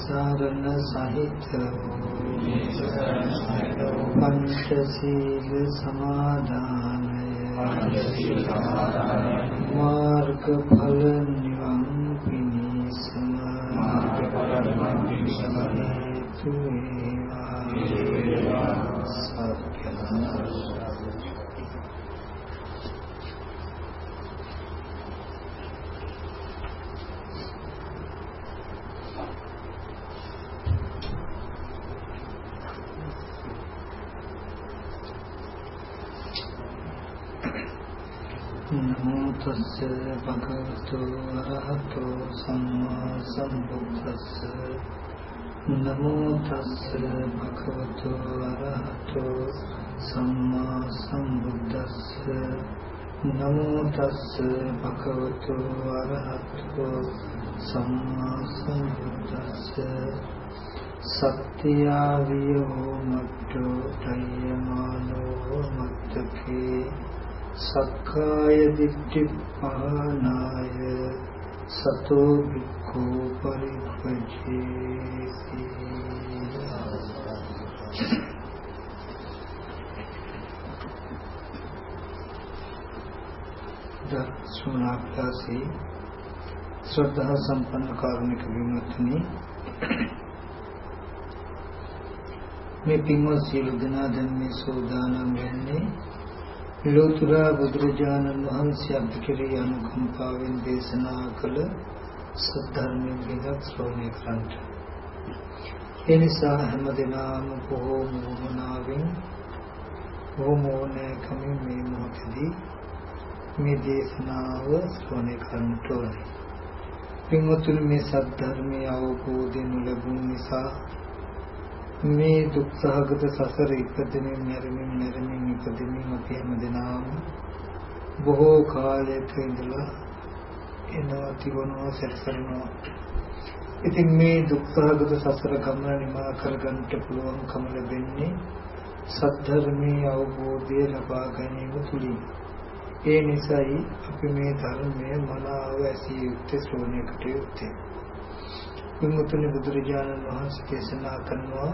නිස්සරණ සහිත පංචශීල සමාදානය. මාර්ගඵල නිවන් පිණිසම හේතු වේවා සත්‍ය නමෝ තස්ස භගවතු අරහතෝ සම්මා සම්බුද්දස්ස නමෝ තස්ස භගවතු අරහතෝ සම්මා සම්බුද්දස්ස නමෝ තස්ස භගවතු අරහතෝ සම්මා සම්බුද්දස්ස සත්‍යාවියෝ මත්තෝ තයමානෝ මත්තකේ සක්කාය දිට්ඨි පහනාය සතෝ භික්ඛු පරිපජ්ජේති දක්ෂුණාක්තාසී ශ්‍රද්ධා සම්පන්න කාරුණික විමුක්තිනි මේ පින්වත් සියලු දෙනා දැන් මේ සෝදානම් වෙන්නේ ලෝතර බුදුරජාණන් වහන්සේ අප කෙරෙහි අනුකම්පාවෙන් දේශනා කළ සද්ධර්මයෙන් විදක් ශ්‍රවණය කරන්ට. ඒ නිසා හැම දිනම බොහෝ මොහොනාවෙන් බොහෝමෝනේ කමින් මේ මොහොතදී මේ දේශනාව ශ්‍රවණය කරන්නට ඕනේ. පින්වතුනි මේ සද්ධර්මයේ අවබෝධයෙන් ලැබුණ නිසා මේ දුක්සහගත සසර ඉපදෙමින් මැරෙමින් මැරෙමින් ඉපදෙමින් අපි හැමදෙනාම බොහෝ කාලයක ඉඳලා එනවා තිබුණා සැරසෙනවා ඉතින් මේ දුක්සහගත සසර ගමන නිමා කරගන්නට පුළුවන්කම ලැබෙන්නේ සද්ධර්මයේ අවබෝධය ලබා ගැනීම තුලින් ඒ නිසායි අපි මේ ධර්මයේ මනාව ඇසිය යුත්තේ ශ්‍රවණයකට යුත්තේ. විමුක්තිය බුදුරජාණන් වහන්සේ දේශනා කරනවා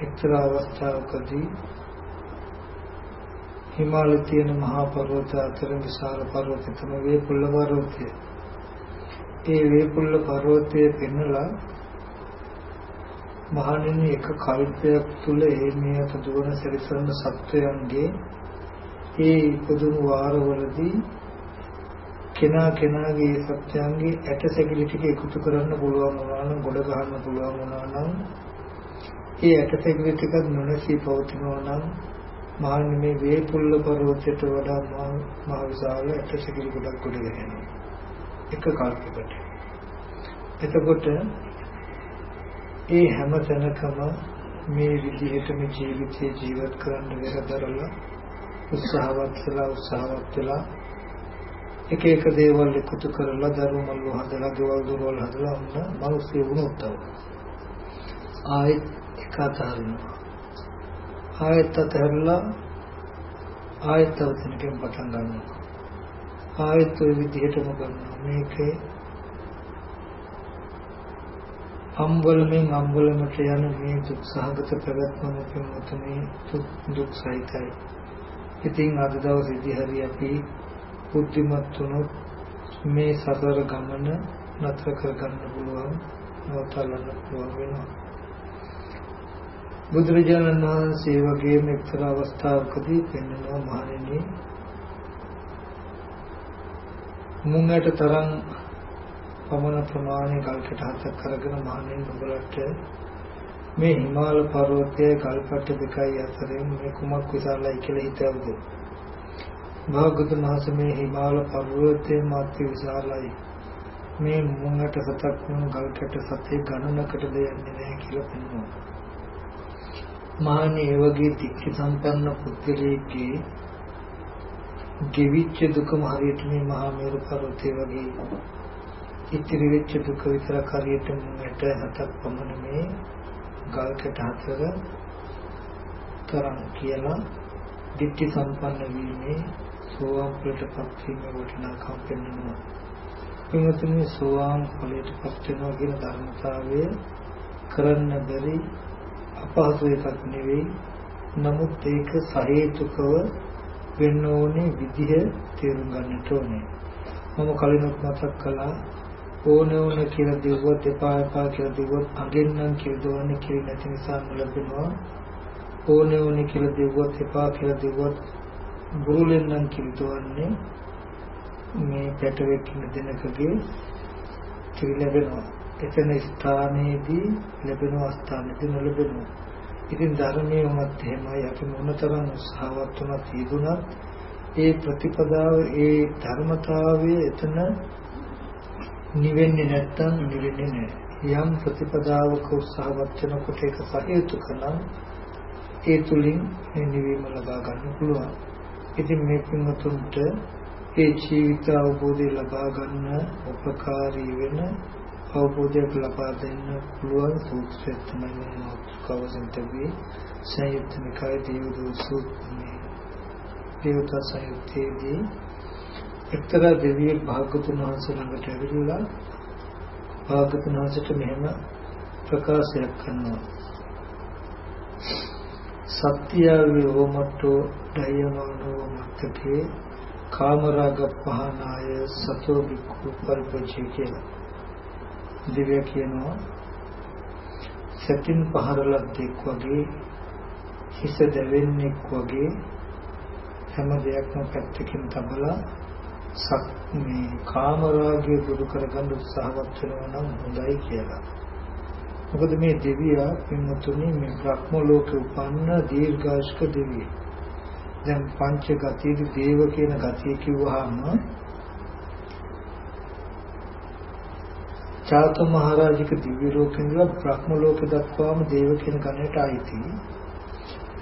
එක්තරා අවස්ථාවකදී හිමාලය තියෙන මහා පර්වත අතර විශාල පර්වතය තමයි වේපුල්ල පර්වතය. ඒ වේපුල්ල පර්වතය පෙන්නලා මහණෙනි එක කල්පයක් තුල ඒ මේ අත දුවන සරිසරන සත්වයන්ගේ ඒ ඉපදුණු වාරවලදී කෙනා කෙනාගේ සත්‍යයන්ගේ ඇටසැකිලි ටික එකතු කරන්න පුළුවන් වුණා නම් ගොඩ ගහන්න පුළුවන් වුණා නම් ඒ ඇටසැකිලි ටික නොනැසී පවතිනවා නම් මහන්නේ මේ වේපුල්ල පර්වතයට වඩා මහ විශාල ඇටසැකිලි ගොඩක් ගොඩ ගැහෙනවා. එක කල්පයකට එතකොට ඒ හැම තැනකම මේ විදිහටම ජීවිතේ ජීවත් කරන්න වෙරදරලා උත්සාහවත් වෙලා උත්සාහවත් වෙලා එක එක දේවල් එකතු කරලා දරුමල්ලු හදලා ගෙවල් දොරවල් හදලා වුණ. මිනිස්සු වුණොත් තව ආයෙත් එක අතහරිනවා ආයෙත් අතහැරලා ආයෙත් තව තැනකින් පටන් ගන්නවා. ආයෙත් ওই විදිහටම කරනවා මේකේ අම්බලමින් අම්බලමට යන මේ දුක් සහගත ප්‍රගත්මම පින්වතුනි දුක් සහිතයි ඉතින් අද දවසේදී හරි අපි බුද්ධිමත් වුණොත් මේ සසර ගමන නතර කරගන්න පුළුවන් නවතලන්න පුළුවන් වෙනවා. බුදුරජාණන් වහන්සේ වගේම එක්තරා අවස්ථාවකදී පෙන්වනවා මහණෙනි මුංගට තරම් පමණ ප්‍රමාණය ගල්කට හතක් කරගෙන මහණෙනි ඔබලට මේ හිමාල පර්වතයේ ගල්පට්ට දෙකයි අතරින් මේ කුමක් විශාලයි කියලා හිතවද? භාගතුන් වහන්සේ මේ හිමාල පර්වතයේ මාත්‍ය විශාලයි. මේ මුංගට සතක් වුණු ගල්කට සතේ ගණනකට දෙන්නේ නැහැ කියලා පෙන්වනවා. මහණේ ඒ වගේ දික්ක සම්පන්න පුද්ගලයෙක්ගේ ගෙවිච්ච දුකම හරියට මේ මහා මේරු පර්වතය වගේ ඉතිරි වෙච්ච දුක විතරක් හරියට මුංගට හතක් පමණ මේ ගල්කට හතර තරම් කියලා දික්ක සම්පන්න වීමේ සෝවාන් ඵලටපත් වීමේ වටිනාකම් පෙන්වනවා පින්වතුනි සෝවාන් ඵලයටපත් වෙනවා කියන ධර්මතාවය කරන්න බැරි අපහසු එකක් නෙවෙයි. නමුත් ඒක සහේතුකව වෙන්න ඕනේ විදිහ තේරුම් ගන්නට ඕනේ. මම කලිනුත් මතක් කළා ඕන ඕන කියලා දෙවුවත් එපා එපා කියලා දෙවුවත් අගෙන්නම් කියලා දෝන්නේ කියලා නැති නිසා නොලබෙනවා. ඕන ඕන කියලා දෙවුවත් එපා කියලා දෙවුවත් බුරුලෙන්නම් කියලා දෝන්නේ මේ පැටවෙක් ඉන්න දෙනකගේ කිරි ලැබෙනවා. එතන ස්ථානයේදී ලැබෙන ස්ථානයේදී නොලැබෙනවා. ඉතින් ධර්මයේ උනත් එහෙමයි අපි මොනතරම් උත්සාහවත් වුණත් යෙදුණත් ඒ ප්‍රතිපදාව ඒ ධර්මතාවය එතන නිවෙන්නේ නැත්තම් නිවෙන්නේ නැහැ. යම් ප්‍රතිපදාවක උත්සාහවත් වෙනකොට ඒක සහේතුක නම් ඒ තුලින් මේ නිවීම ලබා ගන්න පුළුවන්. ඉතින් මේ පින්වතුන්ට ඒ ජීවිත අවබෝධය ලබා ගන්න උපකාරී වෙන අවබෝධයක් ලබා දෙන්න පුළුවන් සූත්‍රය තමයි මේ මාතෘකාවෙන් තිබී සංයුක්ත නිකායේ දේවදූත සූත්‍රයේ. දේවතා සංයුත්තේදී එක්තරා දෙවියෙක් භාගතුන් වහන්සේ ළඟට ඇවිල්ලා භාගතුන් වහන්සේට මෙහෙම ප්‍රකාශයක් කරනවා. සත්‍යය වෝමට්ටෝ දයමනෝ මත්තකේ කාමරාග පහනාය සතෝ වික්ඛු පරිපජී කියලා දිව්‍ය කියනවා සතින් පහරලක් දෙක් වගේ හිස දැවෙන්නෙක් වගේ හැම දෙයක්ම පැත්තකින් තබලා සක් මේ කාමරාගය දුරු කරගන්න උත්සාහවත් වෙනවා නම් හොඳයි කියලා. මොකද මේ දෙවියා පින්තුනි මේ භ්‍රම ලෝකේ උපන්න දීර්ඝාෂ්ක දෙවියෙක්. දැන් පංච ගතියේ දේව කියන ගතිය කිව්වහම චාත මහරජික දිව්‍ය ලෝකේ ඉඳලා බ්‍රහ්ම ලෝක දක්වාම දේව කියන ගණයට ආйти.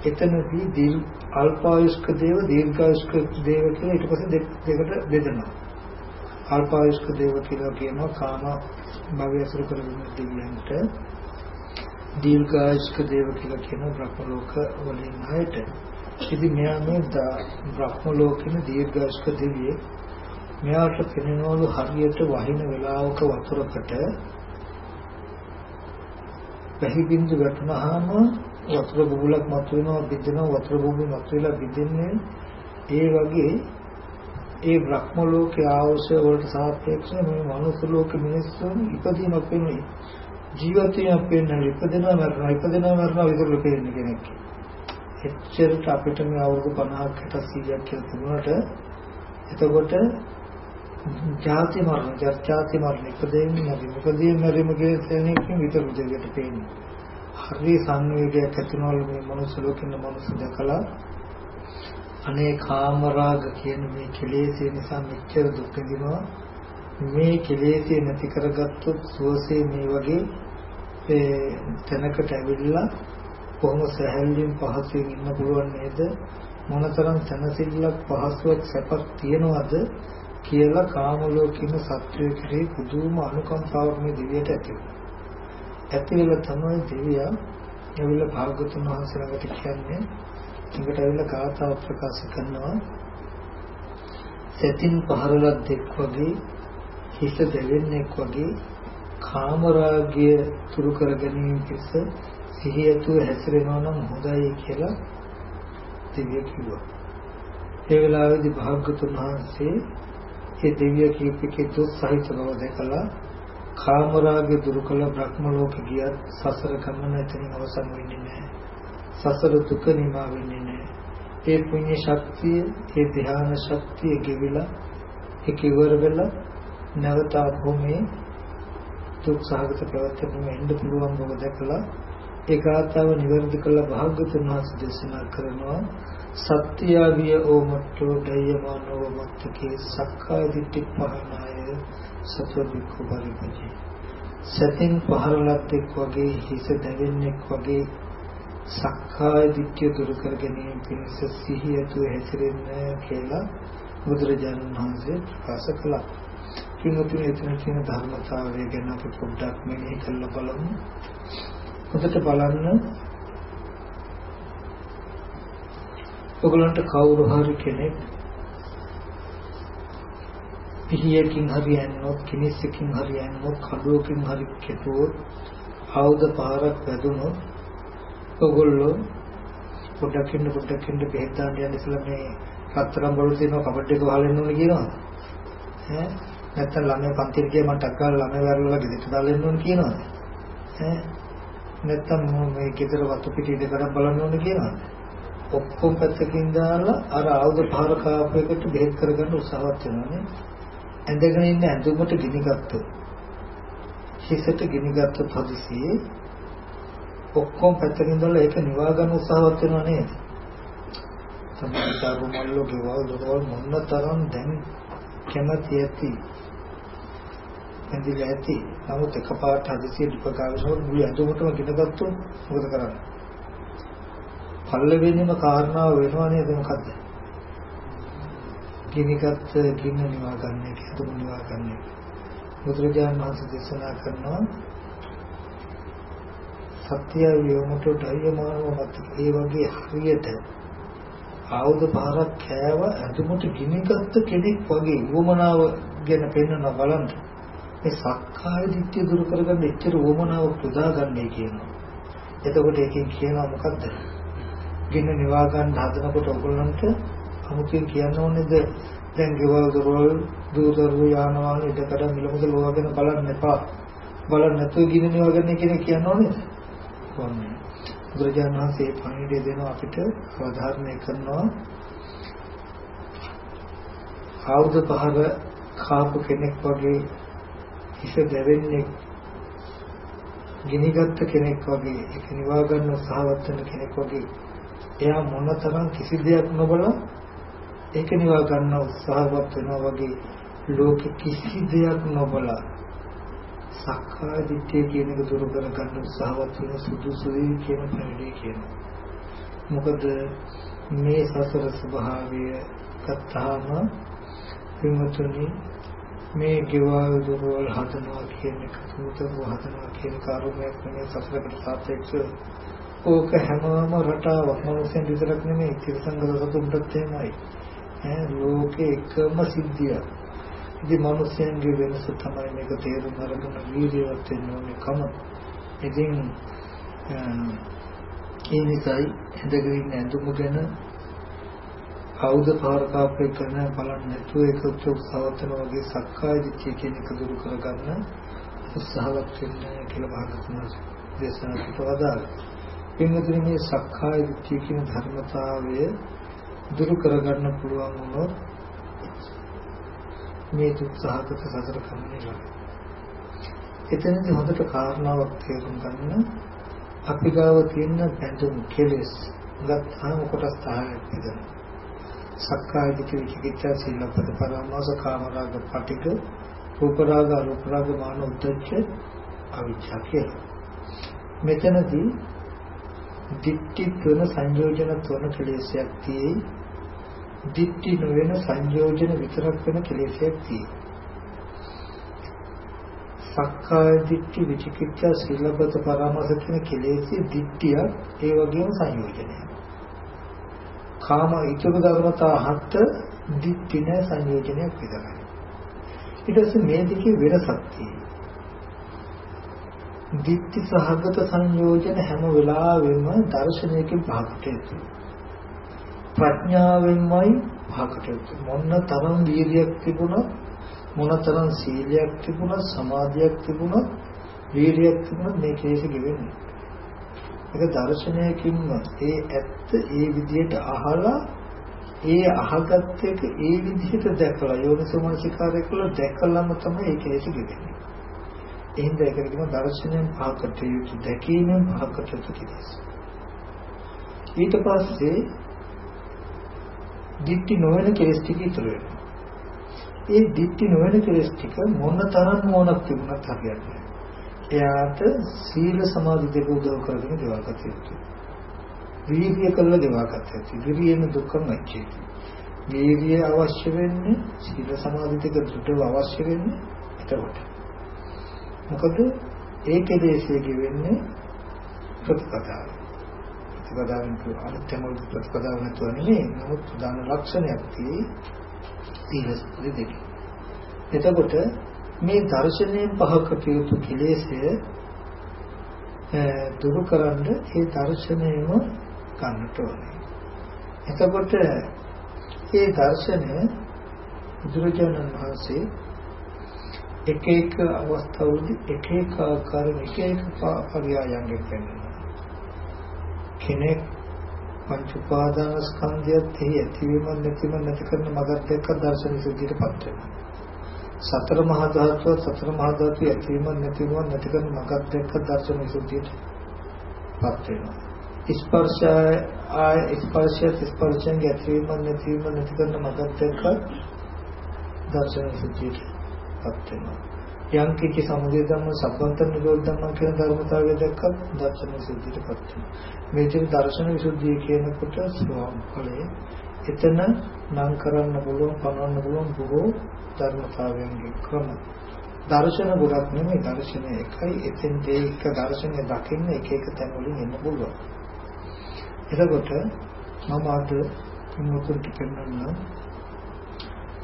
එතනදී දීල් අල්පායුෂ්ක දේව දීර්ඝායුෂ්ක දේව කියලා ඊට පස්සේ දෙකට බෙදෙනවා. අල්පායුෂ්ක දේව කියලා කියනවා කාම භවය අසුර කරගෙන දෙවියන්ට දීර්ඝායුෂ්ක දේව කියලා කියනවා බ්‍රහ්ම ලෝක වලින් ආයත. ඉතින් මෙයා මේ බ්‍රහ්ම ලෝකෙන දීර්ඝායුෂ්ක දෙවියෙක් මෙයාට පෙනෙනවලු හරියට වහින වෙලාවක වතුරකට පැහි බින්දු වැටුනහම වතුර බුබුලක් මතුවෙනවා බිඳෙනවා වතුර බුබුල මතුවලා බිඳින්නේ ඒ වගේ ඒ බ්‍රහ්ම ලෝකයේ ආවශ්‍ය වලට සාපේක්ෂව මේ මනුස්ස ලෝක මිනිස්සුන් ඉපදීමක් වෙන්නේ ජීවිතයක් වෙන්නේ ඉපදෙනවා මරනවා ඉපදෙනවා මරනවා විතර පේන්නේ කෙනෙක්. එච්චරට අපිට මේ අවුරුදු 50කට 100ක් කියලා තිබුණාට එතකොට ජාති මරණ ජාති මරණ ඉපදෙන්නේ නැති ඉපදීම මරීම කියන තැනකින් විතර විදිහට පේන්නේ. හරි සංවේගයක් ඇතිවෙනවලු මේ මනුස්ස ලෝකෙන්න මනුස්ස දැකලා අනේ කාමරාග කියන මේ කෙලෙසේ නිසා මෙච්චර දුක් විඳිනවා මේ කෙලෙසේ නැති කරගත්තොත් සුවසේ මේ වගේ ඒ තැනකට ඇවිල්ලා කොහොම සැහැල්ලුවෙන් පහසුවෙන් ඉන්න පුළුවන් නේද? මොනතරම් සැනසෙල්ලක් පහසුවක් සැපක් තියනවද කියලා කාම ලෝකෙින සත්‍යය කෙරෙහි පුදුම අනුකම්පාවක් මේ දිවියට ඇති ඇති වෙලා තමයි දෙවියා එවිල භාගතුන් වහන්සේ ළඟට කියන්නේ. එකට ඇවිල්ලා කාතාව ප්‍රකාශ කරනවා. සතින් පහරලක් දෙක් වගේ හිත දෙවෙන්නේක් වගේ කාමරාගය තුරු කර ගැනීම පිස සිහියතු හැසිරෙනවා නම් හොඳයි කියලා දෙවිය කිව්වා. ඒ වෙලාවේදී භාග්‍යතුන් වහන්සේ ඒ දෙවිය කීපකේ දුක් සහිත බව දැකලා කාමරාගය දුරු කළ බ්‍රහ්ම ලෝක ගියත් සසර ගමන එතනින් අවසන් වෙන්නේ නැහැ. සසර දුක නිමා වෙන්නේ නැහැ. ඒ පුණ්‍ය ශක්තිය, ඒ ධ්‍යාන ශක්තිය ගෙවිලා ඒක ඉවර වෙලා නැවත භූමියේ දුක් සහගත ප්‍රවෘත්තිවල එන්න පුළුවන් බව දැකලා ඒ ගාථාව නිවැරදි කළ භාග්‍යතුන් වහන්සේ දේශනා කරනවා සත්‍යාවිය ඕමට්ටෝ දයමානෝ මත්තකේ සක්කාය දිට්ඨි පහනාය සත්වදික්ඛ පරිපජේ සතින් පහරලත් එක් වගේ හිස දැවෙන්නෙක් වගේ සක්කාය දිට්ඨිය දුරු කර ගැනීම පිණිස සිහිය තු හැසිරෙන්න කියලා බුදුරජාණන් වහන්සේ ප්‍රකාශ කළා. කිනුතුනේ එතන තියෙන ධර්මතාවය ගැන අපි පොඩ්ඩක් මෙනෙහි කරලා බලමු. හොඳට බලන්න. ඔයගලන්ට කවුරු හරි කෙනෙක් පිහියකින් හරි යන්නොත් කිනිස්සකින් හරි යන්නොත් කඩුවකින් හරි කෙටුවොත් ආයුධ පාරක් වැදුනොත් ඔගොල්ලෝ පොඩ්ඩක් ඉන්න පොඩ්ඩක් ඉන්න බෙහෙත් දාන්න යන ඉස්සලා මේ රත්තරන් බඩු තියෙනවා කබඩ් එක වහලෙන්න ඕනේ කියනවා. ඈ? නැත්තම් ළමයි පන්තිර ගියා මට අක්කා ළමයි වරලා ගෙදරට දාලා එන්න ඕනේ කියනවාද? ඈ? නැත්තම් මේ ගෙදර වතු පිටි ඉදකඩක් බලන්න ඕනේ කියනවාද? ඔක්කොම පැත්තකින් දාලා අර ආයුධ පහර කාපු එකට බෙහෙත් කරගන්න උත්සාහවත් වෙනවානේ ඇඳගෙන ඉන්න ඇඳුමට ගිනිගත්තු හිසට ගිනිගත්තු පදිසියේ ඔක්කොම පැත්තකින් දාලා ඒක නිවා ගන්න උත්සාහවත් වෙනවා නේද? තමයි දරු මල්ලෝ ගෙවල් දොරවල් මොන්න තරම් දැන් කැමති ඇති ඇඳිලා ඇති. නමුත් එකපාරට හදිසියෙ දුක ගාවිනොත් මුළු ඇඳුමටම ගිනගත්තොත් මොකද කරන්නේ? පල්ලෙවෙන්නම කාරණාව වෙනව නේද මොකද්ද? ගිනිගත් ගින්න නිවා ගන්න එක ඇඳුම නිවා ගන්න එක. බුදුරජාණන් වහන්සේ දේශනා කරනවා සත්‍ය වියොමට ඩයමානව මත. ඒ වගේ හරියට ආයුධ පහරක් කෑව ඇඳුමට ගිනිගත් කෙනෙක් වගේ වමනාව ගැන පෙන්වන බලන්න. මේ සක්කාය දිට්ඨිය දුරු කරගන්න එච්චර වමනාව පුදාගන්නේ කියනවා. එතකොට එකෙන් කියනවා මොකද්ද? ගින්න නිවා ගන්න හදනකොට ඔයගොල්ලන්ට අමුතුවෙන් කියන්න ඕනේද? දැන් ගෙවල් දොරවල් දූතරු යාන වාහන ඉදකට මිල මුදල් වගේ බලන්න එපා. බලන්න නැතුව ගින්න නිවා ගන්න කියන කියන්න ඕනේද? කොහොමද? බුදුරජාණන් වහන්සේ පණිවිඩය දෙනවා අපිට අවධාරණය කරනවා. ආයුධ පහර කාපු කෙනෙක් වගේ හිස දැවෙන්නේ ගිනිගත් කෙනෙක් වගේ ඒක නිවා ගන්න උත්සාහවත් වෙන කෙනෙක් වගේ එයා මොනතරම් කිසි දෙයක් නොබලා ඒක නිවා ගන්න උත්සාහවත් වෙනවා වගේ ලෝකෙ කිසි දෙයක් නොබලා සක්කාය දිට්ඨිය කියන එක දුරු කර ගන්න උත්සාහවත් වෙන සුදුසුයි කියන පරිදි කියනවා. මොකද මේ සසර ස්වභාවය ගත්තාම පින්වතුනි මේ ගෙවල් දොරවල් හදනවා කියන එක තුතරව හදනවා කියන කාර්යයක් නෙමෙයි සසරකට සාපේක්ෂව. ඕක හැමෝම රටාවක් මොනසෙන් විතරක් නෙමෙයි තිරසංගත සතුන්ටත් එහෙමයි. ඈ ලෝකේ එකම සිද්ධියක්. ඉතින් මිනිස්යන්ගේ වෙනස තමයි මේක තේරුම් අරගෙන වීර්යවත් වෙන්න ඕනේ කම. ඉතින් ඒ නිසායි ඇඳගෙන ඉන්න ඇඳුම ගැන කවුද පාරකාපේ කරන බලන්න නැතුව ඒක උත්සාහවත් වෙන වගේ සක්කාය දිට්ඨිය කියන එක දුරු කරගන්න උත්සාහවත් වෙන්න කියලා භාගතුමා දේශනා කරවදාලා. පින්වතුනි මේ සක්කාය දිට්ඨිය කියන ධර්මතාවය දුරු කරගන්න පුළුවන් වුණොත් මේ දුක්සහගත සසර කන්නේ එතනදී හොඳට කාරණාවක් තේරුම් ගන්න අපි ගාව තියෙන බැඳුම් කෙලෙස් ගත්තාම කොටස් 10ක් තිබෙනවා සක්කාය දිට්ඨි විචිකිච්ඡා සීලපද පරමාස කාමරාග පටික රූපරාග අරූපරාග මාන උද්දච්ච අවිචා කියලා මෙතනදී දිට්ඨි තුන සංයෝජන තුන කෙලෙසයක් තියෙයි දිට්ඨි නොවන සංයෝජන විතරක් වෙන කෙලෙසයක් තියෙනවා. සක්කාය දිට්ඨි විචිකිච්ඡා සීලබ්බත පරාමාස කියන කෙලෙසි දිට්ඨිය ඒ වගේම සංයෝජනයක්. කාම ඊතර ධර්මතා හත් දිට්ඨි නැ සංයෝජනයක් විතරයි. ඊට පස්සේ මේ දෙකේ වෙනසක් තියෙනවා. දිට්ඨි සහගත සංයෝජන හැම වෙලාවෙම දර්ශනයකින් පහකට එනවා. ප්‍රඥාවෙන්මයි පහකට මොන තරම් වීර්යයක් තිබුණත් මොන තරම් සීලයක් තිබුණත් සමාධියක් තිබුණත් වීර්යයක් තිබුණත් මේ කේස ගෙවෙන්නේ. ඒක දර්ශනයකින්ම ඒ ඇත්ත ඒ විදිහට අහලා ඒ අහගත් එක ඒ විදිහට දැකලා යෝනිසෝමනසිකාරය කළා දැකලාම තමයි ඒ කේස ගෙවෙන්නේ. එහෙනම් ඒකට කියන දර්ශනයෙන් පහකට යුතු දැකීමෙන් පහකට යුතු කිවස්. ඊට පස්සේ දික්ටි නොවන කෙලස් ටික ඉතුරු වෙනවා. ඒ දික්ටි නොවන කෙලස් ටික මොන තරම් මොනක් තිබුණත් හරියන්නේ එයාට සීල සමාධි දෙක උදව් කරගෙන දේවාගත යුතුයි. වීර්ය කළ දේවාගත යුතුයි. විරියෙන දුක්ඛම ඇච්චේති. වීර්ය අවශ්‍ය වෙන්නේ සීල සමාධි දෙක දෘঢ়ව අවශ්‍ය වෙන්නේ එතකොට. මොකද ඒකේ දේශයේ වෙන්නේ ප්‍රතිපදාව. ප්‍රතිපදාවෙන් අනිත්‍යම ප්‍රතිපදාව නැතුව නෙමෙයි නමුත් ප්‍රධාන ලක්ෂණයක් තියෙයි සීල සමාධි දෙක. එතකොට මේ දර්ශනයෙන් පහක පියුතු කෙලෙසය දුරු කරන්න ඒ දර්ශනයම ගන්නට ඕනේ. එතකොට මේ දර්ශනය බුදුරජාණන් වහන්සේ එක එක අවස්ථාවලදී එක එක ආකාරයෙන් එක එක පරියායන්ගෙන් පෙන්වනවා. කෙනෙක් පංච උපාදාන ස්කන්ධයත් එහි ඇතිවීම නැතිවීම නැති කරන මගක් එක්ක දර්ශන විසුද්ධියටපත් වෙනවා. සතර මහා ධාතුව සතර මහා ධාතුව ඇතිවීම නැතිවීම නැති කරන මගක් එක්ක දර්ශන විසුද්ධියටපත් වෙනවා. ස්පර්ශය ආය ස්පර්ශය ස්පර්ශයෙන් ඇතිවීම නැතිවීම නැති කරන මගක් එක්ක දර්ශන විසුද්ධියටපත් වෙනවා. යම් කිසි සමුදය ධර්ම සම්බන්ත නිරෝධ ධර්ම කියන ධර්මතාවය දැක්කත් දර්ශන විසුද්ධියටපත් වෙනවා. මේ විදිහට දර්ශන විසුද්ධිය කියනකොට ස්වභාවය එතන නම් කරන්න පුළුවන් පනවන්න පුළුවන් බොහෝ ධර්මතාවයන්ගේ ක්‍රම. දර්ශන ගොඩක් නෙමෙයි දර්ශනය එකයි එතෙන් දෙයක දර්ශනය දකින්න එක එක තැන් වලින් එන්න පුළුවන්. එතකොට මම අද මොකක්ද කියන්නම්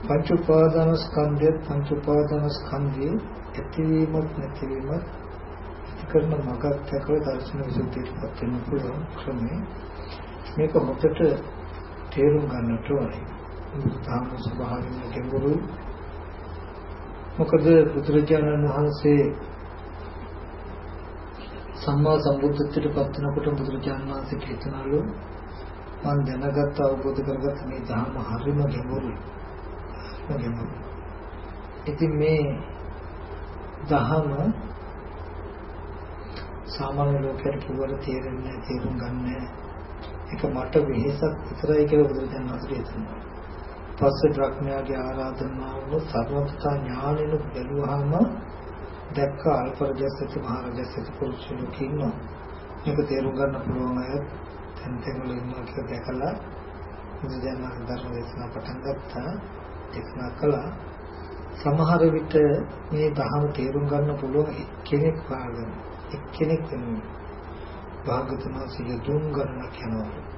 පංච උපාදාන ස්කන්ධය පංච උපාදාන ස්කන්ධයේ ඇතිවීමත් නැතිවීමත් කරන මගක් දැකලා දර්ශන විසුද්ධියටපත් වෙන්න පුළුවන් ක්‍රමය මේක හොතට තේරුම් ගන්නට ඕනේ. ධර්ම ස්වභාවයෙන් ගැඹුරුයි. මොකද බුදුරජාණන් වහන්සේ සම්මා සම්බුද්ධත්වයට පත් වෙනකොට බුදුරජාණන් වහන්සේ කියතනලු මම දැනගත් අවබෝධ කරගත් මේ ධර්ම හරිම ගැඹුරුයි. ගැඹුරුයි. ඉතින් මේ ධහම සාමාන්‍ය ලෝකයට කිව්වට තේරෙන්නේ තේරුම් ගන්න එක මට වෙහෙසක් විතරයි කියලා බුදුරජාණන් වහන්සේ කියනවා. පස්සේ ප්‍රඥාගේ ආරාධනාව සර්වත්තා ඥානෙනු බැලුවාම දැක්ක අල්පරජස්සති මහරජස්සති පුරුෂයෙක් ඉන්නවා. මේක තේරුම් ගන්න පුළුවන් අය තැන් තැන් වල ඉන්නවා කියලා දැකලා බුදුදහම ධර්ම දේශනා පටන් ගත්තා. දේශනා කළා. සමහර විට මේ ධර්ම තේරුම් ගන්න පුළුවන් කෙනෙක් වාගෙන එක්කෙනෙක් වෙන්නේ. භාගතුන් වහන්සේ දුම් ගන්න කියනවා.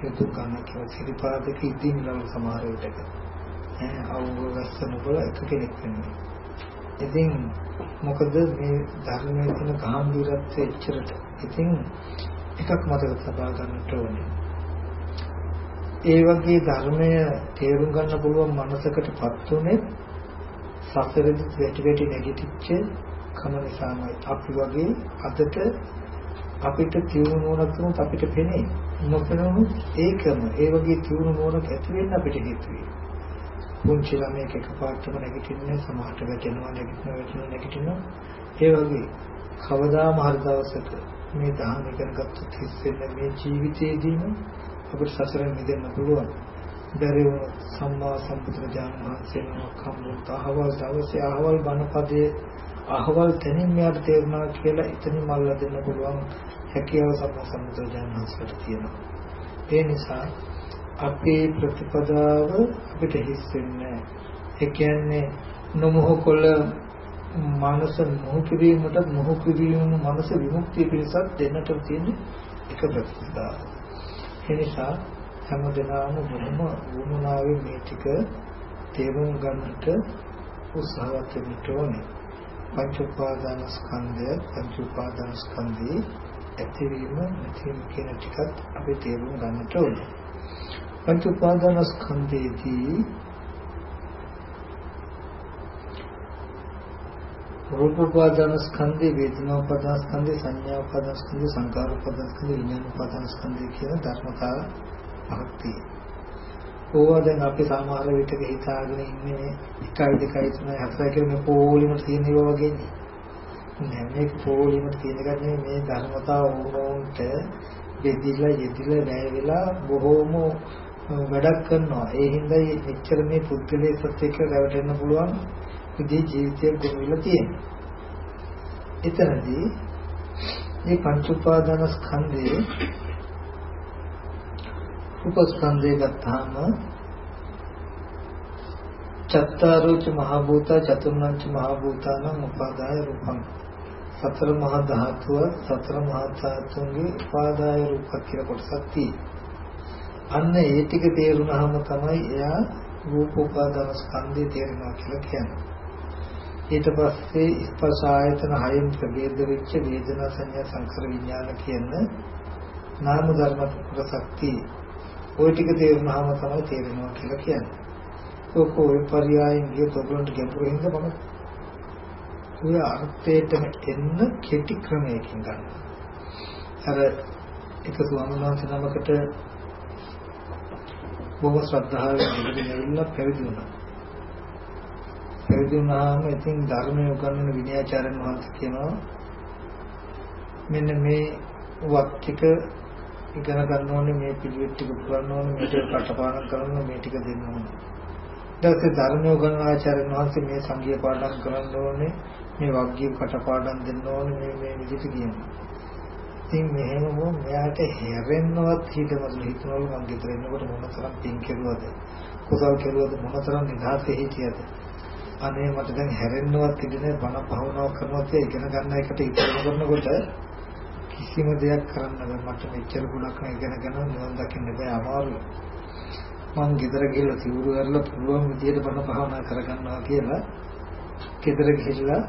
හේතු ගන්න කියලා සිරිපාදක ඉදින් ලව සමහර විටක ඈ අවුවස්සන වල එක කෙනෙක් වෙන්නේ. ඉතින් මොකද මේ ධර්මයේ තියෙන ගැඹුරත්වය එච්චරට. ඉතින් එකක් මතක තබා ගන්නට ඕනේ. ඒ වගේ ධර්මය තේරුම් ගන්න පුළුවන් මනසකටපත් උනේ සසරෙදි වැටි වැටි නැගිටිච්ච කම නිසාමයි. අපි වගේ අදට අපිට තියුණු නුවණක් අපිට පෙනේ. නොපෙනුනොත් ඒකම ඒ වගේ තියුණු නුවණක් ඇති වෙන්න අපිට හේතු වෙනවා. පුංචි ළමයෙක් එකපාරටම නැගිටින්නේ සමහරට වැටෙනවා නැගිටිනවා වැටෙනවා නැගිටිනවා. ඒ වගේ කවදාම හරි දවසක මේ දහම ඉගෙන ගත්තොත් හිස් වෙන මේ ජීවිතයේදීම අපිට සසරෙන් මිදෙන්න පුළුවන්. බැරි වුණොත් සම්මා සම්බුදුරජාණන් වහන්සේ නමක් හම්බුත් අහවල් දවසේ අහවල් බණපදයේ අහවල් තැනින් මෙයාට තේරුණා කියලා එතනින් මල්ල දෙන්න පුළුවන් හැකියාව සම්මා සම්බුදුරජාණන් වහන්සේට තියෙනවා. ඒ නිසා අපේ ප්‍රතිපදාව අපිට හිස් වෙන්නේ ඒ කියන්නේ නොමොහ කොළ මනස මොහු කිරීමට මොහු කිරීම මනස විමුක්තිය පිණිසත් දෙන්නට තියෙන එක ප්‍රතිපදාව. ඒ නිසා හැමදෙනාම බොහොම වුණාවේ මේ ටික තේරුම් ගන්නට උත්සාහවත් වෙන්න ඕනේ. පංච උපාදාන ස්කන්ධය පංච උපාදාන ස්කන්ධේ ඇතිවීම නැතිවීම කියන ටිකත් අපි තේරුම් ගන්නට ඕනේ. පංච උපාදාන ස්කන්ධයේදී රූප උපාදාන ස්කන්ධේ වේදනා උපාදාන ස්කන්ධේ සංඥා උපාදාන ස්කන්ධේ සංකාර උපාදාන ස්කන්ධේ විඥාන උපාදාන ස්කන්ධේ කියන ධර්මතාව පහක් තියෙනවා. ඕවා දැන් අපි සමහර විටක හිතාගෙන ඉන්නේ 1 2 3 4 කියන පොලිම තියෙන ඒවා වගේනේ. නෑ මේක පොලිම තියෙන ගන්නේ මේ ධර්මතාව වුණොන්ට දෙදිලා යෙදිලා වැය වෙලා බොහෝම වැඩක් කරනවා. ඒ හින්දා මෙච්චර මේ පුද්ගලයේ සත්‍යක රැවටෙන්න පුළුවන් විදිහේ ජීවිතයක් ගොනුවිලා තියෙනවා. එතනදී මේ පංච උපාදාන ස්කන්ධයේ උපස්කන්ධය ගත්තාම චත්තාරෝච මහ භූත චතුර්ණංච මහ භූතානම් උපාදාය රූපං සතර මහා ධාතුව සතර මහා ධාතුන්ගේ උපාදාය රූප කියලා කොටසක් තියෙනවා. අන්න ඒ ටික තේරුනහම තමයි එයා රූප උපාදාන ස්කන්ධය තේරෙනවා කියලා කියන්නේ. ඊට පස්සේ ස්පර්ශ ආයතන හයෙන් ප්‍රභේද වෙච්ච වේදනා සංඥා සංකර විඥාන කියන නාම ධර්ම ප්‍රසක්ති ওই ටික තේරුනහම තමයි තේරෙනවා කියලා කියන්නේ. ඔක ඔය පරයයන් ගිය තොගලන්ට ගැඹුරින් මම ඔය අර්ථයටම එන්න කෙටි ක්‍රමයකින් ගන්න. අර එක ස්වාමීන් වහන්සේ නමකට බොහෝ ශ්‍රද්ධාවෙන් ඉගෙන ඇවිල්ලා පැවිදි වුණා. පැවිදි වුණාම ඉතින් ධර්මය උගන්වන විනයාචාර්යන් වහන්සේ කියනවා මෙන්න මේ වත් ටික ඉගෙන ගන්න ඕනේ මේ පිළිවෙත් ටික පුරන්න ඕනේ මේක කටපාඩම් කරන්න මේ ටික දෙන්න ඕනේ. ඊට පස්සේ ධර්මය උගන්වන ආචාර්යන් වහන්සේ මේ සංගීත පාඩම් කරන්න ඕනේ මේ වග්ගීය කටපාඩම් දෙන්න ඕනේ මේ මේ විදිහට කියනවා. ඉතින් මෙහෙම වුණ මෙයාට හැරෙන්නවත් හිතවල හිතවල මං ගෙදර එනකොට මොනතරම් පින් කෙරුවද කුසල් කෙරුවද මොනතරම් නිදහසේ හිටියද අනේ මට දැන් හැරෙන්නවත් ඉඳනේ බණ භාවනාව කරනවා කියලා ඉගෙන ගන්න එකට ඉතිරි කරනකොට කිසිම දෙයක් කරන්න බෑ මට මෙච්චර ගුණක් ඉගෙනගෙන නිවන් දකින්න බෑ අමාරුයි මං ගෙදර ගිහලා සිවුරු කරලා පුළුවන් විදියට බණ භාවනා කරගන්නවා කියලා ගෙදර ගිහිල්ලා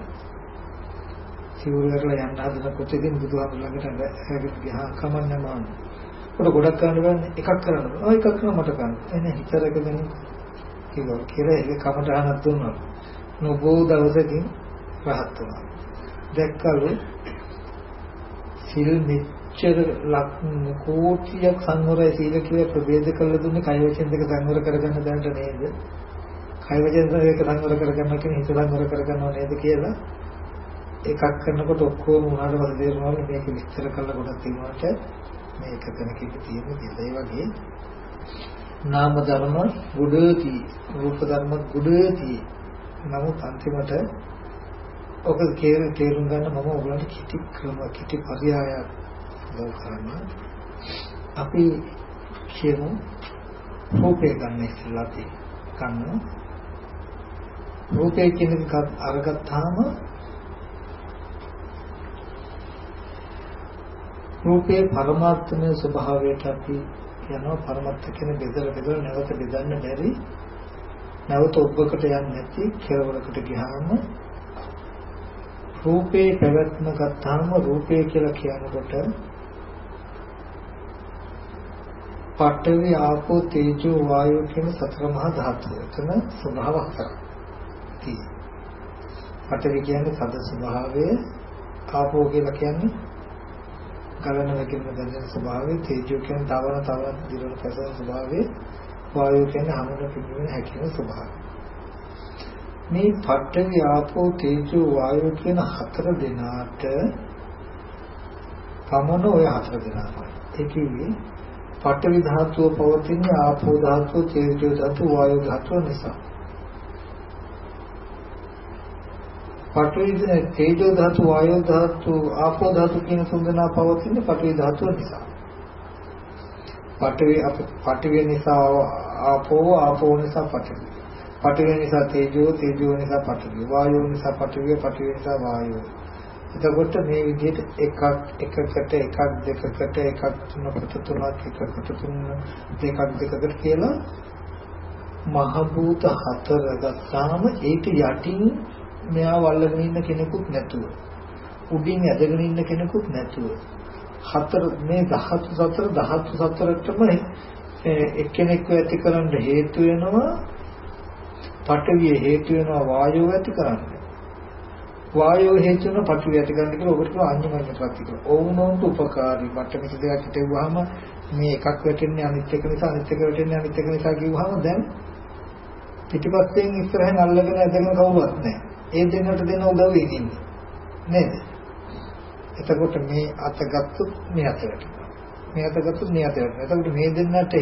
සිවුරු කරලා යන්න හදනකොට ඉතින් බුදුහාමුදුර ළඟට හැරෙත් ගියා කමන්නේ මාන. උඩ ගොඩක් කරන්න බෑනේ එකක් කරන්න බෑ. ඔය එකක් කරන මට කරන්න. එනේ හිතරකගෙන කිව්වා කියලා ඒක කමටහනක් දුන්නා. නොබෝ දවසකින් රහත් වුණා. දැක්කලු සිල් මෙච්චර ලක්ෂ කෝටියක් සංවරය සීල කියලා ප්‍රභේද කළ දුන්නේ කය වචෙන් දෙක සංවර කරගන්න දැනට නේද? කය වචෙන් දෙක සංවර කරගන්න කියන්නේ හිත සංවර කරගන්නව නේද කියලා එකක් කරනකොට ඔක්කොම උනාට පස්සේ තේරෙනවා මේක විස්තර කරලා ගොඩක් තියෙනවාට මේක තැනකින් තියෙන දෙය. ඒ වගේ නාම ධර්ම ගුඩති රූප ධර්ම ගුඩති නමුත් අන්තිමට ඔක තේරුම් තේරුම් ගන්න මම ඔයගලන්ට කිටි ක්‍රම කිටි පරියායක් දව කරන්න අපි කියමු රූපේ ගන්න ඉස්සෙල්ලා අපි ගන්න රූපේ කියන එක අරගත්තාම රූපේ පරමාර්ථමය ස්වභාවයට අපි කියනවා පරමත්ත කියන බෙදල බෙදල නැවත බෙදන්න බැරි. නැවත ඔබකට යන්නේ නැති කෙලවරකට ගියාම රූපේ පැවැත්ම ගත්තාම රූපේ කියලා කියනකොට පඨවි ආපෝ තේජෝ වායෝ කියන සතර මහා ධාතු එතන ස්වභාව හතරක් තියෙනවා. පඨවි කියන්නේ සද ස්වභාවය ආපෝ කියලා කියන්නේ ගලන වැටෙන දැනෙන ස්වභාවය තේජෝ කියන්නේ තවන තවන දිරන පැසෙන ස්වභාවය වායෝ කියන්නේ හැමෝම පිළිවෙල හැකින ස්වභාවය. මේ පඨවි ආපෝ තේජෝ වායෝ කියන හතර දෙනාට පමණ ඔය හතර දෙනාමයි ඒ කිව්වේ පඨවි ධාතුව පවතින ආපෝ ධාතුව තේජෝ ධාතුව වායෝ ධාතුව නිසා පඨවි තේජෝ ධාතු වායෝ ධාතු ආපෝ ධාතු කියන තුන්දෙනා පවතින පඨවි ධාතුව නිසා. පඨවි පඨවි නිසා ආපෝ ආපෝ නිසා පඨවි. පඨවි නිසා තේජෝ තේජෝ නිසා පඨවි. වායෝ නිසා පඨවි පඨවි නිසා වායෝ. එතකොට මේ විදිහට එකක් එකකට එකක් දෙකකට එකක් තුනකට තුනක් එකකට තුන දෙකක් දෙකකට කියලා මහ භූත හතර ගත්තාම ඒක යටින් මෙයා වල්ලගෙන ඉන්න කෙනෙකුත් නැතුව උඩින් ඇදගෙන ඉන්න කෙනෙකුත් නැතුව හතර මේ ධාතු සතර ධාතු සතරටම එක්කෙනෙක්ව ඇති කරන්න හේතු වෙනවා පඨවිය හේතු වෙනවා වායුව ඇති කරන්න වායුව හේතු වෙනවා පඨවිය ඇති කරන්න කියලා ඔබට කියව අඤ්ඤමඤ්ඤ ප්‍රති කියලා ඕනෝන්ට උපකාරී මට්ටමක දෙයක් හිටෙව්වහම මේ එකක් වැටෙන්නේ අනිත් එක නිසා අනිත් එක වැටෙන්නේ අනිත් එක නිසා කිව්වහම දැන් පිටිපස්සෙන් ඉස්සරහෙන් අල්ලගෙන ඇදගෙන කවුරුවත් නැහැ ඒ දෙන්නට දෙන උදව්වේ ඉන්නේ නේද? එතකොට මේ අත ගත්තොත් මේ අත වැටෙනවා. මේ අත ගත්තොත් මේ අත වැටෙනවා. එතකොට මේ දෙන්නට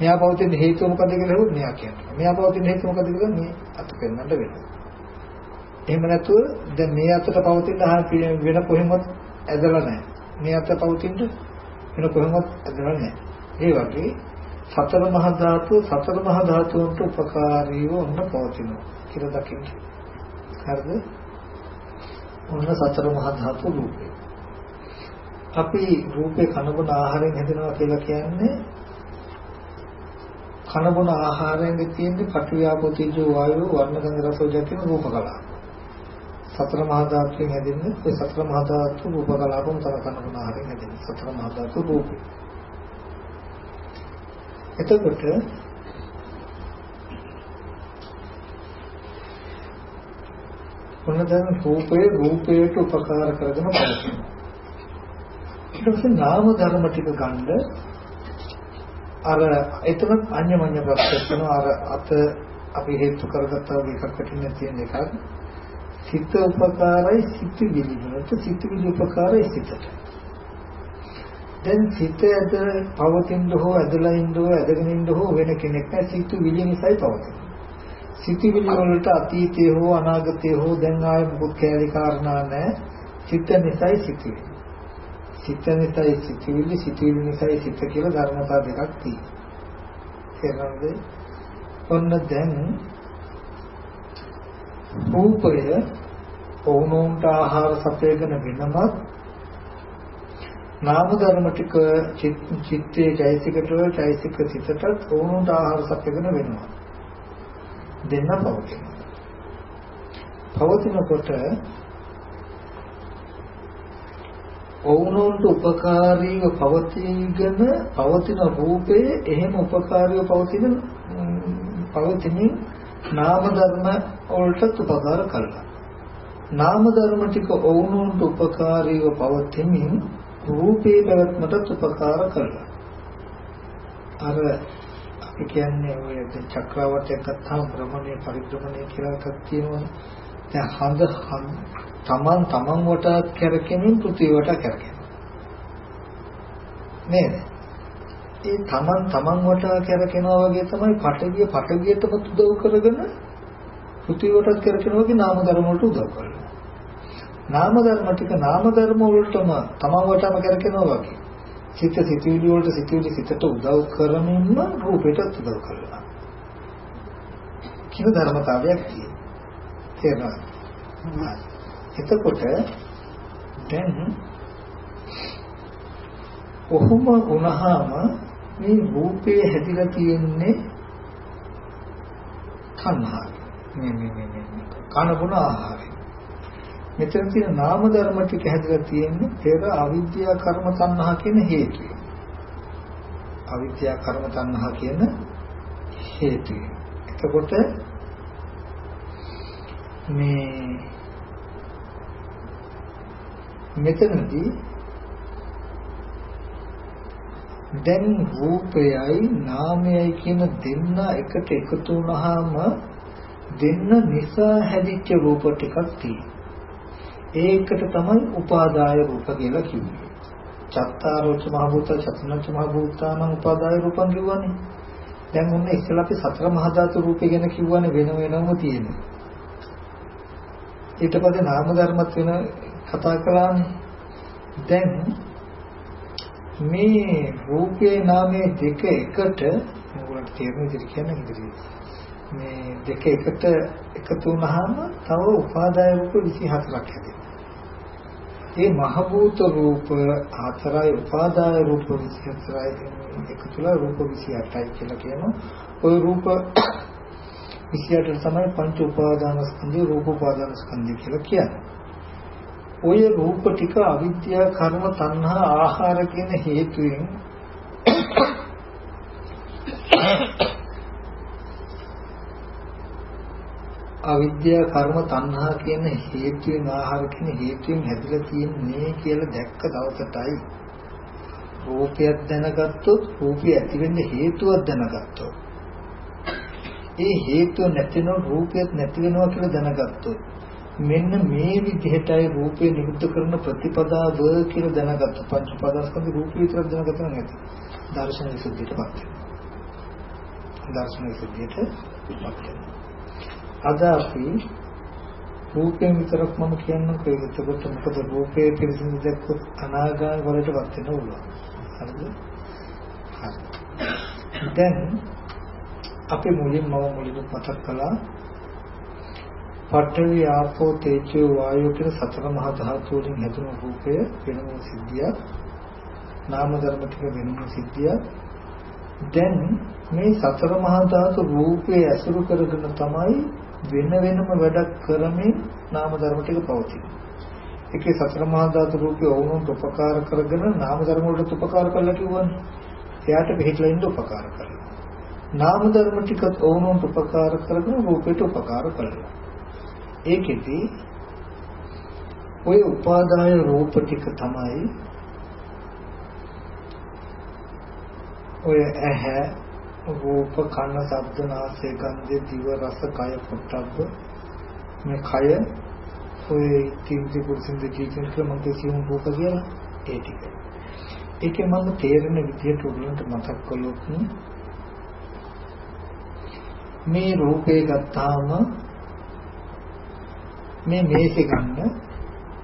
මෙයා පවතින හේතුව මොකද කියලා හෙව්වොත් මෙයා කියනවා. මෙයා පවතින හේතුව මොකද කියලා මේ අත පෙන්වන්නට වෙනවා. එහෙම නැතුව දැන් මේ අතට පවතින වෙන කොහෙවත් ඇදලා නැහැ. මේ අත පවතින වෙන කොහෙවත් ඇදලා නැහැ. ඒ වගේ සතර මහා ධාතු සතර මහා ධාතුන්ට උපකාරීව ඔන්න පවතිනවා කියලා දකින්න. හරිද? ඔන්න සතර මහා ධාතු රූපේ. අපි රූපේ කනබුන ආහාරයෙන් හැදෙනවා කියලා කියන්නේ කනබුන ආහාරයෙන් තියෙන පටිවිආපෝතීජෝ වායෝ වර්ණ ගන්ධ රස ජාතින රූප කලාව. සතර මහා ධාතුන් හැදෙන්නේ ඒ සතර මහා ධාතු රූප කලාපම තර කන්න ආහාරයෙන් හැදෙන්නේ සතර මහා ධාතු රූපේ. එතකොට මොන දැන් රූපේ රූපයට උපකාර කරගෙන පවතිනවා. ඊට පස්සේ නාම ධර්ම ටික ගන්න අර එතනත් අඤ්ඤමඤ්ඤ ප්‍රත්‍යක්ෂ කරනවා. අර අත අපි හේතු කරගත්තා වගේ එකක් පිටින් තියෙන එකක්. සිත උපකාරයි සිතිවිලි වලට සිතිවිලි උපකාරයි සිතට. දැන් සිත ඇද පවතින හෝ ඇදලා ඉන්න හෝ ඇදගෙන ඉන්න හෝ වෙන කෙනෙක් නැහැ. සිතිවිලි නිසායි පවතින සිතිවිලි වලට අතීතේ හෝ අනාගතේ හෝ දැන් ආයේ මොකක් කැලේ කාරණා නැහැ. සිත නිසායි සිතිවිලි සිත නිසායි සිතිවිලි සිතිවිලි නිසායි සිත කියලා ධර්මතා දෙකක් තියෙනවා. තේරෙනවද ඔන්න දැන් රූපය ඕනෝන්ට ආහාර සපයගෙන වෙනමත් නාම ධර්ම ටික චිත්තයේ චෛසිකට චෛසික සිතට ඕනෝන්ට ආහාර සපයගෙන වෙනවා. දෙන්න පවතින පවතිනකොට ඔවුනොන්ට උපකාරීව පවතිගෙන පවතින රූපයේ එහෙම උපකාරීව පවතින පවතින නාම ධර්ම වලට උපකාර කළා. නාම ධර්ම ටික ඔවුනොන්ට උපකාරීව පවතිමින් රූපේ පැවැත්මට උපකාර කළා. අර අපි කියන්නේ ඔය චක්‍රවර්තයක් ගත්තාම භ්‍රමණය පරිභ්‍රමණය කියලා එකක් තියෙනවා. දැන් හඳ තමන් තමන් වටා කැරකෙමින් පෘථිවි වටා කැරකෙනවා. නේද? ඒ තමන් තමන් වටා කැරකෙනවා වගේ තමයි පටවිය පටවියටම උදව් කරගෙන පෘථිවි වටා කැරකෙනවා වගේ නාම ධර්ම වලට උදව් කරනවා. නාම ධර්ම ටික නාම ධර්ම වලටම තමන් වටාම කැරකෙනවා වගේ. සිත සිතුවිලි වලට සිතුවිලි සිතට උදව් කරමින්ම රූපයට උදව් කරනවා. කියන ධර්මතාවයක් තියෙනවා. තේරෙනවද? එතකොට දැන් කොහොම වුණාම මේ රූපේ හැදිලා තියෙන්නේ කන්හා මේ මේ මේ කන බොන ආහාරය මෙතන තියෙන නාම ධර්ම ටික හැදිලා තියෙන්නේ පෙර අවිද්‍යා කර්ම තණ්හා කියන හේතුව අවිද්‍යා කර්ම තණ්හා කියන හේතුව එතකොට මේ මෙතනදී දැන් රූපයයි නාමයයි කියන දෙන්න එකට එකතු වුනහම දෙන්න නිසා හැදිච්ච රූප ටිකක් තියෙනවා. ඒකට තමයි උපාදාය රූප කියලා කිව්වේ. චත්තාරෝච මහ භූත චතුනච්ච මහ භූතානම් උපාදාය රූපං කිව්වනේ. දැන් ඔන්න ඉස්සෙල්ලා අපි සතර මහා ධාතු රූපය ගැන කිව්වනේ වෙන වෙනම තියෙනවා. ඊට පස්සේ නාම ධර්මත් වෙන කතා කළානේ. දැන් මේ රූපේ නාමයේ දෙක එකට මොකක්ද තේරෙන්නේ ඉතින් කියන්නේ ඉතින් මේ දෙක එකට එකතු වුනහම තව උපාදාය රූප 24ක් හැදෙනවා. මේ මහ භූත රූප හතරයි උපාදාය රූප 24යි එකතුලා රූප 28යි කියලා කියනවා. ওই රූප 28 තමයි පංච උපාදාන ස්කන්ධය රූප උපාදාන ස්කන්ධය කියලා කියන්නේ. ඔය රූප ටික අවිද්‍යා කර්ම තණ්හා ආහාර කියන හේතුවෙන් අවිද්‍යා කර්ම තණ්හා කියන හේතුවෙන් ආහාර කියන හේතුවෙන් හැදිලා තියෙන්නේ කියලා දැක්ක දවසටයි. රූපයක් දැනගත්තොත් රූපය ඇති වෙන්න හේතුවක් දැනගත්තොත්. ඒ හේතුව නැතිනම් රූපයක් නැති වෙනවා කියලා දැනගත්තොත් මෙන්න මේ විදිහටයි රූපේ නිරුද්ධ කරන ප්‍රතිපදාව කියලා දැනගත්ත පංච උපාදානස්කන්ධ රූපේ විතරක් දැනගත නැති. දර්ශන විසුද්ධියටපත් වෙනවා. දර්ශන විසුද්ධියටපත් වෙනවා. අද අපි රූපේ විතරක් මම කියන්නකෝ එතකොට මොකද රූපේ පිළිසිඳ දැක්කොත් අනාගාමී වලටපත් වෙන්න ඕන. හරිද? හරි. දැන් අපි මුලින්ම මුලින්ම මතක් කළා පඨවි ආපෝ තේජෝ වායෝ කියන සතර මහා ධාතු වලින් හැදුණු රූපය වෙනම සිද්ධියක් නාම ධර්ම ටික වෙනම සිද්ධියක් දැන් මේ සතර මහා ධාතු රූපේ ඇසුරු කරගෙන තමයි වෙන වෙනම වැඩක් කරමින් නාම ධර්ම ටික පවතිනවා. ඒකේ සතර මහා ධාතු රූපේ වුණුන්ට උපකාර කරගෙන නාම ධර්ම වලට උපකාර කළා කිව්වනේ. එයාට පිළිහිලා ඉන්න උපකාර කරනවා. නාම ධර්ම ටිකත් වුණුන්ට උපකාර කරගෙන රූපයට උපකාර කළා. ඒකෙදි ඔය උපාදාය රූප ටික තමයි ඔය ඇහැ රූප කන ශබ්ද නාසය ගන්ධ දිව රස කය පොට්ටබ්බ මේ කය ඔය තීන්ති පුරුෂින්ද ජීවිතේ කියලා මම කියමු රූප කියලා ඒ ටික. ඒකේ මම තේරෙන විදියට උගලන්ට මතක් කළොත් මේ රූපේ ගත්තාම මේ මේකේ ගන්න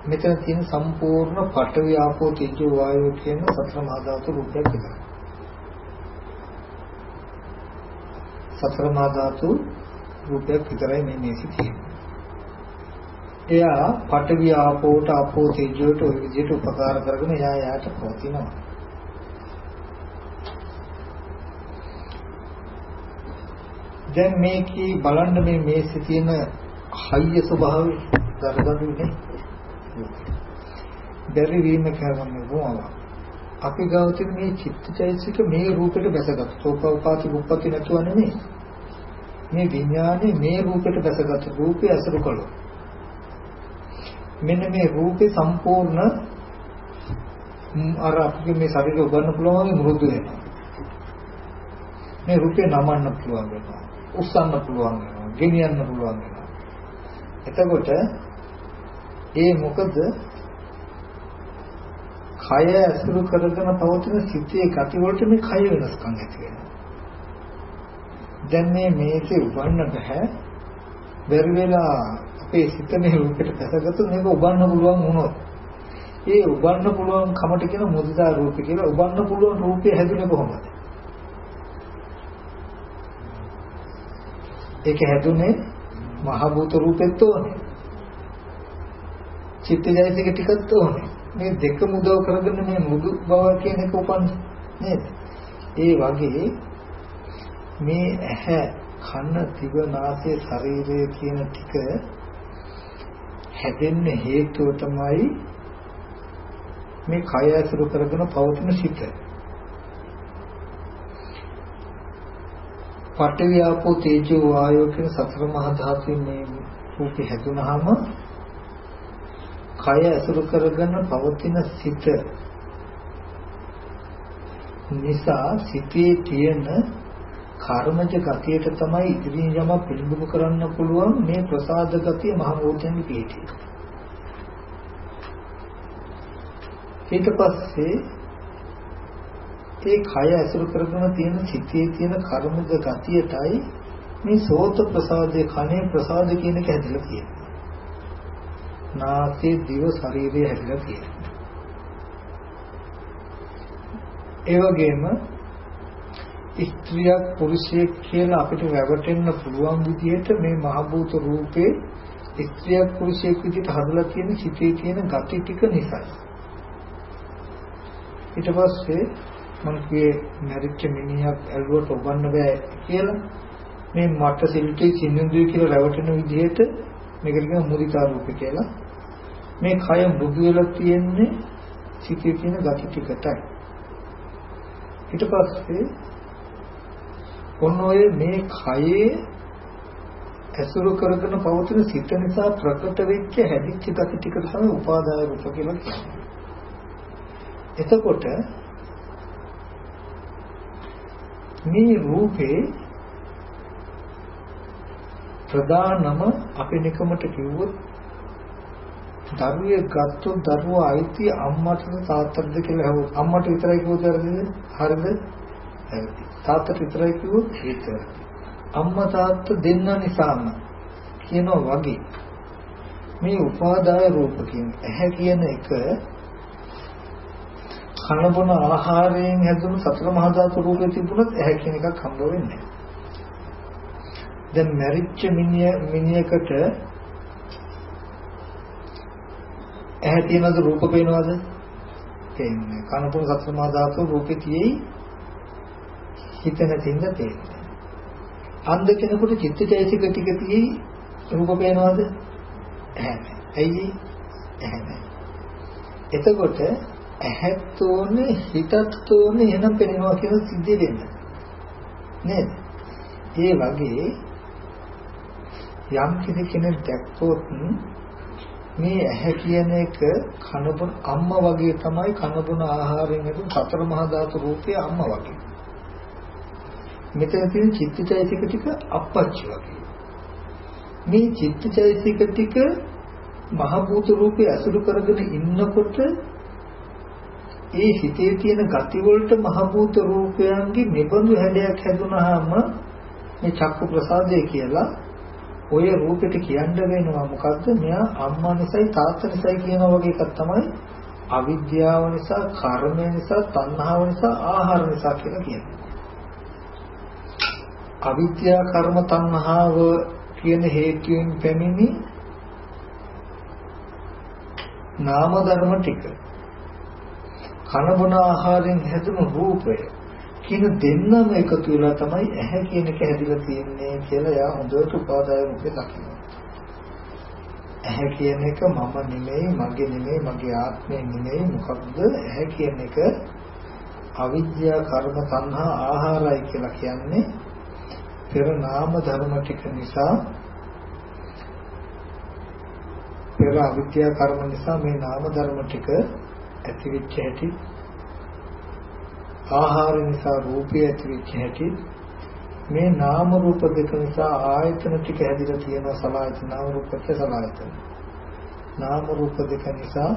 මෙතන තියෙන සම්පූර්ණ පඨවි ආපෝ තේජෝ වායෝ කියන සතර මහා ධාතු රූපයක් විතරයි. සතර මහා ධාතු රූපයක් විතරයි මේ මේසි තියෙන්නේ. එයා පඨවි ආපෝට ආපෝ තේජෝට ওই විදිහට උපකාර කරගෙන එයා යාට පවතිනවා. දැන් මේකේ බලන්න මේ මේසි තියෙන හයිය ස්වභාවය දරගන්නේ බැරි වීම කරන්නේ කොහොමද? අපි ගාවතින් මේ චිත්තචෛතසික මේ රූපෙට බැසගත් සෝපෝපාති උප්පති නැතුව නෙමෙයි. මේ විඥානේ මේ රූපෙට බැසගත් රූපය අසුරු කළොත්. මෙන්න මේ රූපේ සම්පූර්ණ අර අපිට මේ ශරීරය උගන්න පුළුවන් වගේ මෘදු වෙනවා. මේ රූපේ නමන්න පුළුවන් වෙනවා. උස්සන්න පුළුවන් වෙනවා. ගෙනියන්න පුළුවන් වෙනවා. එතකොට ඒ මොකද කය ඇසුරු කරගෙන පවතින සිතේ ගති වලට මේ කය වෙනස්කම් ඇති වෙනවා. දැන් මේ මේකේ උබන්න බෑ. බැරි වෙලා අපේ සිත මේ රූපෙට පැසගත්තු මේක උබන්න පුළුවන් වුණොත් ඒ උබන්න පුළුවන් කමට කියන මුදිතා රූපේ කියලා උබන්න පුළුවන් රූපේ හැදුනේ කොහොමද? ඒක හැදුනේ මහ භූත රූපෙත් ඕනේ. චිත්තජයතික ටිකත් ඕනේ. මේ දෙක මුදව කරගෙන මේ මුදු බව කියන එක උපන්නේ නේද? ඒ වගේ මේ ඇහැ කන දිව නාසය ශරීරය කියන ටික හැදෙන්න හේතුව තමයි මේ කය ඇසුරු කරගෙන පවතින සිත. පඨවි ආපෝ තේජෝ වායෝ කියන සතර මහා ධාතුන් මේ රූපේ හැදුනහම කය ඇසුරු කරගෙන පවතින සිත නිසා සිතේ තියෙන කර්මජ ගතියට තමයි ඉදිරියෙන් යම පිළිඹු කරන්න පුළුවන් මේ ප්‍රසාද ගතිය මහ භූතයන්ගේ පිටිය. ඊට පස්සේ ඒ කය ඇසුරු කරගෙන තියෙන සිතේ තියෙන කර්මජ ගතියටයි මේ සෝත ප්‍රසාදේ කනේ ප්‍රසාද කියන එක හැදලා තියෙන්නේ. නාසයේ දිව ශරීරය හැදලා තියෙනවා. ඒ වගේම ස්ත්‍රියක් පුරුෂයෙක් කියලා අපිට රැවටෙන්න පුළුවන් විදිහට මේ මහ භූත රූපේ ස්ත්‍රියක් පුරුෂයෙක් විදිහට හදලා තියෙන සිතේ තියෙන gati ටික නිසායි. ඊට පස්සේ මම කියේ මැරිච්ච මිනිහක් ඇල්ලුවට ඔබන්න බෑ කියලා මේ මට සිල්ටි සින්දුයි කියලා රැවටෙන විදිහට මේකට කියන මුදිතා රූපේ කියලා. මේ කය මෘදු වෙලා තියෙන්නේ සිතේ තියෙන gati ටිකටයි. ඊට පස්සේ ඔන්න ඔය මේ කයේ ඇසුරු කරගෙන පවතින සිත නිසා ප්‍රකට වෙච්ච හැදිච්ච gati ටික තමයි උපාදාය රූප කියලා කියන්නේ. එතකොට මේ රූපේ ප්‍රධානම අපේ නිකමට කිව්වොත් දරුවේ ගත්තොත් දරුවා අයිති අම්මටද තාත්තටද කියලා අහුවොත් අම්මට විතරයි කිව්වොත් හරිද? හරිද? හරිද? තාත්තට විතරයි කිව්වොත් ඒක. අම්මා තාත්තා දෙන්න නිසාම කියනවා වගේ මේ උපාදාය රූප කියන ඇහැ කියන එක කන බොන ආහාරයෙන් හැදුණු සතර මහා ධාතු රූපේ තිබුණොත් ඇහැ කියන එකක් හම්බ වෙන්නේ නැහැ. දැන් මැරිච්ච මිනිහ මිනිහකට ඇහැ තියනද රූප පේනවද? පේන්නේ. කනපුන සත්‍රමා ධාතු රූපේ තියෙයි හිතන තින්ද පේන්නේ. අන්ධ කෙනෙකුට චිත්තචෛසික ටික තියෙයි රූප පේනවද? ඇහැ ඇයි ඇහැ එතකොට ඇහත් ඕනේ හිතත් ඕනේ එහෙනම් පේනවා කියන සිද්ධිය වෙන්න. නේද? ඒ වගේ යම් කෙනෙක් දැක්කොත් මේ ඇහැ කියන එක කනබුන අම්මා වගේ තමයි කනබුන ආහාරයෙන් ලැබුණු සතර මහා ධාතු රූපයේ අම්මා වගේ. මෙතන තියෙන චිත්තචෛතසික ටික අපච්චි වගේ. මේ චිත්තචෛතසික ටික මහ භූත රූපේ අසුරු කරගෙන ඉන්නකොට ඒ හිතේ තියෙන ගති වලට මහ භූත රූපයන්ගේ නිබඳු හැඩයක් හැදුනහම මේ චක්කු ප්‍රසාදය කියලා ඔය රූපෙට කියන්න වෙනවා. මොකද්ද? මෙයා අම්මා නිසායි තාත්තා නිසායි කියන වගේ එකක් තමයි අවිද්‍යාව නිසා කර්මය නිසා තණ්හාව නිසා ආහාර නිසා කියලා කියන්නේ. අවිද්‍යා කර්ම තණ්හාව කියන හේතුයෙන් පැමිණි නාම ධර්ම ටික කන බොන ආහාරයෙන් හැදුණු රූපය කියන දෙන්නම එකතු වෙලා තමයි ඇහැ කියන එක හැදිලා තියෙන්නේ කියලා එයා හොඳට උපාදාය රූපේ දකිනවා. ඇහැ කියන එක මම නෙමෙයි, මගේ නෙමෙයි, මගේ ආත්මය නෙමෙයි මොකක්ද? ඇහැ කියන එක අවිද්‍යා කර්ම සංහා ආහාරයි කියලා කියන්නේ පෙර නාම ධර්ම ටික නිසා පෙර අවිද්‍යා කර්ම නිසා මේ නාම ධර්ම ටික ඇතිවෙච්ච හැටි ආහාර නිසා රූපය ඇතිවෙච්ච හැටි මේ නාම රූප දෙක නිසා ආයතන ටික හැදිලා තියෙන සලආයතන නාම රූපච්ච සලආයතන නාම රූප දෙක නිසා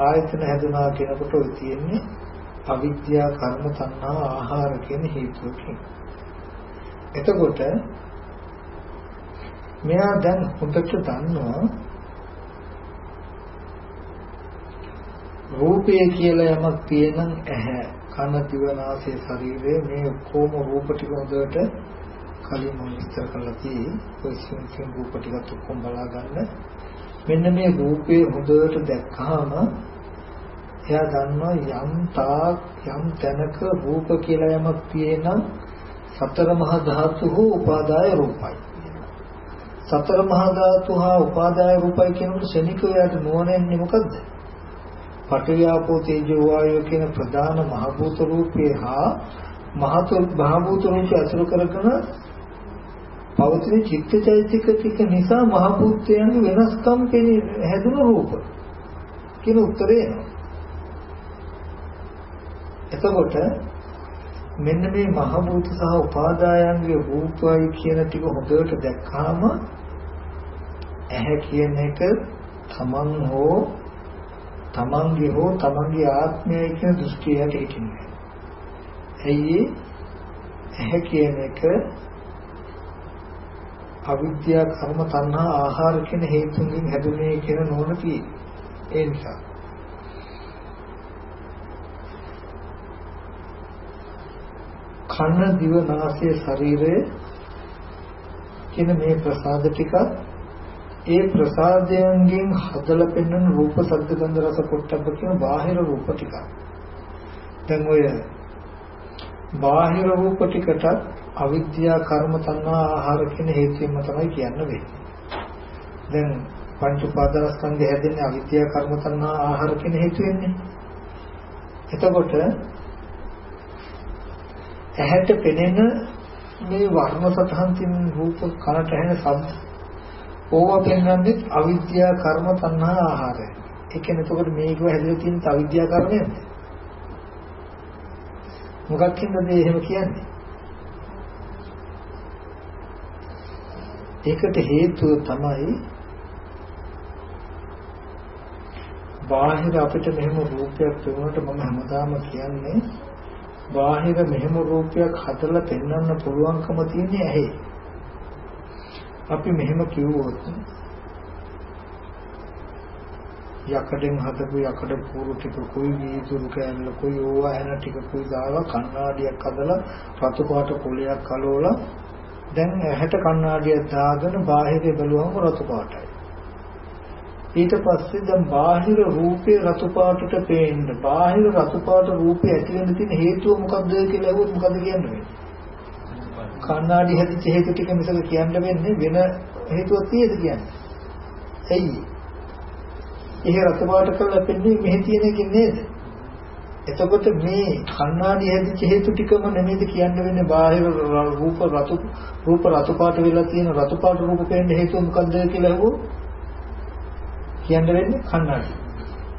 ආයතන හැදුනා කියනකොට ඔය තියෙන්නේ අවිද්‍යා කර්ම තණ්හා ආහාර කියන හේතුවකින් එතකොට මෙයා දැන් හොඳට දන්නවා රූපය කියලා යමක් තියෙනම් ඇහැ කන දිව නාසය ශරීරය මේ ඔක්කොම රූප ටික හොඳට කලින් මම විස්තර කරලා තියෙයි. ඔය සිං සිං රූප ටිකත් ඔක්කොම බලා ගන්න මෙන්න මේ රූපේ හොඳට දැක්කහම එයා දන්නවා යම් තාක් යම් තැනක රූප කියලා යමක් තියෙනම් සතර මහා ධාතු හෝ උපාදාය රූපයි සතර මහා ධාතු හා උපාදාය රූපයි කියනකොට ශනිකව යට නුවණන්නේ මොකද්ද? පඨවියාපෝ තේජෝ වායෝ කියන ප්‍රධාන මහ භූත රූපේ හා මහත් මහ භූත රූපය අසුර කරගෙන පවතින චිත්තචෛතසික ටික නිසා මහ භූතයන්ගේ වෙනස්කම් හැදුණු රූප කියන උත්තරේ එතකොට මෙන්න මේ මහ භූත සහ උපාදායන්ගේ රූපයි කියන ටික හොඳට දැක්කාම ඇහැ කියන එක තමන් හෝ තමන්ගේ හෝ තමන්ගේ ආත්මය කියන දෘෂ්ටියට හිටින්නේ. ඇයි ඇහැ කියන එක අවිද්‍යා කර්ම තණ්හා ආහාර කියන හේතුන්ගෙන් හැදුනේ කියන නෝන තියෙන්නේ. ඒ නිසා කන දිව නාසය ශරීරය කියන මේ ප්‍රසාද ටිකත් ඒ ප්‍රසාදයන්ගෙන් හදලා පෙන්වන රූප සද්ද ගන්ධ රස පොට්ටබ්බ කියන බාහිර රූප ටික. දැන් ඔය බාහිර රූප ටිකට අවිද්‍යා කර්ම තණ්හා ආහාර කියන හේතුවෙන්ම තමයි කියන්න වෙන්නේ. දැන් පංච උපාදානස්කන්ධය හැදෙන්නේ අවිද්‍යා කර්ම තණ්හා ආහාර කියන හේතුවෙන්නේ. එතකොට ඇහැට පෙනෙන මේ වර්ණ සතහන් තියෙන රූප කනට ඇහෙන ශබ්ද ඕවා පෙන්වන්නේ අවිද්‍යා කර්ම තණ්හා ආහාරය. ඒ කියන්නේ එතකොට මේකව හැදලා තියෙන අවිද්‍යා කර්මයක්ද? මොකක් හින්දාද එහෙම කියන්නේ? ඒකට හේතුව තමයි බාහිර අපිට මෙහෙම රූපයක් පෙනුනට මම හැමදාම කියන්නේ බාහිර මෙහෙම රූපයක් හදලා පෙන්වන්න පුළුවන්කම තියෙන්නේ ඇහි. අපි මෙහෙම කිව්වොත් යකඩෙන් හදපු යකඩ කූරු ටික කුයි වීදුරු කෑල්ල කුයි ඕවා හැන ටික කුයි දාලා කණ්ණාඩියක් හදලා රතු පාට කොලයක් කලවලා දැන් ඇහැට කණ්ණාඩියක් දාගෙන බාහිරේ බලුවම රතු පාටයි. ඊට පස්සේ දැන් බාහිර රූපේ රතු පාටට පේන්න බාහිර රතු පාට රූපේ ඇති වෙන්න තියෙන හේතුව මොකක්ද කියලා අහුවොත් මොකද කියන්නේ? කණ්ණාඩි හැදිච්ච හේතු ටික මිසක කියන්න වෙන්නේ වෙන හේතුවක් තියෙද කියන්නේ. ඇයි? එහෙ රතු පාට කරලා පෙන්නේ මෙහි තියෙන එකේ නේද? එතකොට මේ කණ්ණාඩි හැදිච්ච හේතු ටිකම නෙමෙයිද කියන්න වෙන්නේ බාහිර රූප රතු රූප රතු පාට වෙලා තියෙන රතු පාට රූප පෙන්න හේතුව මොකද්ද කියලා අහුවෝ කියන්න වෙන්නේ කණ්ණාඩි.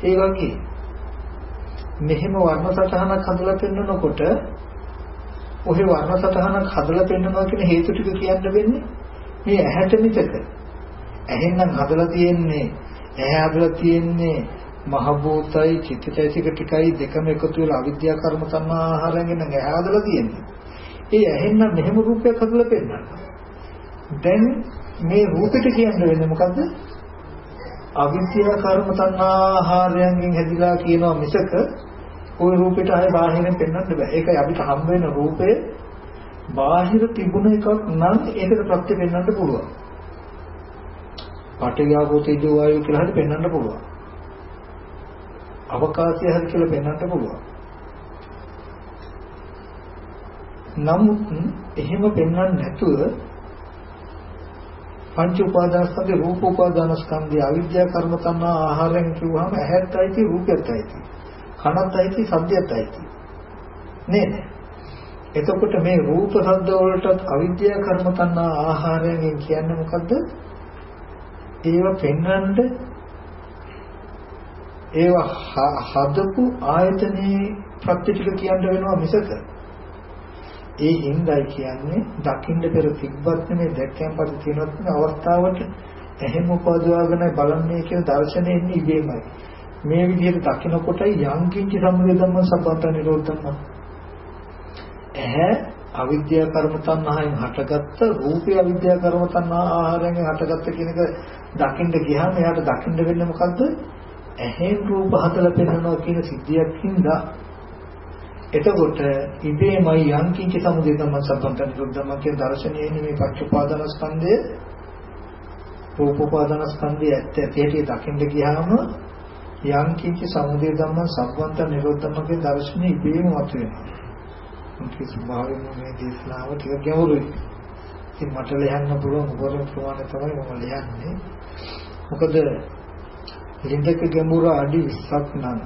ඒ වගේ මෙහෙම වර්ණ සටහනක් හදලා පෙන්නකොට ඔහේ වර්ණ සටහනක් හදලා පෙන්නනවා කියන හේතු ටික කියන්න වෙන්නේ මේ ඇහැට මිසක ඇහෙන්නම් හදලා තියෙන්නේ ඇහැ හදලා තියෙන්නේ මහ භූතයි චිත්තචෛසික ටිකයි දෙකම එකතු වෙලා අවිද්‍යා කර්ම තණ්හා ආහාරයෙන් නම් ඇහැ හදලා තියෙන්නේ. ඒ ඇහෙන්නම් මෙහෙම රූපයක් හදලා පෙන්නනවා. දැන් මේ රූපෙට කියන්න වෙන්නේ මොකද්ද? අවිද්‍යා කර්ම තණ්හා ආහාරයෙන් හැදිලා කියනවා මිසක ওই රූපෙට ආය බාහිරින් පෙන්වන්න බෑ. ඒකයි අපිට හම් වෙන රූපය බාහිර තිබුණ එකක් නම් ඒකට ප්‍රත්‍ය පෙන්වන්න පුළුවන්. පටිඝාපෝ තේජෝ වායු කියලා හරි පෙන්වන්න පුළුවන්. අවකාශය හරි කියලා පෙන්වන්න පුළුවන්. නමුත් එහෙම පෙන්වන්න නැතුව පංච උපාදානස්කන්ධේ රූප උපාදානස්කන්ධය අවිද්‍යා කර්ම තණ්හා ආහාරයෙන් කිව්වහම ඇහැත් ඇයිති රූපයත් ඇයිති කනත් ඇයිති ශබ්දයත් ඇයිති නේද? එතකොට මේ රූප ශබ්ද වලටත් අවිද්‍යා කර්ම තණ්හා ආහාරයෙන් කියන්නේ මොකද්ද? ඒව පෙන්වන්න ඒව හදපු ආයතනයේ ප්‍රතිචික කියන්න වෙනවා මිසක. ඒ හිඳයි කියන්නේ දකින්න පෙර තිබ්බත් නෙමෙයි දැක්කයන් පස්සේ තියෙනත් අවස්ථාවට එහෙම උපදවාගෙන බලන්නේ කියන දර්ශනය එන්නේ ඉබේමයි. මේ විදිහට දකිනකොටයි යම් කිංචි සම්මුතිය ධම්ම සම්බන්ත නිරෝධම. ඇහැ අවිද්‍යා කර්ම තණ්හාවෙන් හටගත්ත රූපය අවිද්‍යා කර්ම තණ්හා ආහාරයෙන් හටගත්ත කියන එක දකින්න ගියාම එයාට දකින්න වෙන්නේ මොකද්ද? ඇහෙන් රූප හදලා පෙන්වනවා කියන සිද්ධියක් හින්දා එතකොට ඉබේමයි යංකින්ච සමුදය ධම්ම සම්බන්ත නිරුද්ධම කියන දර්ශනයේ මේ පංච උපාදාන ස්කන්ධය රූප උපාදාන ස්කන්ධය ඇත්ත ඇටි දකින්න ගියාම යංකින්ච සමුදය ධම්ම සම්බන්ත නිරුද්ධම කියන දර්ශනය ඉබේම මතුවෙනවා. මොකද ස්වභාවයෙන්ම මේ දේශනාව ටික ගැඹුරුයි. ඉතින් මට ලියන්න පුළුවන් උපරිම ප්‍රමාණය තමයි මම ලියන්නේ. මොකද ලින්දක ගැඹුර අඩි 20ක් නම්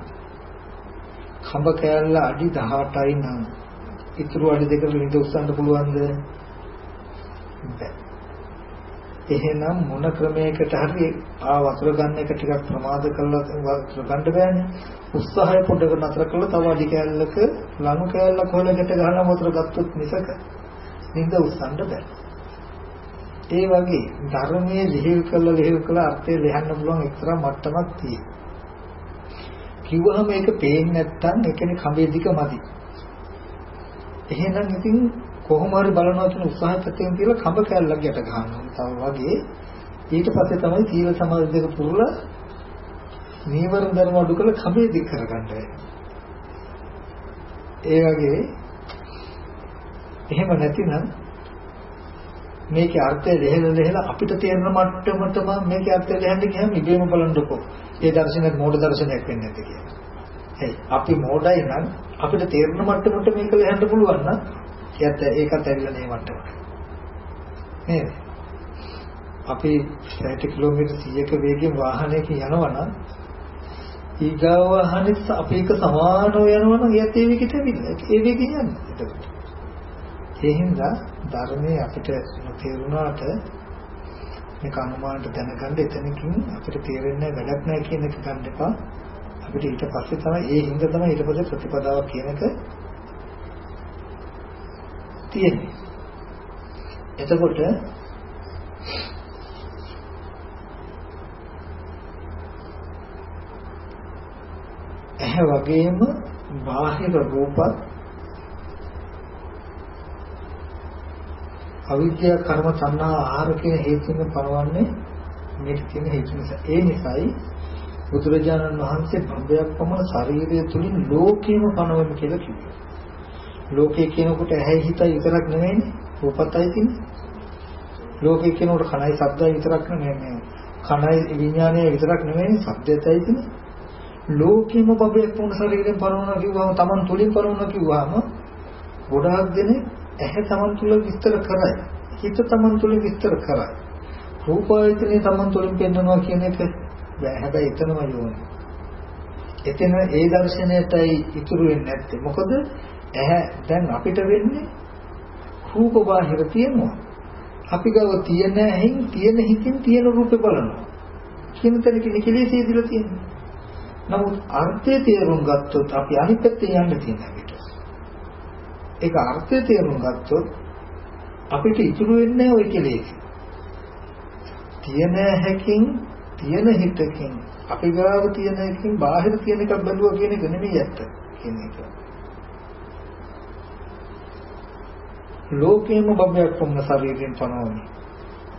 කඹ කෑල්ල අඩි 18යි නම් ඉතුරු අඩි දෙක ලිඳ උස්සන්න පුළුවන්ද? එහෙනම් මොන ක්‍රමයකට හරි ආ වතුර ගන්න එක ටිකක් ප්‍රමාද කරලා වතුර ගන්න බෑනේ. උත්සාහය පොඩ්ඩක් නතර කළා තව අඩි කෑල්ලක ලණු කෑල්ලක හොලකට ගහලා වතුර ගත්තොත් මිසක ලිඳ උස්සන්න බෑ. ඒ වගේ ධර්මයේ ලිහිල් කළ ලිහිල් කළ අර්ථය ලියන්න පුළුවන් එක්තරා මට්ටමක් තියෙනවා. කිව්වහම ඒක පේන්නේ නැත්තම් ඒ කියන්නේ කඹේ දික මදි. එහෙනම් ඉතින් කොහොම හරි බලනවා කියන උත්සාහයෙන් කියලා කඹ කැල්ලක් යට ගන්නවා. තව වගේ ඊට පස්සේ තමයි සීල සමාධි දෙක පුරලා නීවරණ ධර්ම අඩු කළ කඹේ දික් කරගන්න ඒ වගේ එහෙම නැතිනම් මේකේ අර්ථය ලෙහෙල ලෙහෙල අපිට තේරෙන මට්ටමටම මේකේ අර්ථය ලෙහෙන්න ගියාම ඉබේම බලන්නකො. ඒ දර්ශනයක් මෝඩ දර්ශනයක් වෙන්නේ නැති කියලා. හරි. අපි මෝඩයි නම් අපිට තේරෙන මට්ටමට මේක ලෙහෙන්න පුළුවන් නම් ඒත් ඒකත් ඇවිල්ලා මේ මට්ටමට. නේද? අපි 60 කිලෝමීටර් 100ක වේගයෙන් වාහනයක යනවනම් ඊගාව වාහනේ අපි එක සමානව යනවනම් ඒත් ඒ වේගෙට ඇවිල්ලා ඒ වේගෙන් යන්නේ. එතකොට ඒ හින්දා ධර්මයේ අපිට තේරුණාට මේක අනුමානට දැනගන්න එතනකින් අපිට තේරෙන්නේ වැඩක් නැහැ කියන එක ගන්න එපා. අපිට ඊට පස්සේ තමයි ඒ හින්දා තමයි ඊට පස්සේ ප්‍රතිපදාවක් කියන එක තියෙන්නේ. එතකොට ඇහැ වගේම බාහිර රූපත් අවිද්‍යා කර්ම තණ්හා ආහාර කියන හේතුන් පරවන්නේ මේක කියන හේතු නිසා. ඒ නිසායි බුදුරජාණන් වහන්සේ භවයක් පමණ ශරීරය තුලින් ලෝකේම පනවන කියලා කිව්වා. ලෝකේ කියනකොට ඇහැ හිතයි විතරක් නෙවෙයිනේ රූපතයි තියෙන්නේ. ලෝකේ කියනකොට කනයි ශබ්දයි විතරක් නෙවෙයි කනයි විඥානය විතරක් නෙවෙයි ශබ්දයයි තියෙන්නේ. ලෝකෙම බබයක් වුණ ශරීරයෙන් පනවන කිව්වම Taman තුලින් පනවන කිව්වම ගොඩාක් දෙනෙක් ඇහැ තමන් තුළ විස්තර කරයි. හිත තමන් තුළ විස්තර කරයි. රූපායතනේ Taman තුලින් පෙන්වනවා කියන එක බෑ හැබැයි එතනම යෝනේ. එතන ඒ දර්ශනයටයි ඉතුරු වෙන්නේ නැත්තේ. මොකද ඇහැ දැන් අපිට වෙන්නේ රූප බාහිර තියෙනවා. අපි ගාව තියෙන ඇහින් තියෙන හිතින් තියෙන රූපේ බලනවා. කියන තැනක නිකලීසී ඉදිරිය තියෙනවා. නමුත් අර්ථය තේරුම් ගත්තොත් අපි අනිත් පැත්තේ යන්න තියෙන අපිට. ඒක අර්ථය තේරුම් ගත්තොත් අපිට ඉතුරු වෙන්නේ ওই කෙලෙස්. තියෙන හැකින් තියෙන හිතකින් අපි ගාව තියෙන එකකින් බාහිර තියෙන එකක් බැලුවා කියන එක නෙමෙයි ඇත්ත කියන එක. ලෝකේම බබයක් වුණ ශරීරයෙන් පනවන්නේ.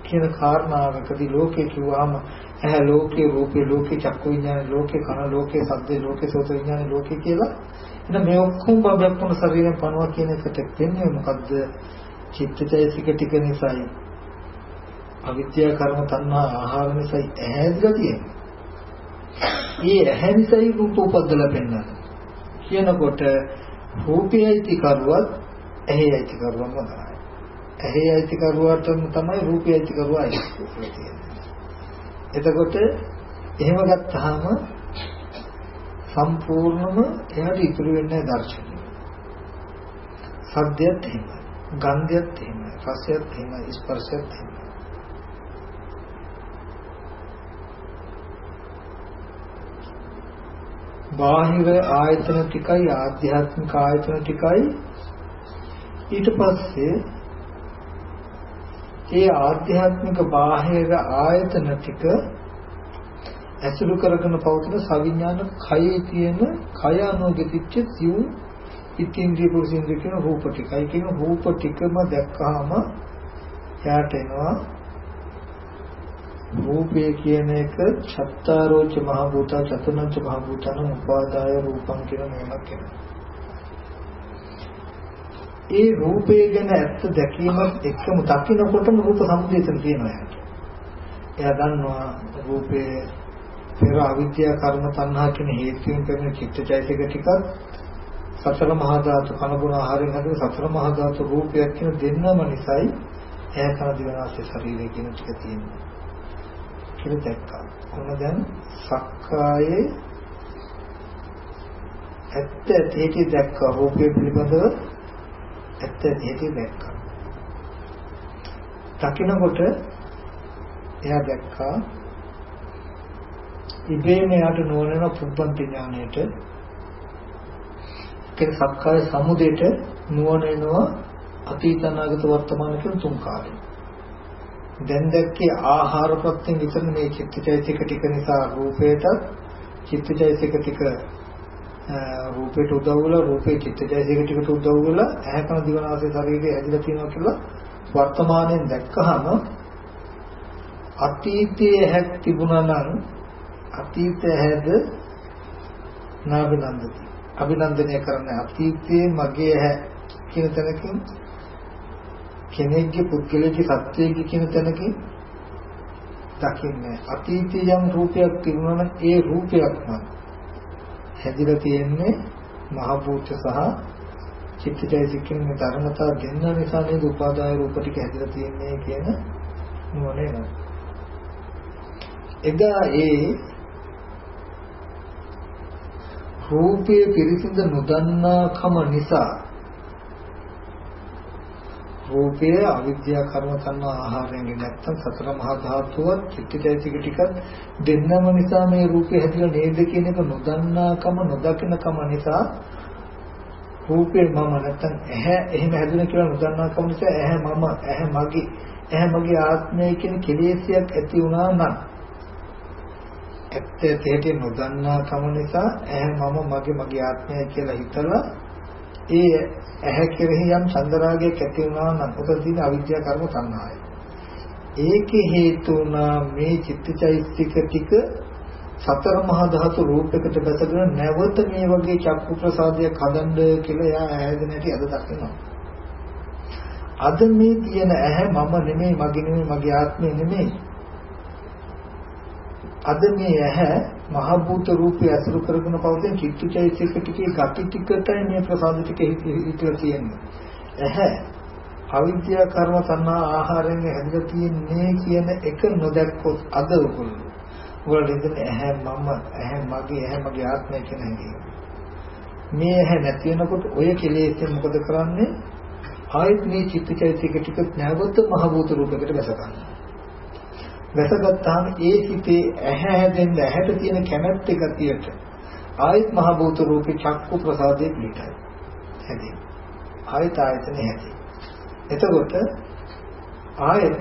කියන කාරණාවකදී ලෝකේ කිව්වම ඇහැ ලෝකේ රූපේ ලෝකේ චක්කු විඥාන ලෝකේ කන ලෝකේ සද්දේ ලෝකේ සෝත විඥාන ලෝකේ කියලා. එහෙනම් මේ ඔක්කොම බබයක් වුණ ශරීරයෙන් පනවා කියන එකට වෙන්නේ මොකද්ද? චිත්තචෛසික ටික නිසායි. අවිද්‍යා කර්ම තණ්හා ආහාර නිසායි. ඇහැදලා තියෙන්නේ. මේ ඇහැ නිසායි රූප උපදලා පෙන්වන්නේ. කියනකොට රූපයයිති කරුවත් ඇහැයයිති කරුවම තමයි. ඇහැයයිති කරුවටම තමයි රූපයයිති කරුවා තියෙන්නේ. එතකොට එහෙම ගත්තාම සම්පූර්ණම එයාට ඉතුරු වෙන්නේ දර්ශනය. සද්දයත් එහෙමයි. ගන්ධයත් එහෙමයි. රසයත් එහෙමයි. ස්පර්ශයත් එහෙමයි. බාහිර ආයතන ටිකයි ආධ්‍යාත්මික ආයතන ටිකයි ඊට පස්සේ ඒ ආධ්‍යාත්මික බාහිර ආයතන ටික ඇසුරු කරගෙන පවතින සවිඥාන කයේ තියෙන කය අනුගතිච්ච සිව් ඉතින්ද්‍රිය පුරුෂින්ද්‍රිය කියන රූප ටිකයි කියන රූප ටිකම දැක්කහම එයාට එනවා රූපය කියන එක චත්තාරෝච මහ භූතා චතුර්ණංච මහ භූතන උපාදාය රූපං කියන නමක් එනවා. ඒ රූපය ගැන ඇත්ත දැකීමත් එක්කම දකින්නකොටම රූප සමුදේශන තියෙනවා යාට. එයා දන්නවා රූපේ පෙර අවිද්‍යා කර්ම තණ්හා කියන හේතුයෙන් කරන චිත්තචෛතසික ටිකත් සතර මහා ධාතු කනගුණ ආහාරයෙන් හදන සතර මහා ධාතු රූපයක් කියන දෙන්නම නිසායි එයා කන දිවනාසේ ශරීරය කියන ටික තියෙනවා. කියලා දැක්කා. කොහොම දැන් සක්කායේ ඇත්ත ඇටි දැක්කා රූපය පිළිබඳව ඇත්ත ඇටි දැක්කා. දකින්නකොට එයා දැක්කා ඉබේම යාට නොවන පුබ්බන්ති ඥාණයට කියන සක්කාය සමුදයට නුවණ එනවා අතීත අනාගත වර්තමාන කියන තුන් කාලේ. දැන් දැක්කේ ආහාර ප්‍රත්‍යයෙන් විතර මේ චිත්තචෛතසික ටික නිසා රූපේට චිත්තචෛතසික ටික රූපේට උදව් වෙලා රූපේ චිත්තචෛතසික ටිකට උදව් වෙලා ඇහැ කන දිවනාසය ශරීරය ඇදිලා තියෙනවා කියලා වර්තමානයෙන් දැක්කහම අතීතයේ හැක් තිබුණා නම් අතීතය හැද නාබිනන්දති අභිනන්දනය කරන්නේ අතීතයේ මගේ ඇහැ කියන තැනකින් කෙනෙක්ගේ පුද්ගලයේ සත්‍යයේ කියන තැනකින් දකින්නේ අතීතයේ යම් රූපයක් තිබුණා නම් ඒ රූපයක්ම හැදිලා තියෙන්නේ මහ භූත සහ චිත්තචෛතසිකින් මේ ධර්මතා දෙන්න නිසා නේද උපාදාය රූප ටික හැදිලා තියෙන්නේ කියන නුවණ එනවා. එදා ඒ රූපයේ පිරිසිඳ නොදන්නාකම නිසා රූපය අවිද්‍යා කර්ම තණ්හා ආහාරයෙන් නැත්තම් සතර මහා ධාතුවත් චිත්තචෛතසික ටිකත් දෙන්නම නිසා මේ රූපේ හැදිලා නේද කියන එක නොදන්නාකම නොදකින්නකම නිසා රූපේ මම නැත්තම් ඇහැ එහෙම හැදුණා කියලා නොදන්නාකම නිසා ඇහැ මම ඇහැ මගේ ඇහැ මගේ ආත්මය කියන කෙලෙසියක් ඇති වුණා නම් ඇත්ත තේටි නොදන්නාකම නිසා ඇහැ මම මගේ මගේ ආත්මය කියලා හිතලා ඒ ඇහැ කෙරෙහි යම් චන්දරාගයක් ඇති වුණා නම් උතන තියෙන අවිද්‍යා කර්ම තණ්හාවයි. ඒකේ හේතු වුණා මේ චිත්තචෛතසික ටික සතර මහා ධාතු රූපයකට බැසගෙන නැවත මේ වගේ චක්කු ප්‍රසාදයක් හදන්න කියලා එයා ඇහැගෙන ඇති අද දකිනවා. අද මේ තියෙන ඇහැ මම නෙමෙයි මගේ නෙමෙයි මගේ ආත්මය නෙමෙයි. අද මේ ඇහැ මහ භූත රූපය අසුරු කරගෙන පවතින චිත්තචෛතසික ටිකේ ගති ටිකටයි මේ ප්‍රසාද ටික හිතලා තියෙන්නේ. ඇහැ අවිද්‍යා කර්ම තණ්හා ආහාරයෙන් හැදලා තියෙන්නේ කියන එක නොදැක්කොත් අද ඔයගොල්ලෝ ඔයගොල්ලෝ ඉඳන් ඇහැ මම ඇහැ මගේ ඇහැ මගේ ආත්මය කියන හැඟීම. මේ ඇහැ නැති වෙනකොට ඔය කෙලෙස් මොකද කරන්නේ? ආයත් මේ චිත්තචෛතසික ටික නැවත මහ භූත රූපයකට වැස ගන්නවා. වැසගත්තාම ඒ සිතේ ඇහැ හැදෙන්න ඇහැට තියෙන කැමැත්ත ගතියට ආයත් මහ භූත රූපේ චක්කු ප්‍රසාදේ පිටයි හැදෙන්නේ ආයත ආයතන හැදෙන්නේ එතකොට ආයත්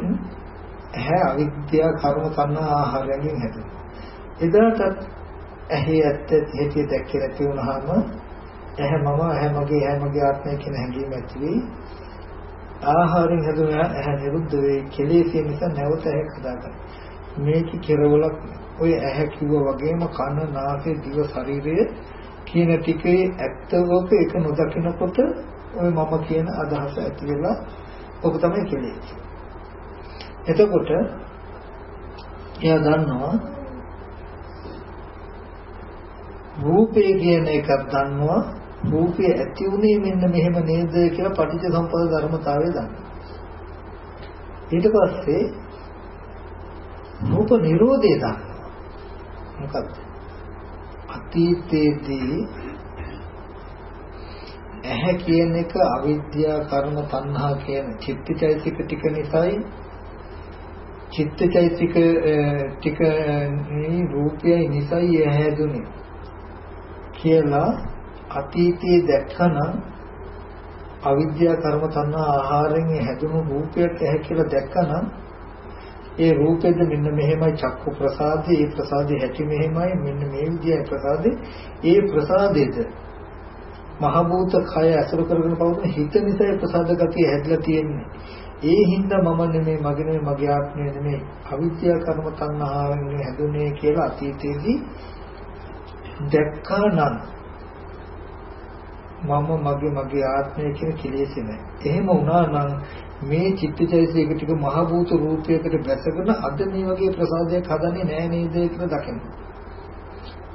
ඇහැ අවිද්‍යා කර්ම තණ්හා ආහාරයෙන් හැදෙනවා. එදාටත් ඇහි ඇත්ත ඇති දැක්කේ නැති වුනහම ඇහැ මම ඇහැ මගේ ඇහැ මගේ ආත්මය කියන හැඟීම ඇති වෙයි. ආහාරයෙන් හැදුන ඇහැ නිරුද්ධ වෙයි. කෙලෙසිය නිසා නැවත ඇහැ හදාගන්න. මේක කෙරවලක් ඔය ඇහැ කිව්වා වගේම කන නාසය දිව ශරීරය කියන ටිකේ ඇත්තවක එක නොදකිනකොට ඔය මම කියන අදහස ඇති වෙලා ඔක තමයි කෙලෙස්. එතකොට එයා දන්නවා රූපේ කියන එකක් දන්නවා රූපේ ඇති උනේ මෙන්න මෙහෙම නේද කියලා පටිච්ච සම්පද ධර්මතාවය දන්නවා. ඊට පස්සේ රූප නිරෝධය දන්නවා. මොකක්ද? අතීතයේදී ඇහැ කියන එක අවිද්‍යා කර්ම තණ්හා කියන චිත්තචෛතසික ටික නිසායි චිත්තචෛතසික ටික මේ රූපයයි නිසායි ඇහැ දුනේ කියලා අතීතයේ දැක්කනම් අවිද්‍යා කර්ම තණ්හා ආහාරයෙන් හැදුණු රූපයක් ඇහැ කියලා දැක්කනම් ඒ රූපෙද මෙන්න මෙහෙමයි චක්කු ප්‍රසාදේ ඒ ප්‍රසාදේ හැටි මෙහෙමයි මෙන්න මේ විදියයි ප්‍රසාදේ ඒ ප්‍රසාදේද මහ භූත කය අසුර කරගෙන පවතින හිත නිසා ප්‍රසාද ගතිය හැදලා තියෙන්නේ. ඒ හින්දා මම නෙමෙයි මගේ නෙමෙයි මගේ ආත්මය නෙමෙයි අවිද්‍යා කර්ම තණ්හාවෙන් හැදුනේ කියලා අතීතයේදී දැක්කා නම් මම මගේ මගේ ආත්මය කියන කෙලෙස් නෑ. එහෙම වුණා නම් මේ චිත්තචෛතසික ටික මහ භූත රූපයකට බැසගෙන අද මේ වගේ ප්‍රසාදයක් හදන්නේ නෑ නේද කියලා දකින්න.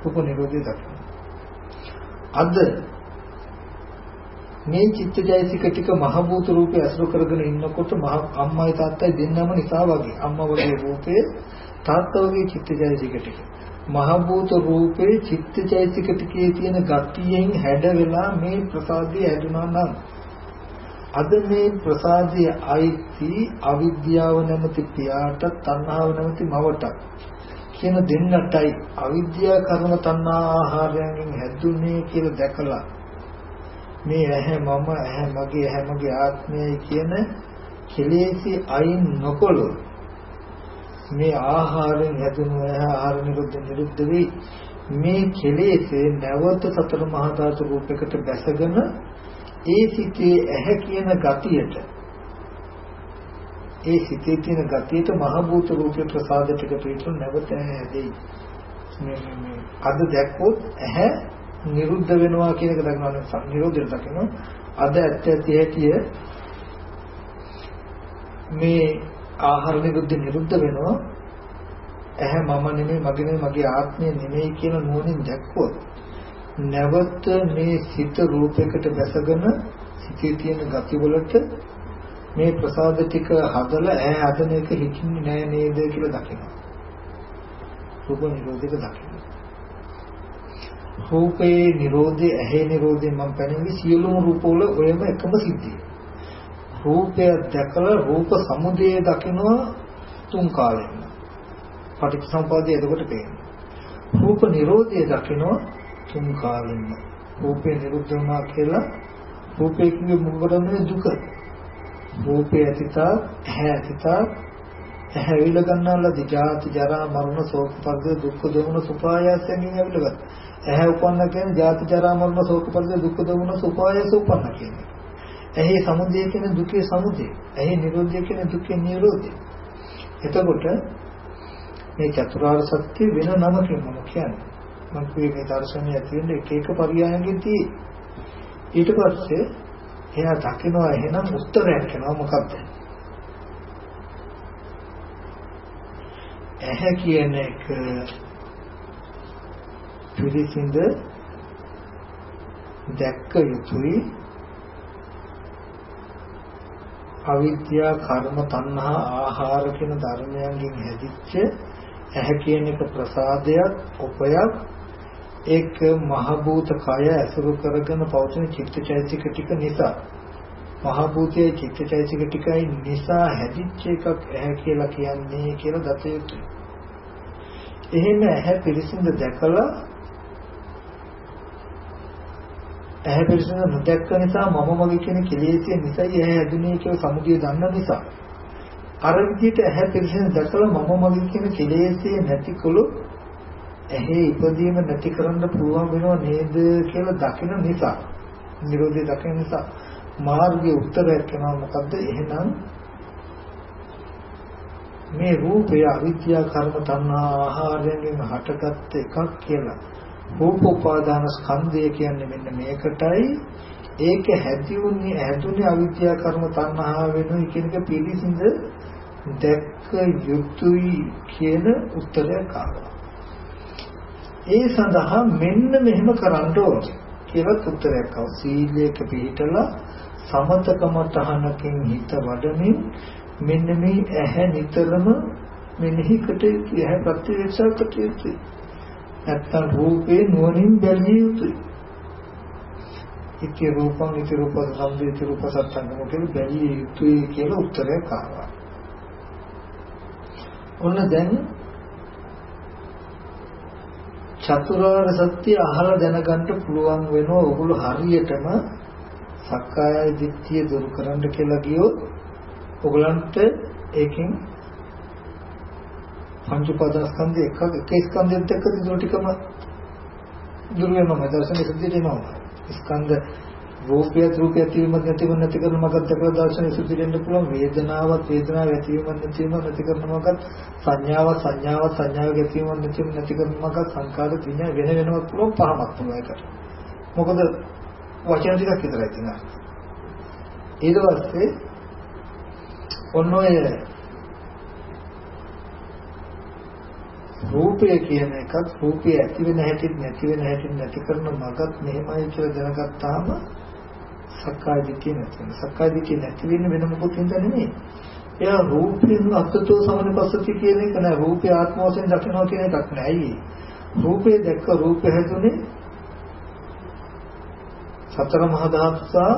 රූප නිරෝධය දකින්න. අද මේ චිත්තජයසික ටික මහ භූත රූපේ අසුර කරගෙන ඉන්නකොට මහ අම්මයි තාත්තයි දෙන්නම නිසා වගේ අම්මා වගේ රූපේ තාත්තා වගේ චිත්තජයසික ටික මහ භූත රූපේ චිත්තජයසික ටිකේ තියෙන ගතියෙන් හැඩ වෙලා මේ ප්‍රසාදය හැදුනා නම් අද මේ ප්‍රසාදය අයිති අවිද්‍යාව නැමැති පියාට තණ්හාව නැමැති මවට කියන දෙන්නටයි අවිද්‍යා කර්ම තණ්හා ආහාරයෙන් හැදුනේ කියලා දැකලා මේ ඇහැ මම ඇහැ මගේ ඇහැ මගේ ආත්මයයි කියන කෙලෙසි අයින් නොකොළොත් මේ ආහාරයෙන් හැදුණු ඇහැ ආහාර නිරුද්ධ නිරුද්ධ වෙයි මේ කෙලෙසේ නැවත සතර මහා ධාතු රූපයකට බැසගෙන ඒ සිතේ ඇහැ කියන ගතියට ඒ සිතේ තියෙන ගතියට මහ භූත රූපේ ප්‍රසාද ටික පිටු නැවත හැදෙයි. මේ අද දැක්කොත් ඇහැ නිරුද්ධ වෙනවා කියන එක දක්වනවා නිරෝධය දක්වනවා අද ඇත්ත ඇති හැටිය මේ ආහාර නිරුද්ධ නිරුද්ධ වෙනවා. ඇහැ මම නෙමෙයි මගේ නෙමෙයි මගේ ආත්මය නෙමෙයි කියන නුවණින් දැක්කොත් නැවත මේ සිත රූපයකට බැසගෙන සිතේ තියෙන ගති වලට මේ ප්‍රසාද ටික හදලා ඇහැ හදන එක හිතින්නේ නෑ නේද කියලා දකිනවා. රූප නිරෝධයක දකිනවා. රූපේ නිරෝධය ඇහි නිරෝධය මම පැනෙන්නේ සියලුම රූපවල ඔයම එකම සිද්ධිය. රූපය දැකලා රූප සමුදය දකිනවා තුන් කාලෙන්න. පටිච්චසමුප්පාදය එතකොට පේනවා. රූප නිරෝධය දකිනවා තුන් කාලෙන්න. රූපේ නිරුද්ධ වුණා කියලා රූපේ කිව්වේ මොකටද දුක. රූපේ ඇතිතා ඇහැ ඇතිතා ඇහැවිල ගන්නාලා ජාති ජරා මරණ ශෝක පරිදේ දුක්ඛ දෝමන සුපායාසයෙන් ඇවිල ගන්න. ඇහැ උපන්න කියන්නේ ජාති ජරා මරණ ශෝක පරිදේ දුක්ඛ දෝමන සුපායාස උපන්න කියන්නේ. ඇහි සමුදය කියන්නේ දුකේ සමුදය. ඇහි නිරෝධය කියන්නේ දුකේ නිරෝධය. එතකොට මේ චතුරාර්ය සත්‍ය වෙන නමකින් මම කියන්නේ. මම කියේ මේ දර්ශනය ඇති වෙන්න එක එක පරියායකින් තියෙයි. ඊට පස්සේ එයා දකිනවා එහෙනම් උත්තරයක් වෙනවා මොකක්ද? ඇහැ කියන එක පිළිසිඳ දැක්ක යුතුයි අවිද්‍යා කර්ම තණ්හා ආහාර කියන ධර්මයන්ගෙන් හැදිච්ච ඇහැ කියන එක ප්‍රසාදයක් උපයක් ඒක මහ භූත කය ඇසුරු කරගෙන පවතින චිත්තචෛතසික ටික නිසා මහ භූතයේ චිත්තචෛතසික ටිකයි නිසා හැදිච්ච එකක් ඇහැ කියලා කියන්නේ කියලා දත යුතුයි. එහෙම ඇහැ පිරිසිඳ දැකලා ඇහැ පිරිසිඳ නොදැක්ක නිසා මම මගේ කියන කෙලෙසිය නිසායි ඇහැ හැදුනේ කියලා සමුදිය දන්න නිසා. අර විදිහට ඇහැ පිරිසිඳ දැකලා මම මගේ කියන කෙලෙසිය නැතිකොළු ඇහි ඉපදීම නැති කරන්න පුළුවන් වෙනව නේද කියලා දකින නිසා. නිරෝධය දකින නිසා මාර්ගයේ උත්තරයක් වෙනවා මොකද්ද? එහෙනම් මේ රූපය අවිද්‍යා කර්ම තණ්හා ආහාරයෙන් හටගත් එකක් කියලා. රූප උපාදාන ස්කන්ධය කියන්නේ මෙන්න මේකටයි ඒක හැදිුනේ හැදුනේ අවිද්‍යා කර්ම තණ්හා වෙනුයි කියන එක පිළිසිඳ දැක්ක යුතුයි කියන උත්තරයක් ආවා ඒ සඳහා මෙන්න මෙහෙම කරන්න ඕනේ කියලා උත්තරයක් ආවා. සීලයක පිළිතලා සමතකම තහනකින් හිත වඩමින් මෙන්න මේ ඇහැ නිතරම මෙනෙහි කොට ඇහැ ප්‍රතිවේක්ෂා කොට යුතුයි. නැත්තම් රූපේ නුවණින් බැලිය යුතුයි. ඉති රූපං ඉති රූප සම්දේ ඉති රූප සත්‍යංගම කියලා බැලිය යුතුයි කියලා උත්තරයක් ආවා. ඔන්න දැන් චතුරාර්ය සත්‍ය අහලා දැනගන්න පුළුවන් වෙනවා ඕගොල්ලෝ හරියටම සක්කාය දිට්ඨිය දුරු කරන්න කියලා ගියොත් ඕගලන්ට ඒකෙන් පංච උපාදානස්කන්ධය එක එක ස්කන්ධයත් එක්ක දුරු ටිකම දුරු වෙනවා දර්ශනය සිද්ධියට එනවා. ස්කන්ධ රූපය රූපය ඇතිවීමත් නැතිවීම නැති කරන මගත් දක්වා දර්ශනය සිද්ධ වෙන්න පුළුවන්. වේදනාවත් වේදනාව ඇතිවීමත් නැතිවීම නැති කරන මගත් සංඥාවත් සංඥාවත් සංඥාව ඇතිවීමත් නැතිවීම නැති කරන මගත් සංකාර විඤ්ඤා වෙන වෙනවත් පුළුවන් පහමක් පුළුවන් ඒකට මොකද වචන ටිකක් විතරයි තියෙනවා ඊට පස්සේ ඔන්න ඔය රූපය කියන එකත් රූපය ඇති වෙන හැටි නැති වෙන හැටි නැති කරන මගත් මෙහෙමයි කියලා දැනගත්තාම සක්කාය දිට්ඨිය නැති වෙනවා. සක්කාය දිට්ඨිය නැති වෙන්නේ වෙන මොකක් හින්දා නෙමෙයි. එයා රූපයෙන් අත්තෝ සමනපස්සති කියන එක නෑ. රූපය ආත්ම වශයෙන් දකිනවා කියන එකක් නෑ. ඇයි? රූපේ දැක්ක රූපය හැදුනේ සතර මහා ධාතුසා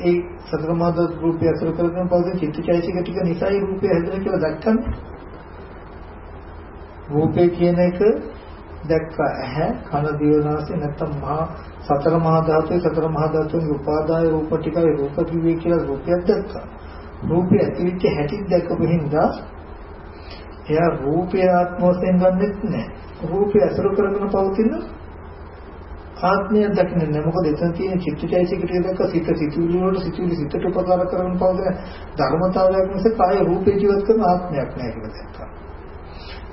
ඒ සතර මහා ධාතු රූපය අසුර කරගෙන පවතින චිත්තචෛසික ටික නිසායි රූපය හැදෙන කියලා දැක්කන්නේ. රූපේ කියන එක දැක්ක ඇහැ කන දිව නාසය නැත්තම් මහා සතර මහා ධාතුවේ සතර මහා ධාතුන්ගේ උපාදාය රූප ටිකයි රූප කිව්වේ කියලා රූපයක් දැක්කා. රූපය ඇතිවෙච්ච හැටි දැකපු හින්දා එයා රූපය ආත්ම වශයෙන් ගන්නෙත් නැහැ. රූපය අසුර කරගෙන පවතින ආත්මය දකින්නේ නැහැ. මොකද එතන තියෙන චිත්තචෛසික ටික දැක්ක සිත සිතුවිලි වලට සිතුවිලි සිතට උපකාර කරගෙන පවතින ධර්මතාවයක් නිසා කාය රූපේ ජීවත් කරන ආත්මයක් නැහැ කියලා දැක්කා.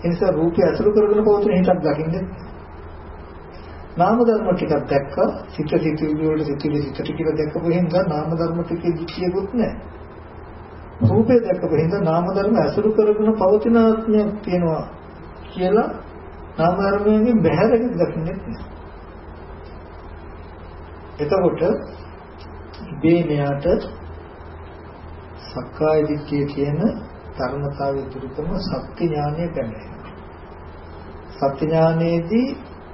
ඒ නිසා රූපය අසුර කරගෙන පවතින හිතක් දකින්නේ. නාම ධර්ම ටිකක් දැක්කා. සිත සිතුවිලි වල සිතුවිලි සිතට කියලා දැක්කපු හින්දා නාම ධර්ම ටිකේ දික්කියකුත් නැහැ. රූපේ දැක්කපු හින්දා නාම ධර්ම අසුරු කරගෙන පවතින ආත්මයක් තියෙනවා කියලා නාම ධර්මයෙන් බැහැරක දකින්නේ නැහැ. එතකොට ඉබේ මෙයාට සක්කාය දිට්ඨිය කියන ධර්මතාවය දුරු කරන සත්‍ය ඥානය පැමිණෙනවා සත්‍ය ඥානයේදී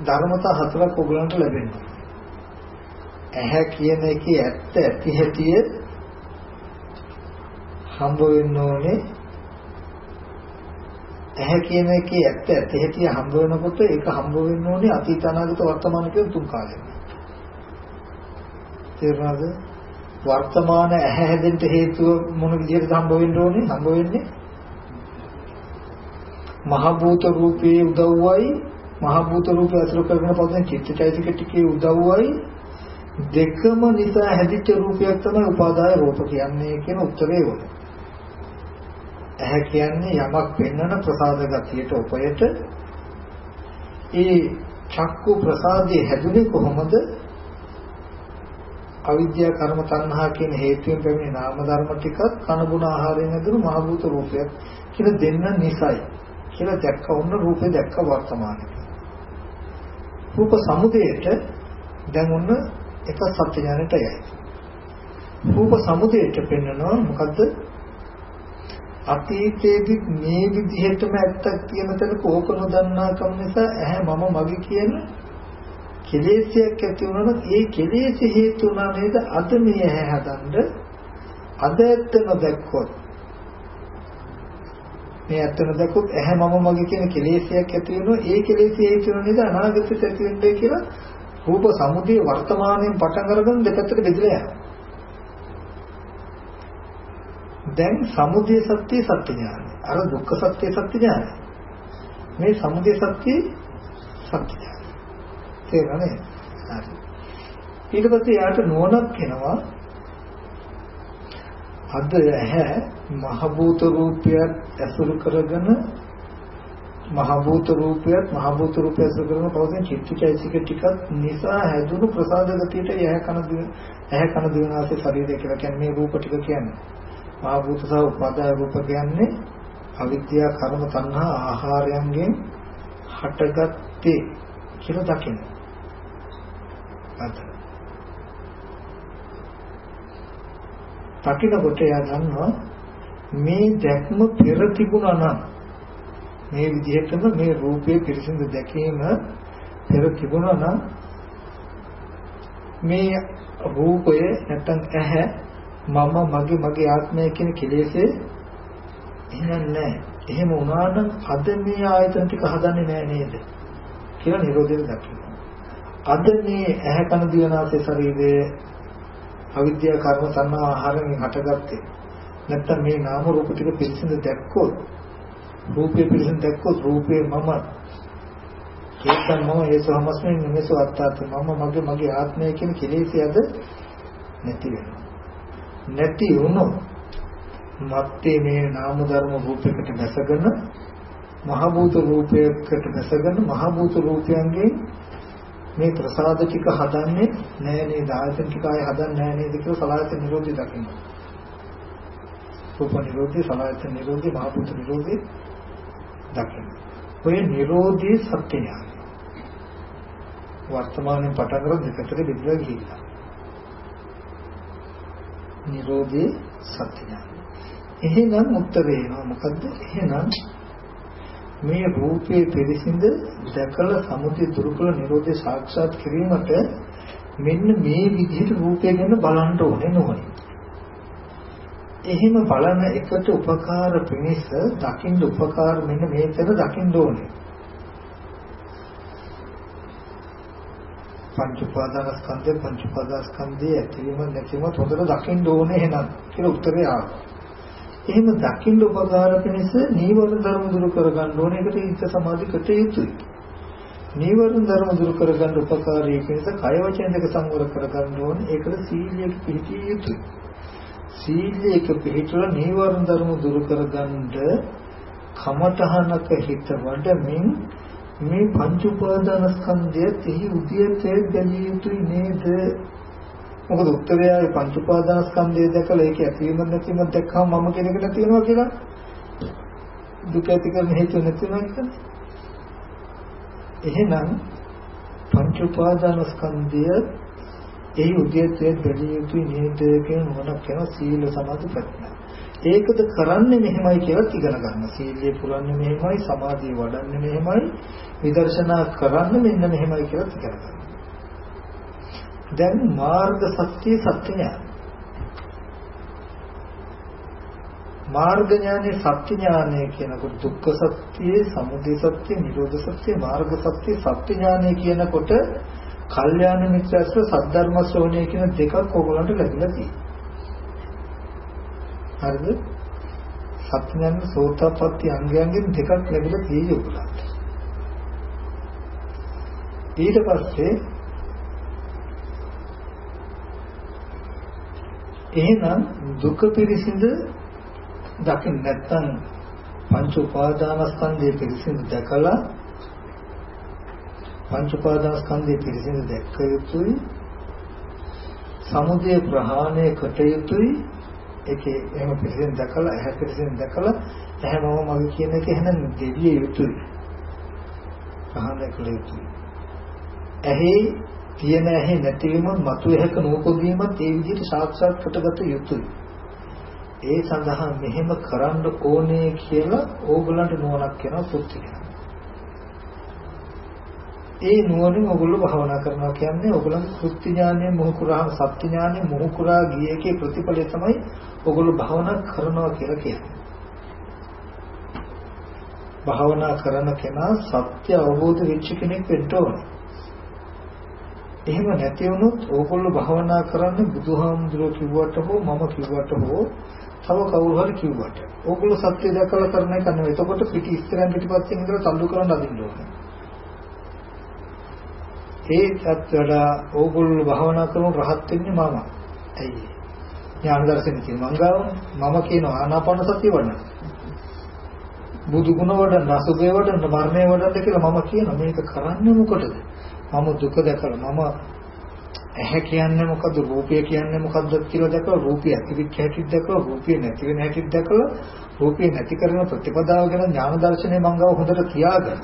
ධර්මතා හතරක් ඔයගලන්ට ලැබෙනවා. ඇහැ කියන එකේ ඇත්ත ඇති හැටිය හම්බ වෙන්න ඕනේ. ඇහැ කියන එකේ ඇත්ත ඇති හැටිය හම්බ වෙනකොට ඒක හම්බ වෙන්න ඕනේ අතීත අනාගත වර්තමාන කියන තුන් කාලෙක. තේරුණාද? වර්තමාන ඇහැ හැදෙන්න හේතුව මොන විදිහටද හම්බ වෙන්න ඕනේ? හම්බ වෙන්නේ මහ භූත රූපේ උදව්වයි මහ භූත රූපය අසුර කරගෙන පවතින චිත්තචෛතසික ටිකේ උදව්වයි දෙකම නිසා හැදිච්ච රූපයක් තමයි උපාදාය රූප කියන්නේ කියන උත්තරේ උන. ඇහැ කියන්නේ යමක් පෙන්වන ප්‍රසාද ගතියට උපයට ඒ චක්කු ප්‍රසාදයේ හැදුනේ කොහොමද? අවිද්‍යා කර්ම තණ්හා කියන හේතුයෙන් පැමිණි නාම ධර්ම ටිකත් කනගුණ ආහාරයෙන් හැදුණු මහ භූත රූපයක් කියලා දෙන්න නිසයි කියලා දැක්ක වුණ රූපේ දැක්ක වර්තමානයේ රූප සමුදයට දැන් ඔන්න එක සත්‍ය ඥානයට යයි. රූප සමුදයට පෙන්වනවා මොකද්ද? අතීතයේදී මේ විදිහටම ඇත්තක් කියන තැනක ඕක නොදන්නාකම නිසා ඇහැ මම මගේ කියන කෙලෙසයක් ඇති වුණා නම් ඒ කෙලෙස හේතු වුණා නේද අද මේ ඇහැ හදන්න අද ඇත්ත නොදැක්කොත් මේ ඇත්ත නොදැක්කොත් ඇහැ මම මගේ කියන කෙලෙසයක් ඇති වෙනවා ඒ කෙලෙස හේතු වෙන නේද අනාගතයට ඇති වෙන්නේ කියලා රූප සමුදේ වර්තමානයෙන් පටන් අරගෙන දෙපැත්තට බෙදලා යනවා දැන් සමුදය සත්‍ය සත්‍ය ඥානයි. අර දුක්ඛ සත්‍ය සත්‍ය ඥානයි. මේ සමුදය සත්‍ය සත්‍ය ඥානයි. තේරෙනවද? හරි. ඊට පස්සේ යාට නුවණක් එනවා. අද ඇහැ මහ භූත රූපයක් ඇසුරු කරගෙන මහ භූත රූපයක් මහ භූත රූපය ඇසුරු කරන පවතින චිත්තචෛසික ටිකක් නිසා හැදුණු ප්‍රසාද ගතියට ඇහැ කන දිව ඇහැ කන දිවනාසේ ශරීරය කියලා කියන්නේ මේ රූප ටික කියන්නේ. ආභූත සහ උපාදාය රූප කියන්නේ අවිද්‍යා කර්ම තණ්හා ආහාරයන්ගෙන් හටගත්තේ කියලා දකින්න. අද. දකින්නකොට එයා දන්නවා මේ දැක්ම පෙර තිබුණා නම් මේ විදිහටම මේ රූපයේ පිරිසිදු දැකීම පෙර තිබුණා නම් මේ රූපය නැත්නම් ඇහැ මම මගේ මගේ ආත්මය කියන කෙලෙසේ එහෙම නැහැ. එහෙම වුණා නම් අද මේ ආයතන ටික හදන්නේ නැහැ නේද? කියලා නිරෝධය දකින්න. අද මේ ඇහැ කන දිවනාසය ශරීරයේ අවිද්‍යා කර්ම සංනා ආහාරයෙන් හටගත්තේ. නැත්තම් මේ නාම රූප ටික පිළිසිඳ දැක්කොත් රූපේ පිළිසිඳ දැක්කොත් රූපේ මම ඒකම මම ඒසමස්මෙන් නෙමෙසු අත්තාත මම මගේ මගේ ආත්මය කියන කෙලෙසේ අද නැති වෙනවා. නැති වුණොත් මත්තේ මේ නාම ධර්ම රූපයකට දැසගෙන මහ භූත රූපයකට දැසගෙන මහ භූත රූපයන්ගේ මේ ප්‍රසාද ටික හදන්නේ නෑ නේද ආයතන ටික ආය හදන්නේ නෑ නේද කියලා සලආයතන නිරෝධය දකින්න. රූප නිරෝධය සලආයතන නිරෝධය මහ භූත නිරෝධය දකින්න. ඔය නිරෝධී සත්‍යය. වර්තමානයේ පටන් ගන්න දෙකට බෙදලා ගිහිල්ලා. නිරෝධේ සත්‍ය ඥානය. එහෙනම් උත්තර එනවා මොකද්ද? එහෙනම් මේ රූපේ පිරිසිඳ දැකලා සමුදය දුරු කළ නිරෝධය සාක්ෂාත් කිරීමට මෙන්න මේ විදිහට රූපය ගැන බලන්න ඕනේ නෝනේ. එහෙම බලන එකට උපකාර පිණිස දකින්න උපකාර මෙන්න මේතර දකින්න ඕනේ. පංච උපාදානස්කන්ධය පංච උපාදානස්කන්ධයේ ඇතිවීම නැතිවීම හොඳට දකින්න ඕනේ එහෙනම් කියලා උත්තරය ආවා. එහෙම දකින්න උපකාර පිණිස නීවරණ ධර්ම දුරු කරගන්න ඕනේ. ඒකට හිත සමාධි කට යුතුයි. නීවරණ ධර්ම දුරු කරගන්න උපකාරී පිණිස කය වචන දෙක සංවර කරගන්න ඕනේ. ඒකට සීලයක පිළිපිය යුතුයි. සීලයක පිළිතුර නීවරණ ධර්ම දුරු කරගන්න කමතහනක හිත වඩමින් මේ පංච උපාදාන ස්කන්ධය තෙහි උදියතේ දැලිය යුතුයි නේද? මොකද උත්තරයයි පංච උපාදාන ස්කන්ධය දැකලා ඒක ඇතිවීම නැතිවීම දැක්කම මම කෙනෙක් නැතිවෙනවා කියලා දුක ඇති කරන හේතු නැතිවෙනවා කියන්නේ. එහෙනම් පංච උපාදාන ස්කන්ධය එහි උදියතේ දැලිය යුතුයි නේද කියන මොනක් කියන සීල සමාධි ප්‍රඥා. ඒකද කරන්නේ මෙහෙමයි කියලා ඉගෙන ගන්න. සීලය පුරන්නේ මෙහෙමයි, සමාධිය වඩන්නේ මෙහෙමයි, විදර්ශනා කරන්නේ මෙන්න මෙහෙමයි කියලා ඉගෙන ගන්න. දැන් මාර්ග සත්‍ය සත්‍ය ඥාන. මාර්ග ඥානේ සත්‍ය ඥානය කියනකොට දුක්ඛ සත්‍යයේ, සමුදය සත්‍ය, නිරෝධ සත්‍ය, මාර්ග සත්‍ය සත්‍ය ඥානය කියනකොට කල්යාණ මිත්‍රස්ව සද්ධර්ම ශ්‍රවණය කියන දෙකක් ඕගොල්ලන්ට ලැබිලා තියෙනවා. හරිද? සත්‍යඥාන සෝතාපට්ටි අංගයන්ගෙන් දෙකක් ලැබිලා තියෙයි උගලන්ට. ඊට පස්සේ එහෙනම් දුක පිරිසිඳ දකින්න නැත්නම් පංච උපාදානස්කන්ධයේ පිරිසිඳ දැකලා පංච උපාදානස්කන්ධයේ පිරිසිඳ දැක්ක යුතුයි සමුදය ප්‍රහාණය කට යුතුයි ඒකේ එහෙම පිළිසින් දැකලා ඇහැ පිළිසින් දැකලා ඇහැ මම මගේ කියන එක එහෙනම් දෙවිය යුතුයි. පහන කළ යුතුයි. ඇහි තියෙන ඇහි නැතිවීම මතු ඇහැක නූපදීමත් ඒ විදිහට සාක්ෂාත් කරගත යුතුයි. ඒ සඳහා මෙහෙම කරන්න ඕනේ කියලා ඕගොල්ලන්ට නුවණක් වෙනවා පුත්‍ති ඒ නුවණින් ඔයගොල්ලෝ භාවනා කරනවා කියන්නේ ඔයගොල්ලන්ගේ කෘත්‍ය ඥානය මොහු කුරාම සත්‍ය ඥානය මොහු කුරා ගියේකේ ප්‍රතිඵලය තමයි ඔයගොල්ලෝ භාවනා කරනවා කියලා කියන්නේ. භාවනා කරන කෙනා සත්‍ය අවබෝධ වෙච්ච කෙනෙක් වෙන්න ඕනේ. එහෙම නැති වුණොත් ඕගොල්ලෝ භාවනා කරන්නේ බුදුහාමුදුරුවෝ කිව්වට හෝ මම කිව්වට හෝ තව කවුරු හරි කිව්වට. ඕගොල්ලෝ සත්‍ය දැකලා කරන එක නෙවෙයි. එතකොට පිටි ඉස්තරන් පිටිපස්සෙන් ඉඳලා තල්ලු කරන්න අදින්න ඕනේ. ඒකත් වඩා ඕගොල්ලෝ භාවනා කරන රහත් වෙන්නේ මම. ඇයි? ඥාන දර්ශන කියන මංගාව මම කියන ආනාපාන සතිය වඩන. බුදු ගුණ වඩන, රසුගේ වඩන, මරණය වඩන කියලා මම කියන මේක කරන්නේ මොකටද? මම දුක දැකලා මම ඇහැ කියන්නේ මොකද්ද රූපය කියන්නේ මොකද්ද කියලා දැකලා රූපය ඇතිවෙච්ච හැටි දැකලා රූපය නැති වෙන හැටි දැකලා රූපය නැති කරන ප්‍රතිපදාව ගැන ඥාන දර්ශනය මංගාව හොඳට තියාගන්න.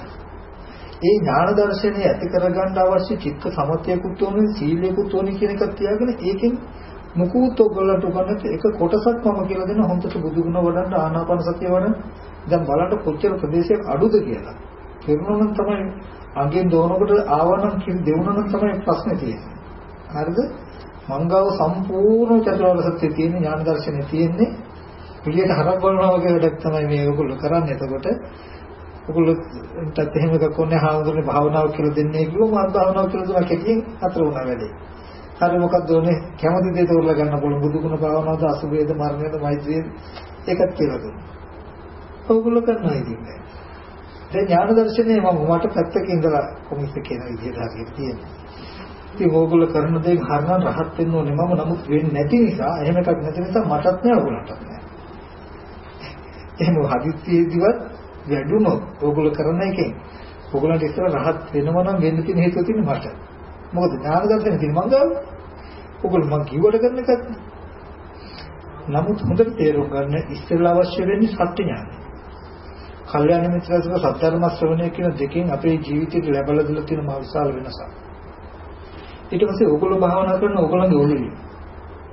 ඒ ඥාන දර්ශනය ඇති කරගන්න අවශ්‍ය චිත්ත සමතයකුත් ඕනේ සීලයකුත් ඕනේ කියන එකත් තියාගෙන ඒකෙන් මුකුත් ඔයගොල්ලන්ට උගන්නත් එක කොටසක් මම කියලා දෙන හොඳට බුදුගුණ වඩන්න ආනාපාන සතිය වඩන්න දැන් බලන්න කොච්චර ප්‍රදේශයක් අඩුද කියලා. කෙරුණොනම් තමයි අගෙන් දෝනකට ආවනම් කිරි දෙවුනනම් තමයි ප්‍රශ්නේ තියෙන්නේ. හරිද? මංගාව සම්පූර්ණ චතුරාර්ය සත්‍ය තියෙන ඥාන දර්ශනය තියෙන්නේ පිළියට හරක් බලනවා වගේ වැඩක් තමයි මේ ඔයගොල්ලෝ කරන්නේ. එතකොට ඔයගොල්ලෝන්ටත් එහෙම එකක් ඕනේ හාමුදුරනේ භාවනාව කියලා දෙන්නේ කිව්වම මම භාවනාව කියලා දුන්නා කෙටියෙන් අතර වුණා වැඩේ. හරි මොකක්ද ඕනේ කැමති දේ තෝරලා ගන්න පුළුවන් බුදුගුණ භාවනාවද අසුභේද මරණයද මෛත්‍රියද ඒකත් කියලා දුන්නා. ඔයගොල්ලෝ කරනවා ඉතින්. දැන් ඥාන දර්ශනේ මම මට පැත්තක ඉඳලා කොමිස් කියන විදිහට හරියට තියෙනවා. ඉතින් ඕගොල්ලෝ කරන දේ හරනම් රහත් වෙන්න ඕනේ මම නමුත් වෙන්නේ නැති නිසා එහෙම එකක් නැති නිසා මටත් නෑ ඔයගොල්ලන්ටත් නෑ. එහෙම හදිස්සියෙදිවත් වැඩුණොත් ඕගොල්ලෝ කරන එකෙන් ඕගොල්ලන්ට ඉස්සර රහත් වෙනවා නම් වෙන්න තියෙන හේතුව තියෙන්නේ මට. මොකද ඥාන දර්ශනේ තියෙන මං ගාව. ඕගොල්ලෝ මං කිව්වට කරන එකක්. නමුත් හොඳට තේරුම් ගන්න ඉස්සෙල්ලා අවශ්‍ය වෙන්නේ සත්‍ය ඥානය. කල්යාණ මිත්‍රසව සත්‍යර්ම ශ්‍රවණය කියන දෙකෙන් අපේ ජීවිතේට ලැබලා දෙලා තියෙන මහ විශාල වෙනසක්. ඊට පස්සේ ඕගොල්ලෝ භාවනා කරන ඕගොල්ලන්ගේ ඔළුවේ.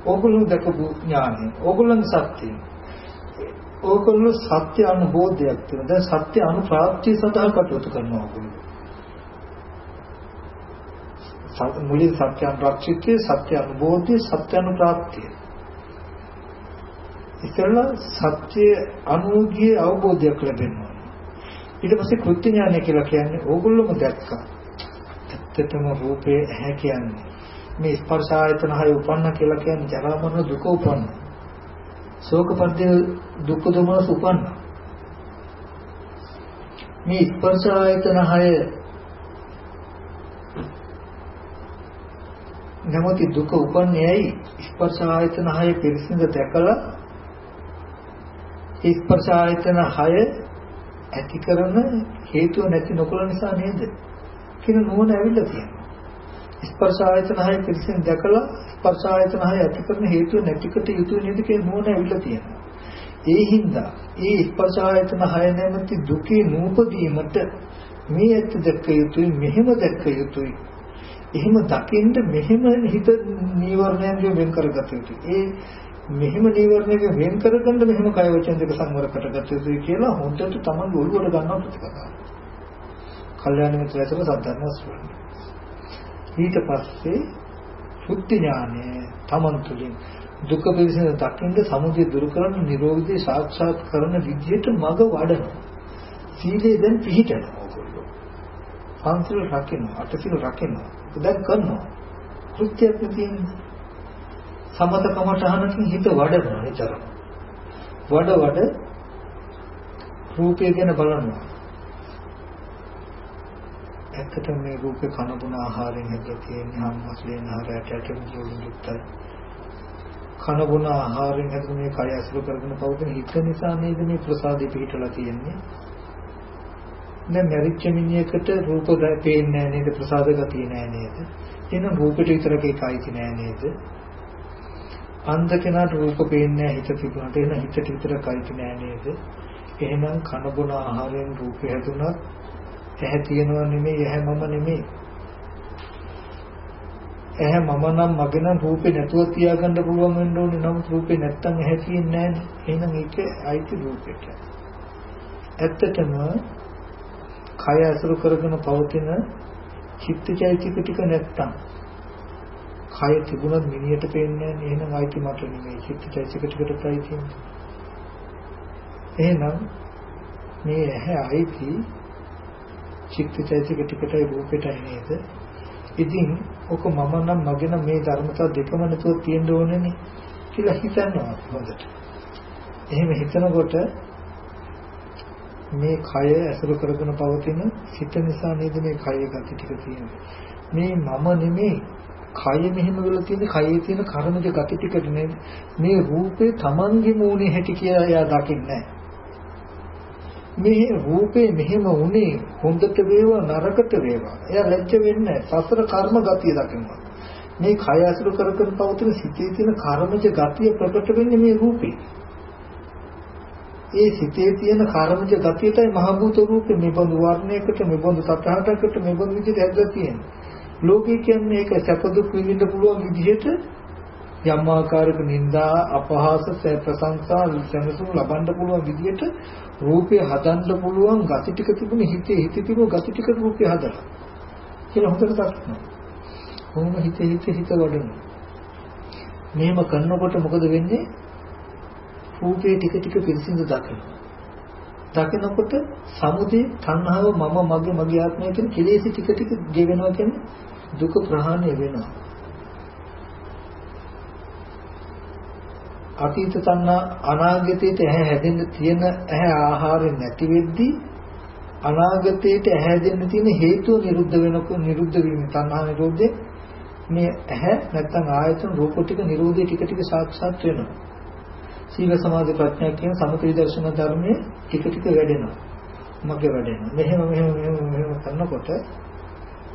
ඕගොල්ලෝ දැකපු ඥානය, ඕගොල්ලන්ගේ සත්‍යය. ඕගොල්ලෝ සත්‍ය අනුබෝධයක් තියෙනවා. දැන් සත්‍ය අනුප්‍රාප්තිය සඳහා කටයුතු කරනවා ඕගොල්ලෝ. මුලින් සත්‍ය අනුරක්ෂිතය, සත්‍ය අනුබෝධය, සත්‍ය අනුප්‍රාප්තිය. ඉතින්ලා සත්‍ය අනුගිය අවබෝධයක් ලැබෙනවා. ඊට පස්සේ කෘත්‍ය ඥානය කියලා කියන්නේ ඕගොල්ලෝම දැක්කා. ඇත්තටම රූපේ ඇහැ කියන්නේ මේ ස්පර්ශ ආයතන හය උපන්න කියලා කියන්නේ ජරා මරණ දුක උපන්න. ශෝක පරිදේ දුක්ඛ දොමනස උපන්න. මේ ස්පර්ශ ආයතන හය නැමති දුක උපන්නේ ඇයි ස්පර්ශ ආයතන හය පිරිසිඳ දැකලා ස්පර්ශ ආයතන හය ඇති කරන හේතුව නැති නොකළ නිසා නේද කියන නුවණ ඇවිල්ලා තියෙනවා. ස්පර්ශ ආයතන හය පිරිසිඳ දැකලා ස්පර්ශ ආයතන හය ඇති කරන හේතුව නැතිකට යුතුය නේද කියන නුවණ ඇවිල්ලා තියෙනවා. ඒ හින්දා ඒ ස්පර්ශ ආයතන හය නැමැති දුකේ නූපදීමට මේ ඇත්ත දැක්ක යුතුයි මෙහෙම දැක්ක යුතුයි. එහෙම දකින්න මෙහෙම හිත නීවරණයන්ගෙන් වෙන් කරගත යුතුයි. ඒ මෙහෙම නීවරණයක වෙන් කරගන්න මෙහෙම කය වචන දෙක සංවර කරගත යුතුයි කියලා හොඳට තමන් ඔළුවට ගන්න ප්‍රතිපදාව. කල්යාණ මිත්‍රයතර සද්ධර්ම ශ්‍රවණය. ඊට පස්සේ සුද්ධ ඥානය තමන් තුළින් දුක පිළිසින දකින්න සමුදය දුරු කරන නිරෝධය සාක්ෂාත් කරන විදිහට මඟ වඩනවා. සීලේ දැන් පිහිටනවා ඔයගොල්ලෝ. පන්සල් රකින්න, අටසිල් රකින්න. දැන් කරනවා. කෘත්‍යයක් තියෙන්නේ. සමත කමඨහනකින් හිත වඩනවා එතරම්. වඩ වඩ රූපය ගැන බලනවා. ඇත්තටම මේ රූපේ කන බොන ආහාරයෙන් හැදලා තියෙන හම්මස්ලෙන් ආහාරයට ඇටෙන යුක්තයි. කන බොන ආහාරයෙන් හැදුන මේ කය අසුර කරගෙන පවතින හිත නිසා නේද මේ ප්‍රසාදේ පිහිටලා තියෙන්නේ. දැන් මැරිච්ච මිනිහෙකුට රූප පේන්නේ නැහැ නේද ප්‍රසාද ගතිය නැහැ නේද එහෙනම් රූපෙට විතරක එකයි නෑ නේද අන්ධ කෙනාට රූප පේන්නේ නැහැ හිත තිබුණාට. එහෙනම් හිතට විතරකයි නෑ නේද? එහෙනම් කන බොන ආහාරයෙන් රූපය හැදුනත් ඇහැ තියෙනව නෙමෙයි ඇහැ මම නෙමෙයි. ඇහැ මම නම් මගේ නම් රූපේ නැතුව තියාගන්න පුළුවන් වෙන්න ඕනේ. නම් රූපේ නැත්තම් ඇහැ තියෙන්නේ නැහැ එහෙනම් ඒක අයිති රූපෙට ඇත්තටම කය අසුරු කරගෙන පවතින චිත්තචෛතසික ටික නැත්තම් කය තිබුණත් මිනියට පේන්නේ නැහැ. එහෙනම් අයිති මට නෙමෙයි. චිත්තචෛතසික ටිකටයි තියෙන්නේ. එහෙනම් මේ ඇහැ අයිති චිත්තචෛතසික ටිකටයි රූපෙටයි නේද? ඉතින් ඔක මම නම් මගේ නම් මේ ධර්මතා දෙකම නැතුව තියෙන්න ඕනේනේ කියලා හිතනවා හොඳට. එහෙම හිතනකොට මේ කය ඇසුරු කරගෙන පවතින සිත නිසා නේද මේ කයේ ගති ටික තියෙන්නේ. මේ මම නෙමෙයි. කය මෙහෙම වෙලා තියෙන කයේ තියෙන කර්මජ ගති ටිකට නේද මේ රූපේ Tamange මූණේ හැටි කියලා එයා දකින්නේ මේ රූපේ මෙහෙම වුණේ හොඳට වේවා නරකට වේවා. එයා ලැජ්ජ වෙන්නේ සසර කර්ම ගතිය දකිනවා මේ කය අසුරු කරගෙන පවතින සිතේ තියෙන කර්මජ ගතිය ප්‍රකට වෙන්නේ මේ රූපේ. ඒ සිතේ තියෙන කර්මජ ගතියටයි මහ භූත රූපේ මෙබඳු වර්ණයකට මෙබඳු සතහටකට මෙබඳු විදිහට ඇදලා තියෙන්නේ. ලෝකේ කියන්නේ ඒක සැප දුක් විඳින්න පුළුවන් විදිහට යම් ආකාරයක නිന്ദා අපහාස ප්‍රශංසා සැනසුම් ලබන්න පුළුවන් විදිහට රූපේ හදන්න පුළුවන් gati ටික තිබුණ හිතේ හිතේ තිබුණ gati ටික රූපේ හදලා. කියලා හොඳට දක්වනවා. කොහොම හිතේ හිතේ හිත වඩනවා. මෙහෙම කරනකොට මොකද වෙන්නේ? රූපේ ටික ටික පිරිසිදු දකිනවා. දකිනකොට සමුදේ තණ්හාව මම මගේ මගේ ආත්මය කියන කෙලෙස් ටික ටික ගෙවෙනවා කියන්නේ දුක ප්‍රහාණය වෙනවා. අතීත තණ්හා අනාගතයට ඇහැ හැදෙන්න තියෙන ඇහැ ආහාරය නැති වෙද්දී අනාගතයට ඇහැ හැදෙන්න තියෙන හේතුව නිරුද්ධ වෙනකොට නිරුද්ධ වීම තණ්හා නිරෝධේ මේ ඇහැ නැත්තම් ආයතන රූප ටික නිරෝධය ටික ටික සාක්ෂාත් වෙනවා. සීල සමාධි ප්‍රඥා කියන සමථ දර්ශන ධර්මයේ ටික ටික වැඩෙනවා. මගේ වැඩෙනවා. මෙහෙම මෙහෙම මෙහෙම මෙහෙම කරනකොට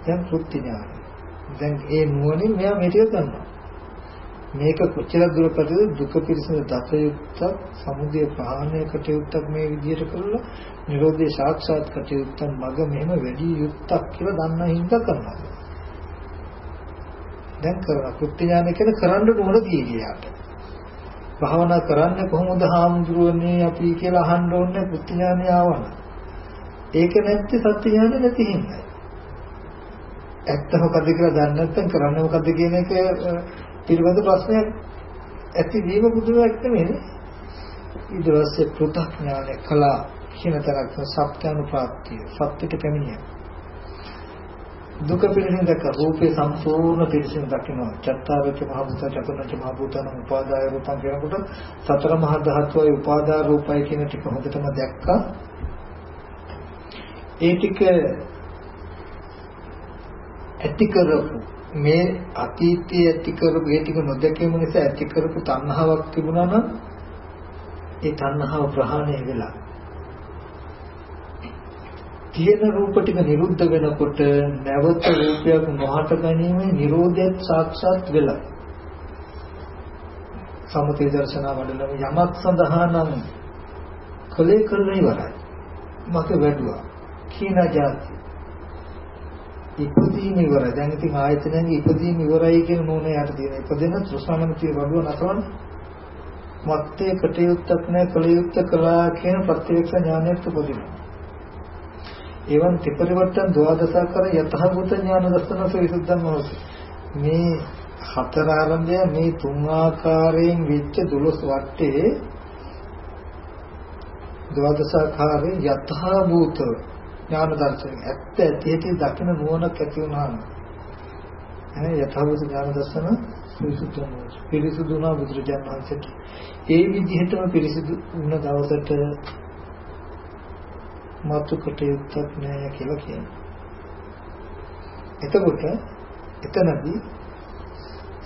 දැන් කෘත්‍ය ඥානයි. දැන් ඒ නුවණින් මෙයා මේ ටික කරනවා. මේක කොච්චර දුරකටද දුක පිරිසිදු දත යුක්තක් සමුදය ප්‍රහාණය කටයුත්තක් මේ විදිහට කරලා නිරෝධය සාක්ෂාත් කටයුත්තක් මග මෙහෙම වැඩි යුක්තක් කියලා දන්න හින්දා කරනවා. දැන් කරනවා කෘත්‍ය ඥානය කියලා කරන්න ඕන දීගියාට. භාවනා කරන්නේ කොහොමද හාමුදුරුවනේ අපි කියලා අහන්න ඕනේ පුත්‍ති ඥානය ආවම. ඒක නැත්te සත්‍ය ඥානය නැති හින්දා. ඇත්ත මොකද්ද කියලා දන්නේ නැත්නම් කරන්නේ මොකද්ද කියන එක පිළිබඳ ප්‍රශ්නයක් ඇති වීම බුදුරජාණන් නෙමෙයි. ඊට පස්සේ පෘථග්ඥානය කලා කියන තරක් සත්‍යානුපාතිය සත්‍යට පැමිණියා. දුක පිළිසින් දැක රූපේ සම්පූර්ණ පිළිසින් දකිනවා චත්තාරච මහබුත චතුර්ණච මහබුතන උපාදාය රූපං කියනකොට සතර මහා ධාතුවේ උපාදාය රූපය කියන ටික හොඳටම දැක්කා ඒ ටික ඇති කරපු මේ අතීතයේ ඇති කරපු ඒ ටික නොදැකීම නිසා ඇති කරපු තණ්හාවක් තිබුණා නම් ඒ තණ්හාව ප්‍රහාණය වෙලා තියෙන රූප ටික නිරුද්ධ වෙනකොට නැවත රූපයක් නොහට ගැනීමේ Nirodhat සාක්ෂාත් වෙලා සමතේ දර්ශනා වඩලම යමක් සඳහා නම් කලේ කරන්නේ ඉවරයි. මගේ වැඩුවා. කීන જાති ඉපදීම ඉවරයි දැන් ඉතින් ආයතනයන්ගේ ඉපදීම ඉවරයි කියන නෝනේ යට තියෙන ඉපදෙන තෘෂ්ණානමතිය වඩුව නතරවන මත්තේ කටයුත්තක් නැහැ කලියුත්ත කළා කියන ප්‍රත්‍යක්ෂ ඥානයට උපදිනවා එවන් ත්‍රිපරිවර්තන ද්වාදසාකර යතහභූත ඥාන දර්ශනස විසුද්ධං හොති. මේ හතර ආරම්භය මේ තුන් ආකාරයෙන් විච්ච දුලස් වටේ ද්වාදසාකාරයෙන් යතහභූත ඥාන දර්ශනය ඇත්ත ඇති ඇති දකින නුවණක් ඇති වුණාම එනේ යතහභූත ඥාන දර්ශන විසුද්ධං හොති. පිරිසුදුනා බුදුරජාණන් වහන්සේට ඒ විදිහටම පිරිසුදු වුණ දවසට මතු කටයුත්තක් නෑ කියලා කියනවා. එතකොට එතනදී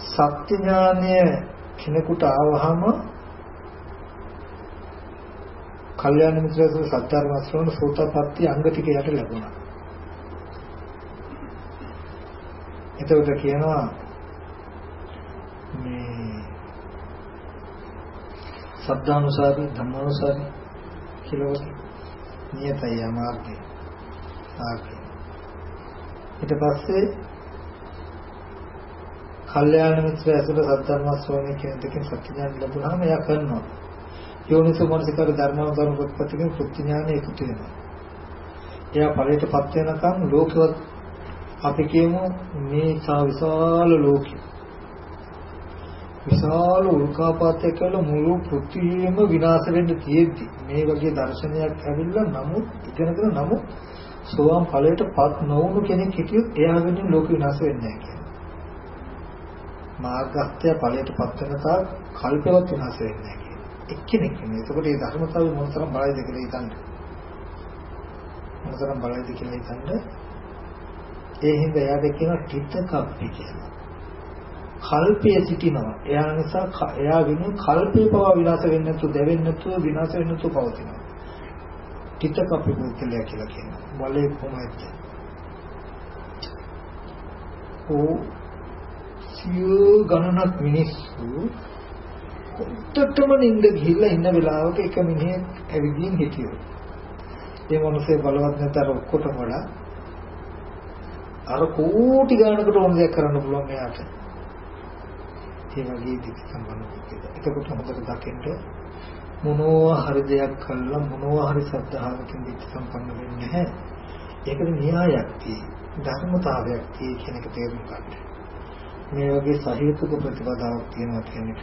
සත්‍ය ඥානය කෙනෙකුට ආවහම කල්යාණ මිත්‍රයෝ සත්‍යාරම ශ්‍රවණ සෝතපට්ටි අංග ටික යට ලැබුණා. එතකොට කියනවා මේ සද්ධානුසාරී ධම්මානුසාරී කියලා නියතයි අමාර්ගය. ආකේ. ඊට පස්සේ කල්යාණ මිත්‍ර ඇසුර සද්ධර්ම ශ්‍රවණය කියන දෙකෙන් සත්‍ය ඥාන ලැබුණාම එයා කරනවා. යෝනිසෝ මනසිකාර ධර්මාවතර උපත්තිකෙන් සත්‍ය ඥානය එකතු වෙනවා. එයා ඵලයටපත් වෙනකම් ලෝකවත් අපි කියමු මේ සා විශාල ලෝකෙ. විශාල උල්කාපාතයක් කියලා මුළු පෘථිවියම විනාශ වෙන්න තියෙද්දි මේ වගේ දර්ශනයක් ඇවිල්ලා නමුත් ඉගෙනගෙන නමුත් සෝවාන් ඵලයටපත් නොවුණු කෙනෙක් හිටියොත් එයා වෙනින් ලෝක විනාශ වෙන්නේ නැහැ කියන්නේ. මාර්ගස්ත්‍ය ඵලයටපත් වෙන තාක් කල්පවත් විනාශ වෙන්නේ නැහැ කියන්නේ. එක්කෙනෙක් නෙමෙයි. ඒකට මේ ධර්මතාවය මොනතරම් බලයිද කියලා හිතන්න. මොනතරම් බලයිද කියලා හිතන්න. ඒ හින්දා එයාට කියනවා චිත්තකප්පි කියලා. කල්පය සිටිනවා. එයා නිසා එයා වෙනුවෙන් කල්පේ පවා විනාශ වෙන්නේ නැතුව, දැවෙන්නේ නැතුව, විනාශ වෙන්නේ නැතුව පවතිනවා. චිත්තකප්පි පුද්ගලයා කියලා කියනවා. බලේ කොහොමද? ඕ සියෝ ගණනක් මිනිස්සු උත්තටම නිින්ද ගිහිල්ලා ඉන්න වෙලාවක එක මිනිහෙක් ඇවිදින් හිටියෝ. ඒ මොනසේ බලවත් නැතර ඔක්කොටම වඩා අර කෝටි ගානකට ඕන දෙයක් කරන්න පුළුවන් මෙයාට. ඒ වගේ දික් සම්බන්ධ එතකොට හොඳට දකින්න මොනවා හරි දෙයක් කළා මොනවා හරි සද්ධාවකින් දික් සම්පන්න වෙන්නේ නැහැ. ඒකට න්‍යායක් තියෙයි. ධර්මතාවයක් තියෙයි කියන එක තේරුම් ගන්න. මේ වගේ සහේතුක ප්‍රතිපදාවක් තියෙනවා කියන එක.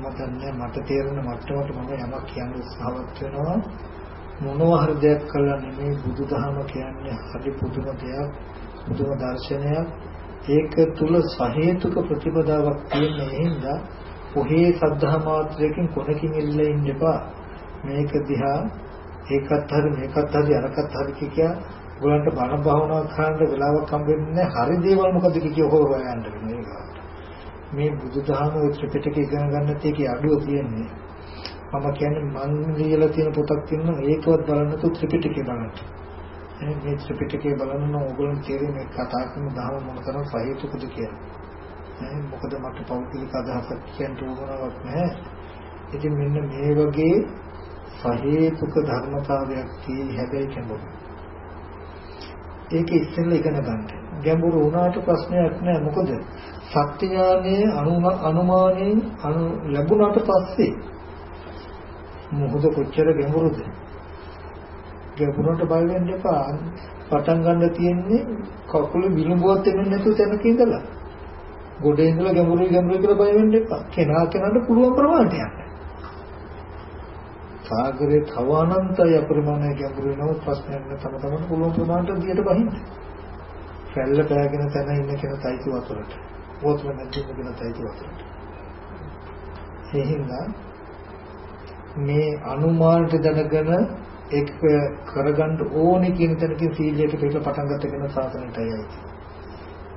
මම දන්නේ මට තේරෙන මට්ටමට මම යමක් කියන්න උත්සාහවත් වෙනවා. මොනවා හරි දෙයක් කළා නෙමෙයි බුදුදහම කියන්නේ හරි පුදුම දෙයක් පුදුම දර්ශනයක්. ඒක තුල සහේතුක ප්‍රතිපදාවක් තියෙන හින්දා ඔහේ සද්ධා මාත්‍රයකින් කොනකින් ඉල්ල ඉන්න එපා. මේක දිහා ඒකත් හරි මේකත් හරි අරකත් හරි කිය ඔයගලන්ට බණ භාවනා කරන්න වෙලාවක් හම්බෙන්නේ හරි දේවල් මොකද කිය හොර හොයන්න වෙනවා මේ බුදුදහම ත්‍රිපිටකය ඉගෙන ගන්නත් ඒකේ අඩුව තියෙන්නේ මම කියන්නේ මං ලියලා තියෙන පොතක් තියෙනවා ඒකවත් බලන්න තු ත්‍රිපිටකය බලන්න මේ ත්‍රිපිටකය බලන්න ඕගොල්ලෝ තේරෙන්නේ මේ කතා කරන ධර්ම මොනතරම් සහිතුකද කියලා. මොකද මට පෞද්ගලික අදහසක් කියන්න උවමනාවක් නැහැ. ඉතින් මෙන්න මේ වගේ සහේතුක ධර්මතාවයක් තියෙයි හැබැයි ගැඹුරු. ඒක ඉස්සෙල්ලා ඉගෙන ගන්න. ගැඹුරු වුණාට ප්‍රශ්නයක් නැහැ. මොකද සත්‍ය ඥානයේ අනුමානයෙන් අනු ලැබුණාට පස්සේ මොහොත කොච්චර ගැඹුරුද? ගැඹුරට බය වෙන්න එපා. පටන් ගන්න තියෙන්නේ කකුල විලුඹුවත් එන්නේ නැතුව තැනක ඉඳලා. ගොඩේ ඉඳලා ගැඹුරුයි ගැඹුරුයි කියලා බය වෙන්න එපා. කෙනා කෙනාට පුළුවන් ප්‍රමාණයට යන්න. සාගරේ තව අනන්තය අප්‍රමාණය ගැඹුරු වෙනව ප්‍රශ්නයක් නෑ තම තමන්ට පුළුවන් ප්‍රමාණයට දියට බහින්න. රැල්ල පෑගෙන තැන ඉන්න කෙනා තයිතු වතුරට. වතුර නැති කෙනා තයිතු වතුරට. ඒ හින්දා මේ අනුමානට දැනගෙන ඒක කරගන්න ඕනේ කියන තැනකින් සීලයට පිට පටන් ගන්න කෙන සාසනයටයි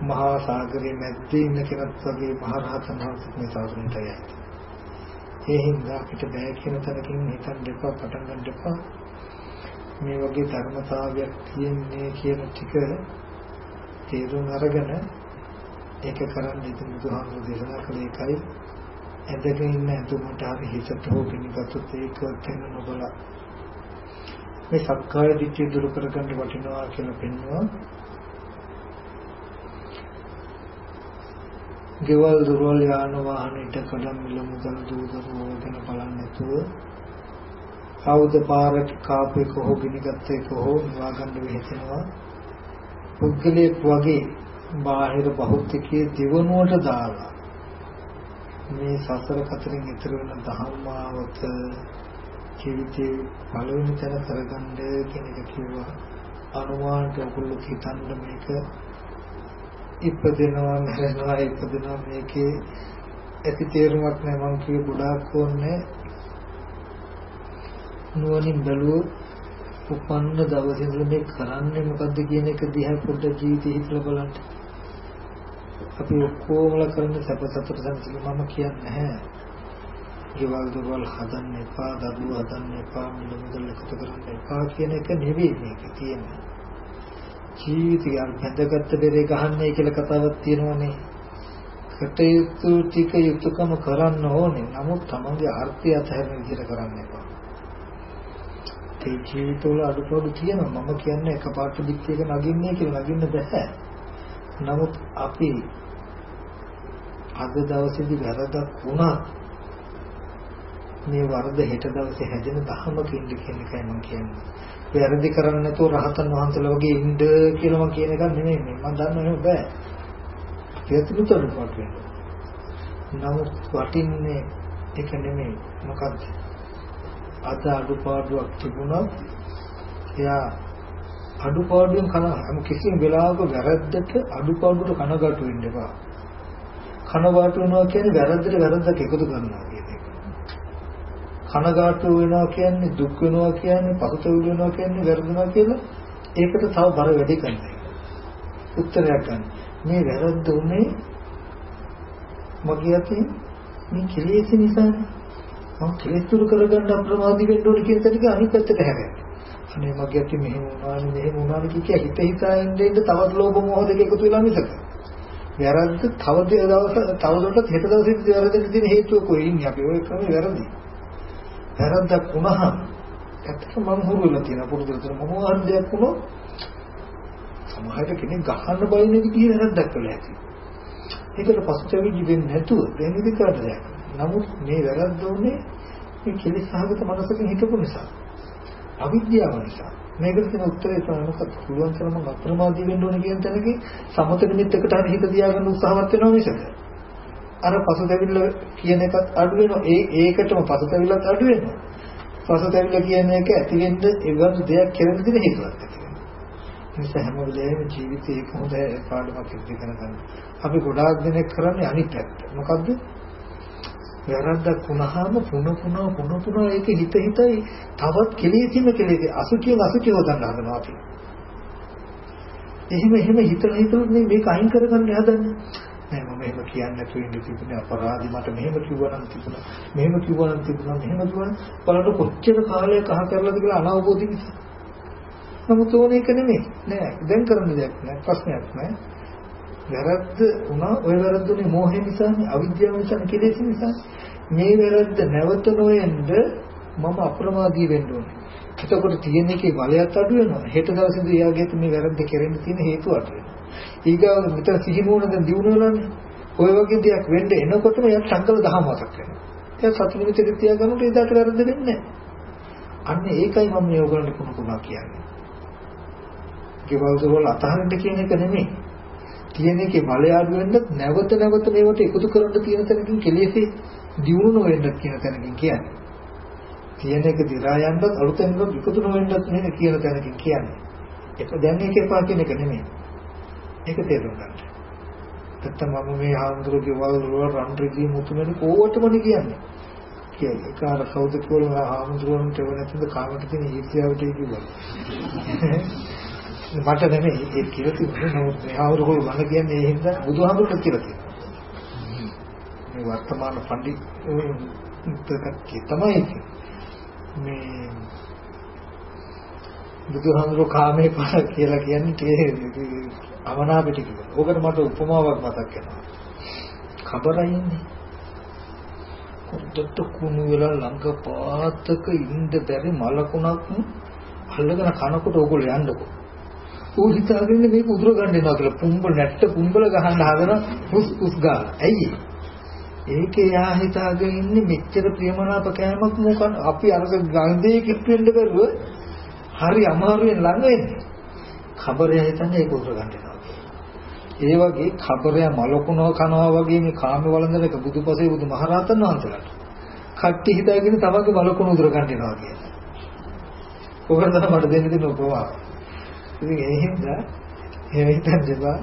මහා සාගරයේ මැද්දේ ඉන්න කෙනෙක් වගේ මහා රහතන් වහන්සේ මේ සාසනයටයි ඒ හින්දා අපිට බෑ කියන තැනකින් හිතන්න එපා පටන් ගන්න එපා. මේ වගේ ධර්මතාවයක් තියෙන්නේ කියන ටික තේරුම් අරගෙන ඒක කරන්න ඉතින් බුදුහාමුදුරු දේශනා කළේ ඒකයි ඇදගෙන ඉන්න ඇතුමට හරි හිතට හෝ පිළිගත්තොත් ඒකවත් වෙන නොබලා මේ සක්කාය දිට්ඨිය දුරු කරගන්න වටිනවා කියලා පෙන්වනවා. ගෙවල් දොරවල් යාන වාහන ඉට කඩම් මිල මුදල් දූදරුවෝ ගැන බලන්නේ නැතුව ආයුධ පාරට කාපේක හෝ ගිනිගත්තේක හෝ නිවා ගන්න වෙහෙතෙනවා. පුද්ගලයෙක් වගේ බාහිර භෞතිකයේ දිවනුවට දාලා මේ සසර කතරින් ඈතර වෙන ධම්මාවත ජීවිතේ පළවෙනි තැන කරගන්න කියන එක කිව්වා. අනුමානට ඔගොල්ලෝ හිතන්න මේක ඉපදෙනවා මැරෙනවා ඉපදෙනවා මේකේ ඇති තේරුමක් නැහැ මම කිය ගොඩාක් ඕනේ. නුවණින් බැලුවොත් උපන්න දවසේ ඉඳලා මේ කරන්නේ මොකද්ද කියන එක දිහා පොඩ්ඩක් ජීවිතේ හිතලා බලන්න. අපි ඔක්කොමලා කරන සැප සතුට සංසිල මම කියන්නේ නැහැ ගෙවල් දොරවල් හදන්න එපා, දරුවෝ හදන්න එපා, මිල මුදල් එකතු කරන්න එපා කියන එක නෙවෙයි මේක තියෙන්නේ. ජීවිතය බැඳගත්ත බෙරේ ගහන්නේ කියලා කතාවක් තියෙනවනේ. කටයුතු ටික යුතුයකම කරන්න ඕනේ. නමුත් තමන්ගේ අර්ථය අතහැරෙන විදිහට කරන්න එපා. ඒ ජීවිතවල අඩුපාඩු තියෙනවා. මම කියන්නේ එකපාරට පිටියක නගින්නේ කියලා නගින්න බෑ. නමුත් අපි අද දවසේදී වැරදක් වුණා මේ වරද හෙට දවසේ හැදෙන දහමකින් කියන එකයි මම කියන්නේ. වැරදි කරන්නේ නැතුව රහතන් වහන්සේලා වගේ ඉන්න කියලා මම කියන එක නෙමෙයි මේ. මම දන්නව බෑ. ප්‍රතිමුතරට වෙන්න. නමුත් වටින්නේ ඒක නෙමෙයි. මොකක්ද? අද අඩුපාඩුවක් තිබුණා. එයා අඩුපාඩුවෙන් කන හැම කිසිම වෙලාවක වැරද්දට අඩුපාඩුවට කනගාටු වෙන්න එපා. කනගාටු වෙනවා කියන්නේ වැරද්දට වැරද්දක් එකතු කරනවා කියන එක. කනගාටු වෙනවා කියන්නේ දුක් වෙනවා කියන්නේ පසුතැවිලි වෙනවා කියන්නේ වැරදුනා කියලා ඒකට තව බර වැඩි කරන එක. උත්තරයක් ගන්න. මේ වැරද්ද උනේ මගේ අතින් මේ කෙලෙස් නිසානේ. මම කෙලෙස් දුරු කරගන්න අප්‍රමාදී වෙන්න ඕනේ කියන තැනක අනිත් පැත්තට හැරෙනවා. අනේ මගේ අතින් මෙහෙම වුණානේ මෙහෙම වුණානේ කිය හිත හිතා ඉඳින්න තවත් ලෝභ මොහ දෙක එකතු වෙලා මිසක. වැරද්ද තව දවස් තවදුරටත් හෙට දවසේදී වැරද්දට තියෙන හේතුව කොහේ ඉන්නේ අපි ඔය ක්‍රමේ වැරදි. වැරද්දක් වුණාම ඇත්තට මම හුරු වෙලා තියෙන පුරුදු කරන මොනවා හරි දෙයක් වුණොත් සමහර කෙනෙක් ගහන්න බයින විදිහ වැරද්දක් කළා ඇති. ඒකට පසුතැවිලි වෙන්නේ නැතුව වෙන විදිහකට දෙයක්. නමුත් මේ වැරද්ද උනේ මේ කෙලෙස් සහගත මනසකින් හිතපු නිසා. අවිද්‍යාව නිසා. මේකට තියෙන උත්තරේ තමයි මොකක්ද? පුළුවන් තරම අප්‍රමාදී වෙන්න ඕන කියන තැනකින් සමත නිමිත්තකට හරි හිත තියාගන්න උත්සාහවත් වෙනවා මිසක. අර පසුතැවිල්ල කියන එකත් අඩු වෙනවා. ඒ ඒකටම පසුතැවිල්ලත් අඩු වෙනවා. පසුතැවිල්ල කියන එක ඇති වෙන්න ඒවලු දෙයක් කෙරෙන දින හේතුවක් ඇති වෙනවා. නිසා හැම වෙලේම ජීවිතේ ඒක හොඳ පාඩමක් ඉගෙන ගන්න. අපි ගොඩාක් දෙනෙක් කරන්නේ අනිත් පැත්ත. මොකද්ද? වැරද්දක් වුණාම පුන පුන පුන පුන ඒක හිත හිතයි තවත් කෙලෙසිම කෙලෙසි අසුචිය අසුචිය හදන්න හදනවා අපි. එහෙම එහෙම හිතලා හිතලා මේ මේක අයින් කරගන්න හදන්නේ. නෑ මම එහෙම කියන්නේ නැතුව ඉන්න තිබුණේ අපරාධි මට මෙහෙම කිව්වා නම් තිබුණා. මෙහෙම කිව්වා නම් තිබුණා. මෙහෙම කිව්වා බලන්න කොච්චර කාලයක් අහ කරලාද කියලා අනවබෝධි නිසා. නමුත් ඕනේ ඒක නෙමෙයි. නෑ දැන් කරන්න දෙයක් නෑ ප්‍රශ්නයක් නෑ. වැරද්ද වුණා ওই වැරද්දුනේ මෝහය නිසානේ අවිද්‍යාව නිසා කෙලෙස් නිසා මේ වැරද්ද නැවත නොවෙන්න මම අප්‍රමාදී වෙන්න ඕනේ. එතකොට තියෙන එකේ බලයත් අඩු වෙනවා. හෙට දවසේදී එයාගේ මේ වැරද්ද කෙරෙන්න තියෙන හේතු අඩු වෙනවා. ඊගාව මෙතන සිහිනුවන දැන් දිනු වෙලානේ. ඔය වගේ දෙයක් වෙන්න එනකොටම එයා සංකල්ප දහම මතක් වෙනවා. ඒක සතු නිමිතට තියාගන්නකොට ඒකට වැරද්ද වෙන්නේ නැහැ. අන්න ඒකයි මම මේ ඔයගලන්ට කුණු කුණා කියන්නේ. ගෙවල් දොරවල් අතහරින්න කියන එක නෙමෙයි. තියෙන එකේ බලය අඩු වෙන්න නැවත නැවත මේවට එකතු කරන්න තියෙන තැනකින් කෙලෙසේ දියුණු නොවෙන්න කියන තැනකින් කියන්නේ. තියෙන එක දිරා යන්නත් අලුතෙන් එකතු නොවෙන්නත් නෙමෙයි කියන තැනකින් කියන්නේ. ඒක දැන් මේක එපා කියන එක නෙමෙයි. ඒක තේරුම් ගන්න. නැත්තම් මම මේ ආන්දරගේ වල රන් රිදී මුතුමනි කොවටමනේ කියන්නේ. කියන්නේ ඒක අර කවුද කියලා ආන්දරන්ට වෙනතද කාමට තියෙන ඊර්ෂ්‍යාවට කිව්වා. මට නෙමෙයි ඒ කියලා තිබුණේ නමුත් මේ ආවුරුකෝ මම කියන්නේ ඒ හින්දා බුදුහාමුදුරුවෝ කියලා තියෙනවා. මේ වර්තමාන පඬිතුකක් තමයි මේ බුදුහාමුදුරුවෝ කාමේ පහ කියලා කියන්නේ අවනාපිට කිව්වා. ඕකට මට උපමාවක් මතක් වෙනවා. කබරයින්නේ. කොද්දට කුණු වෙලා ළඟ පාතක ඉන්න බැරි මලකුණක් අල්ලගෙන කනකොට ඕගොල්ලෝ යන්නකෝ. ඌ හිතාගෙන මේක උදුර ගන්න එනවා කියලා පුම්බල නැට්ට පුම්බල ගහන්න හදන උස් උස් ගාන. ඇයි ඒකේ යා හිතාගෙන ඉන්නේ මෙච්චර ප්‍රියමනාප කෑමක් මොකන් අපි අරක ගන්දේ කිට්ටෙන්න බැරුව හරි අමාරුවෙන් ළඟ එන්නේ. කබරය හිතන්නේ ඒක උදුර ගන්න එනවා. ඒ වගේ කබරය මලකුණව කනවා වගේ මේ කාම වළඳන එක බුදුපසේ බුදුමහරහතන් වහන්සේලාට. කට්ටි හිතාගෙන තවගේ මලකුණ උදුර ගන්න එනවා කියලා. ඔකට තමයි මට දෙන්න දෙන උපමාව. ඉතින් ඒ හින්දා එහෙම හිතන්න එපා.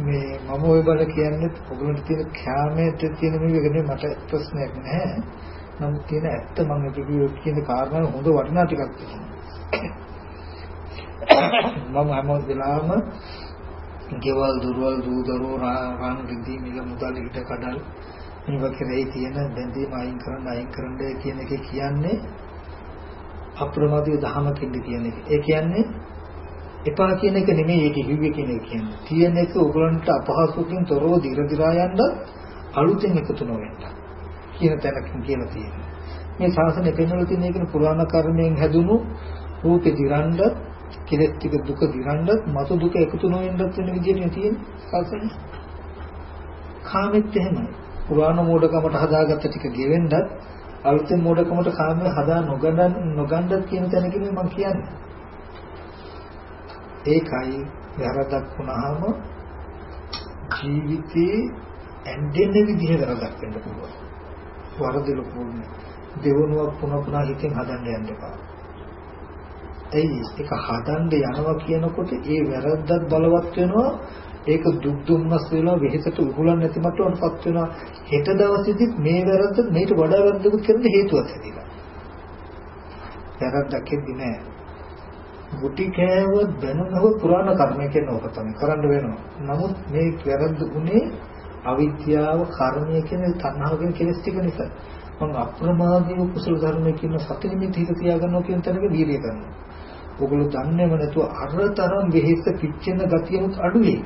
මේ මම ওই බල කියන්නේ ඔයගොල්ලන්ට තියෙන ඛ්‍යාමයට තියෙන මේක නෙමෙයි මට ප්‍රශ්නයක් නැහැ. නමුත් තියෙන ඇත්ත මම කිව්වේ කියන කාරණා හොඳ වටිනා ටිකක් තියෙනවා. මම හැම වෙලාවම ගෙවල් දුරවල් දූ දරුවෝ රාන් රිදී මිල මුදල් ඊට කඩල් මේවා කරේ තියෙන බැඳීම අයින් කරන්න අයින් කරන්න කියන එක කියන්නේ අප්‍රමාදීව දහමකින්ද කියන එක. ඒ කියන්නේ එපා කියන එක නෙමෙයි ඒක හිව්වේ කියන එක කියන්නේ. තියෙන එක උගලන්ට අපහසුකින් තොරව දිර දිරා යන්න අලුතෙන් එකතු නොවෙන්න කියන තැනකින් කියලා තියෙනවා. මේ ශාසනය පෙන්වලා තියෙන එකනේ පුරාණ කර්මයෙන් හැදුණු රූපේ දිරන්න, කෙලෙස් ටික දුක දිරන්න, මතු දුක එකතු නොවෙන්නත් වෙන විදිහට තියෙන ශාසනය. කාමෙත් එහෙමයි. පුරාණ මෝඩකමට හදාගත්ත ටික ගෙවෙන්නත් අලුතෙන් මෝඩකමට කාමය හදා නොගන්න නොගන්නත් කියන තැනකින් මම කියන්නේ. ඒකයි වැරදක් වුණාම ජීවිතේ ඇන්ඩෙන්න විදිහ වැරදක් වෙන්න පුළුවන්. වරදලු පුළුවන්. දෙවනුවක් පුන පුනා හිතෙන් හදන්න යන්න එපා. එයි ඒක හදන්න යනවා කියනකොට ඒ වැරද්දත් බලවත් වෙනවා ඒක දුක් දුම්නස් වෙනවා වෙහෙසට උහුලන්නේ නැති මට්ටමටපත් වෙනවා හෙට දවසේදීත් මේ වැරද්ද මේට වඩා වැරද්දකුත් කරන්න හේතුවක් ඇතිලා වැරද්දක් එද්දි නෑ ගුටි කෑවොත් බැනුනව පුරාණ කර්මය කියන ඕක තමයි කරන්න වෙනවා නමුත් මේ වැරද්ද උනේ අවිද්‍යාව කර්මය කියන තණ්හාව කියන කෙලෙස් ටික නිසා මම අප්‍රමාදීව කුසල ධර්මයේ කියන සති නිමිති හිත තියාගන්නවා කියන තැනක වීර්යය කරනවා. ඔගොල්ලෝ දන්නේම නැතුව අරතරම් වෙහෙස පිච්චෙන ගතියමුත් අඩු වෙයි.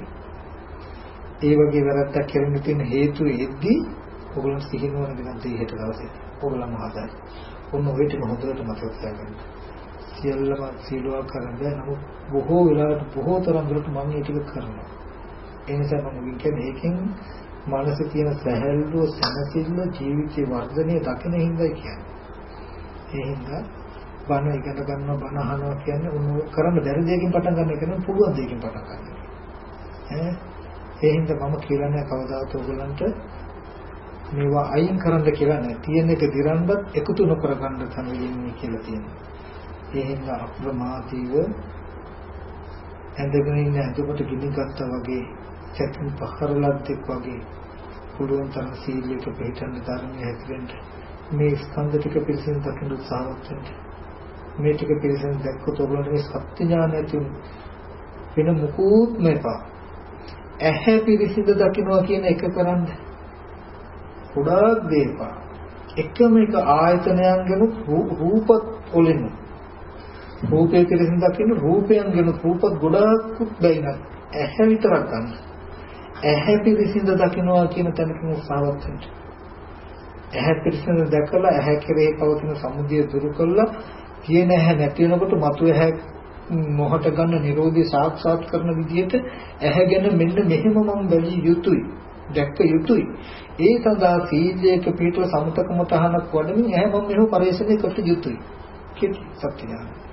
ඒ වගේ වැරද්දක් කරන්න තියෙන හේතු එද්දී ඔයගොල්ලෝ සිහිනුවන දෙන දේ හෙට දවසේ ඔයගොල්ලන්ම හදයි. ඔන්න ඔය ටික හොඳට මතක තියාගන්න. සියල්ලම සීලවා කරන්න නමුත් බොහෝ වෙලාවට බොහෝ තරම් දුරට මම මේ ටික කරනවා. ඒ නිසා මම කියන්නේ ඒකෙන් මනසේ තියෙන සැහැල්ලුව සැනසෙල්ල ජීවිතේ වර්ධනය දකින හින්දා කියන්නේ. ඒ හින්දා බණ ඉගෙන ගන්නවා බණ අහනවා කියන්නේ උන් කරන්න බැරි දෙයකින් පටන් ගන්න එක නෙවෙයි පුළුවන් දෙයකින් පටන් ගන්න. ඈ ඒ හින්දා මම කියලා නෑ කවදාවත් ඕගලන්ට මේවා අයින් කරන්න කියලා නෑ. තියෙන එක දිරන්නත් එකතු නොකර ගන්න තමයි ඉන්නේ කියලා තියෙනවා. ඒ හින්දා අප්‍රමාදීව ඇඳගෙන ඉන්න ඇඳුමට ගිනි ගත්තා වගේ සැතුම් පහරලද්දෙක් වගේ පුළුවන් තරම් සීලයක පිළිපදින්න ධර්මයේ හැදෙන්න. මේ ස්කන්ධ ටික පිළිසින් දකින්න උත්සාහවත් වෙන්න මේ ටික පිළිසින් දැක්කොත් ඔයගොල්ලන්ට මේ සත්‍ය ඥාන ඇති වෙන මුකුත් මේපා ඇහැ පිළිසිඳ දකින්නවා කියන එක කරන්න ගොඩාක් දේපා එකම එක ආයතනයන්ගෙන රූපත් වලින් රූපේ පිළිසිඳ දකින්න රූපයන්ගෙන රූපත් ගොඩාක් බැයින ඇහැ විතරක් ගන්න. ඇහැ පිළිසිඳ දකින්නවා කියන තැනකින් උත්සාහවත් වෙන්න. ඇහැ පිළිසිඳ දැකලා ඇහැ කෙරෙහි පවතින සමුදය දුරු කළා. කියන ඇහැ නැති වෙනකොට මතු ඇහැ මොහොත ගන්න Nirodhi සාක්ෂාත් කරන විදිහට ඇහැගෙන මෙන්න මෙහෙම මම බැලිය යුතුයි දැක්ක යුතුයි. ඒ සඳහා සීලයක පිටව සමතකම තහනක් වඩමින් ඇහැ මම මෙහෙම පරිශ්‍රණය කර යුතුයි. කිත් සත්‍ය ඥාන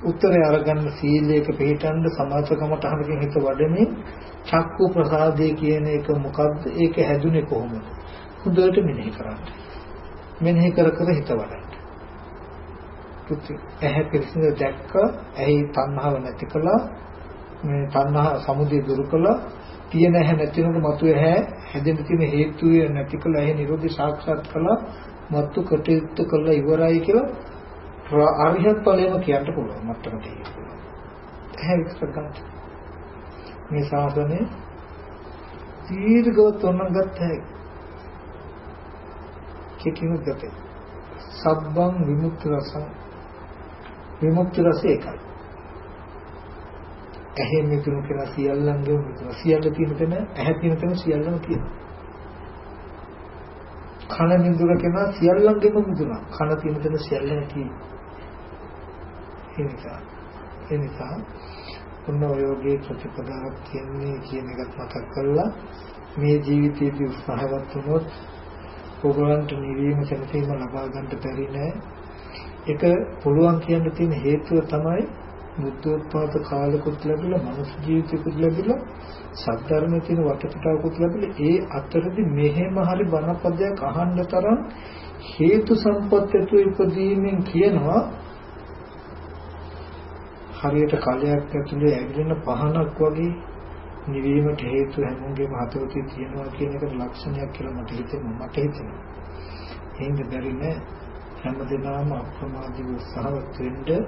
උත්තරය අරගන්න සීලයක පිටන්න සමාජකම තහනකින් හිත වඩමින් චක්කු ප්‍රසාදේ කියන එක මොකද්ද? ඒක හැදුනේ කොහොමද? හොඳට මෙනෙහි කරන්න. මෙනෙහි කර කර හිත වඩන්න. පුත්‍රි ඇහැ පිරිසිදු දැක්ක ඇහි තණ්හාව නැති කළා මේ තණ්හා සමුදය දුරු කළා. තියෙන ඇහැ නැතිනොට මතු ඇහැ හැදෙන්න තියෙන හේතුව නැති කළා. ඇහි නිරෝධي සාක්ෂාත් කළා. මතු කටයුත්ත කළා ඉවරයි කියලා අරිහත් ඵලයම කියන්න පුළුවන් මට්ටමට තියෙනවා ඇහැ විස්තර ගන්න මේ ශාසනය දීර්ඝව තොරණ ගත්ත හැකි කෙටිම ගතේ සබ්බං විමුක්ති රසං විමුක්ති රසය එකයි. ඇහෙන් මිදුණු කියලා සියල්ලංගෙම මිදුණා. සියල්ල තියෙන තැන ඇහැ තියෙන තැන සියල්ලම තියෙනවා. කන මිදුණ කෙනා සියල්ලංගෙම මිදුණා. කන තියෙන තැන සියල්ලම තියෙනවා. ඒ නිසා. ඒ නිසා ඔන්න ඔයෝගේ ප්‍රතිපදාවක් කියන්නේ කියන එකත් මතක් කරලා මේ ජීවිතයේදී උත්සාහවත් වුණොත් ඔයගලන්ට නිවීම සැනසීම ලබා ගන්නට බැරි නෑ. ඒක පුළුවන් කියන්න තියෙන හේතුව තමයි බුද්ධෝත්පාද කාලෙකුත් ලැබිලා මනුස්ස ජීවිතෙකුත් ලැබිලා සද්ධර්මයේ තියෙන වටපිටාවකුත් ලැබිලා ඒ අතරදී මෙහෙම හරි බණපදයක් අහන්න තරම් හේතු සම්පත්තිතු ඉපදීමෙන් කියනවා හරියට කලයක් ඇතුලේ ඇවිලෙන පහනක් වගේ නිවීමට හේතු හැමෝගේම හතවතේ තියෙනවා කියන එකට ලක්ෂණයක් කියලා මට හිතෙනවා. මට හිතෙනවා. එහෙනම් බැරි නෑ. හැමදෙනාම අප්‍රමාදී උත්සාහවත් වෙන්න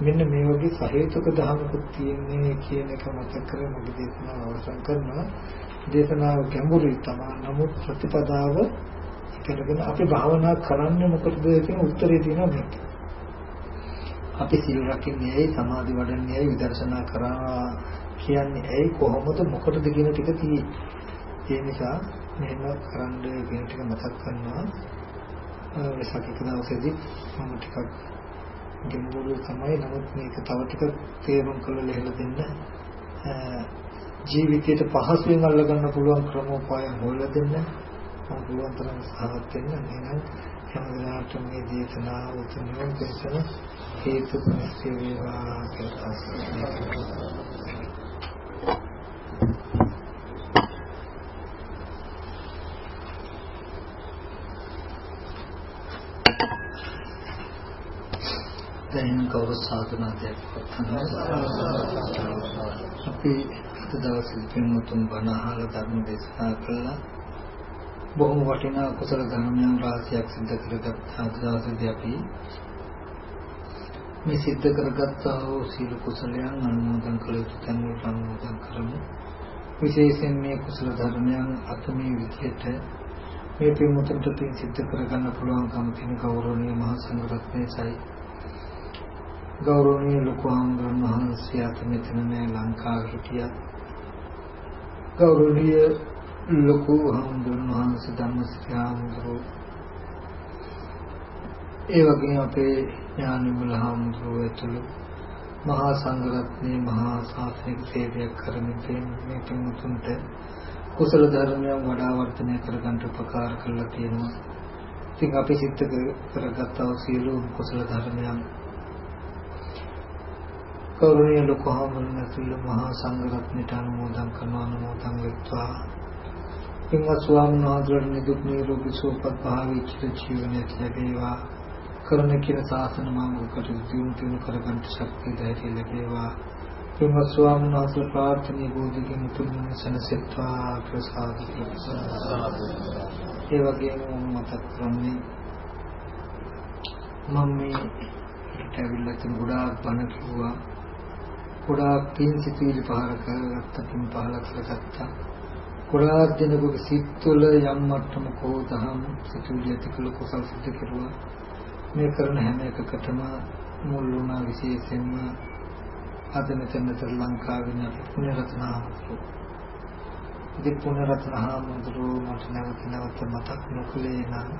මෙන්න මේ වගේ සහේතුක ධර්මකුත් තියෙන්නේ කියන එක මතක කරගෙන මගේ දේශනාව අවසන් කරනවා. දේශනාව ගැඹුරුයි තමයි නමුත් ප්‍රතිපදාව ඉගෙනගෙන අපි භාවනා කරන්නේ මොකටද කියන උත්තරේ තියෙනවා මේක අපි සිල් රකින්නේ ඇයි? සමාධි වඩන්නේ ඇයි? විදර්ශනා කරා කියන්නේ ඇයි? කොහොමද? මොකටද කියන ටික තියෙන්නේ? ඒ නිසා මෙහෙම කරන්න කියන ටික මතක් කරනවා. වෙසක් එක දවසේදී මම ටිකක් ගැඹුරු තමයි. නමුත් මේක තව ටික තේරුම් කරලා ලෙහලා දෙන්න. ජීවිතයට පහසුවෙන් අල්ලගන්න පුළුවන් ක්‍රමෝපාය හොයලා දෙන්න. මම පුළුවන් තරම් සහවත් වෙන්න. එහෙනම් හැමදාම මේ දේශනාව උතුම්ම දෙසන හේතු ප්‍රශ්‍ය වේවා කියලා දැන් කවුරු සාධනාවක් අපි අද දවසේ පින්වතුන් බණ අහලා ධර්ම දේශනා කළා බොහොම වටිනා කුසල ධර්මයන් රාශියක් සිද්ධ කරගත් අද දවසේදී අපි මේ සිද්ධ කරගත්තා වූ සීල කුසලයන් අනුමෝදන් කළ යුතු තැන් වලට අනුමෝදන් කරමු. විශේෂයෙන් මේ කුසල ධර්මයන් අතමේ විදියට මේ පින්වතුන්ට පින් සිද්ධ කරගන්න පුළුවන්කම තියෙන ගෞරවනීය මහා සංඝරත්නයයි ගෞරවනීය ලොකු ආමරණ වහන්සේ අත මෙතන නෑ ලංකාවේ හිටියත් ගෞරවනීය ලොකු ආමරණ වහන්සේ ධම්මශ්‍රී ආමරෝ ඒ වගේම අපේ ඥානමුල ආමරෝ ඇතුළු මහා සංඝරත්නයේ මහා ශාස්ත්‍රීය සේවයක් කරමින් මේ පින්තුන්ට කුසල ධර්මයන් වඩා වර්ධනය කරගන්න උපකාර කරලා තියෙනවා. ඉතින් අපි සිද්ධ කරගත්තා වූ සියලුම කුසල ධර්මයන් කරුණීය ලොකු හාමුදුරන් ඇතුළු මහා සංඝරත්නයට අනුමෝදන් කරන අනුමෝදන් වෙත්වා. පින්වත් ස්වාමීන් වහන්සේට නිදුක් නිරෝගී සුවපත් භාවී චිර ජීවනයක් ලැබේවා. කරුණ කියන ශාසන මාර්ගකට දියුණු දියුණු කරගන්න ශක්තිය ධෛර්යය ලැබේවා. පින්වත් ස්වාමීන් වහන්සේ ප්‍රාර්ථනීය බෝධිගින් මුතුන් සනසෙත්වා ප්‍රසාද ඒ වගේම මතක් කරන්නේ මම මේ ඇවිල්ලා තින් ගොඩාක් බණ කිව්වා. ගොඩාක් පින් සිතුවිලි පහල කරගත්ත පින් පහල කරගත්තා. ගොඩාක් දෙනෙකුගේ සිත් තුළ යම් මට්ටමක හෝ දහම් සිතුවිලි ඇති කළ කුසල් සිද්ධ කෙරුවා. මේ කරන හැම එකකටම මුල් වුණා විශේෂයෙන්ම අද මෙතන ශ්‍රී ලංකාවේ අපි පුණ්‍ය රත්නාමතු ඉතින් පුණ්‍ය රත්නාමතු මට නැවත නැවත මතක් නොකලේ නම්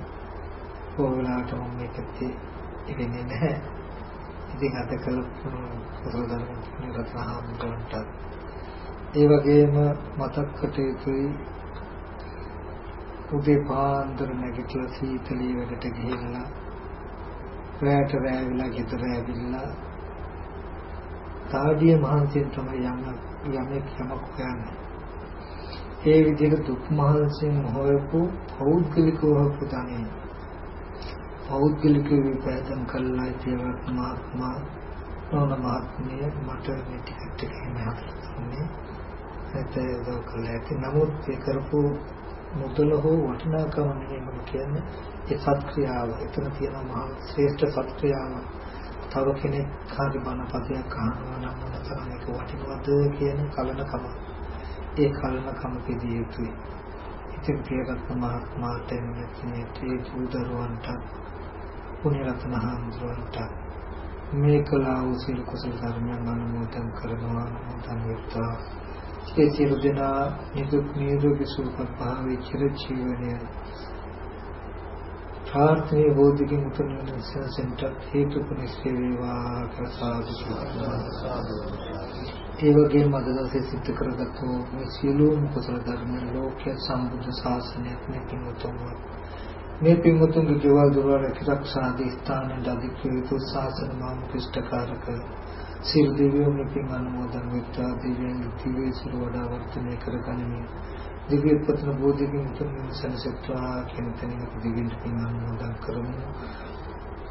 ඕගලාට මම මේකත් ඉන්නේ නැහැ. ඉතින් අද කළ කුසල ධර්ම පුණ්‍ය රත්නාමතුන්ට ඒ වගේම මතක් කටයුතුයි උදේ පාන්දර නැගිටලා සීතලී වැඩට ගිහිල්ලා රැයට රැවිලා ගෙදර ඇවිල්ලා තාඩිය මහන්සියෙන් තමයි යන්න යන්නේ යමක් හොයන්නේ. ඒ විදිහට දුක් මහන්සියෙන් හොයපු පෞද්ගලිකව හොයපු තනිය. පෞද්ගලික විපෑතම් කළා ජීවත් මහත්මා නෝන මහත්මිය මට මේ ටිකට් එක එහෙම හදන්නේ. ඒත් ඒක කළා ඇති නමුත් ඒ කරපු මුදල හෝ වටිනාකම නෙමෙයි මම කියන්නේ ඒ සත්ක්‍රියාව. එතන තියෙන මහා ශ්‍රේෂ්ඨ සත්ක්‍රියාව. තව කෙනෙක් කාගේ බණපදයක් අහනවා නම් මොන තරම් ඒක වටිනවද කියන කලනකම. ඒ කලනකම පිළිය යුතුයි. ඉතින් පියරත්න මහත්මයාට මෙතනේ ඒ දූදරුවන්ට පුණ්‍යරත්න හාමුදුරුවන්ට මේ කලාව සිල් කුසල ධර්මයන් අනුමෝදන් කරනවා අනුමෝදන් වෙත්වා. ඒ සියලු දෙනා නිදුක් නිරෝගී සුවපත් භාවයේ චිර ජීවනයේ ප්‍රාර්ථනීය බෝධිකින් උතුම් නිසසෙන්ට හේතුපනිස්සේ වේවා ප්‍රසාදු ඒ වගේම අද දවසේ සිද්ධ කරගත්තු මේ සියලුම කුසල ධර්ම ලෝකයේ සම්බුද්ධ ශාසනයක් නෙකින් උතුම් මේ පින්වතුන්ගේ ජීවල් දුරවල් රැකීරක්ෂාදී ස්ථානයේ අධිකෘත ශාසන මාම් ක්‍රිෂ්ඨකාරක සියලු දෙවියෝ මේ පින් අනුමෝදන් වෙත්වා. දිව්‍යයන් දිව්‍යසුර වඩා වර්ධනය කරගනිමින් දිව්‍ය පතන බෝධිකින් උතුම් සනසත්වා කියන තැනින් අපි දිව්‍යන්ට පින් අනුමෝදන් කරමු.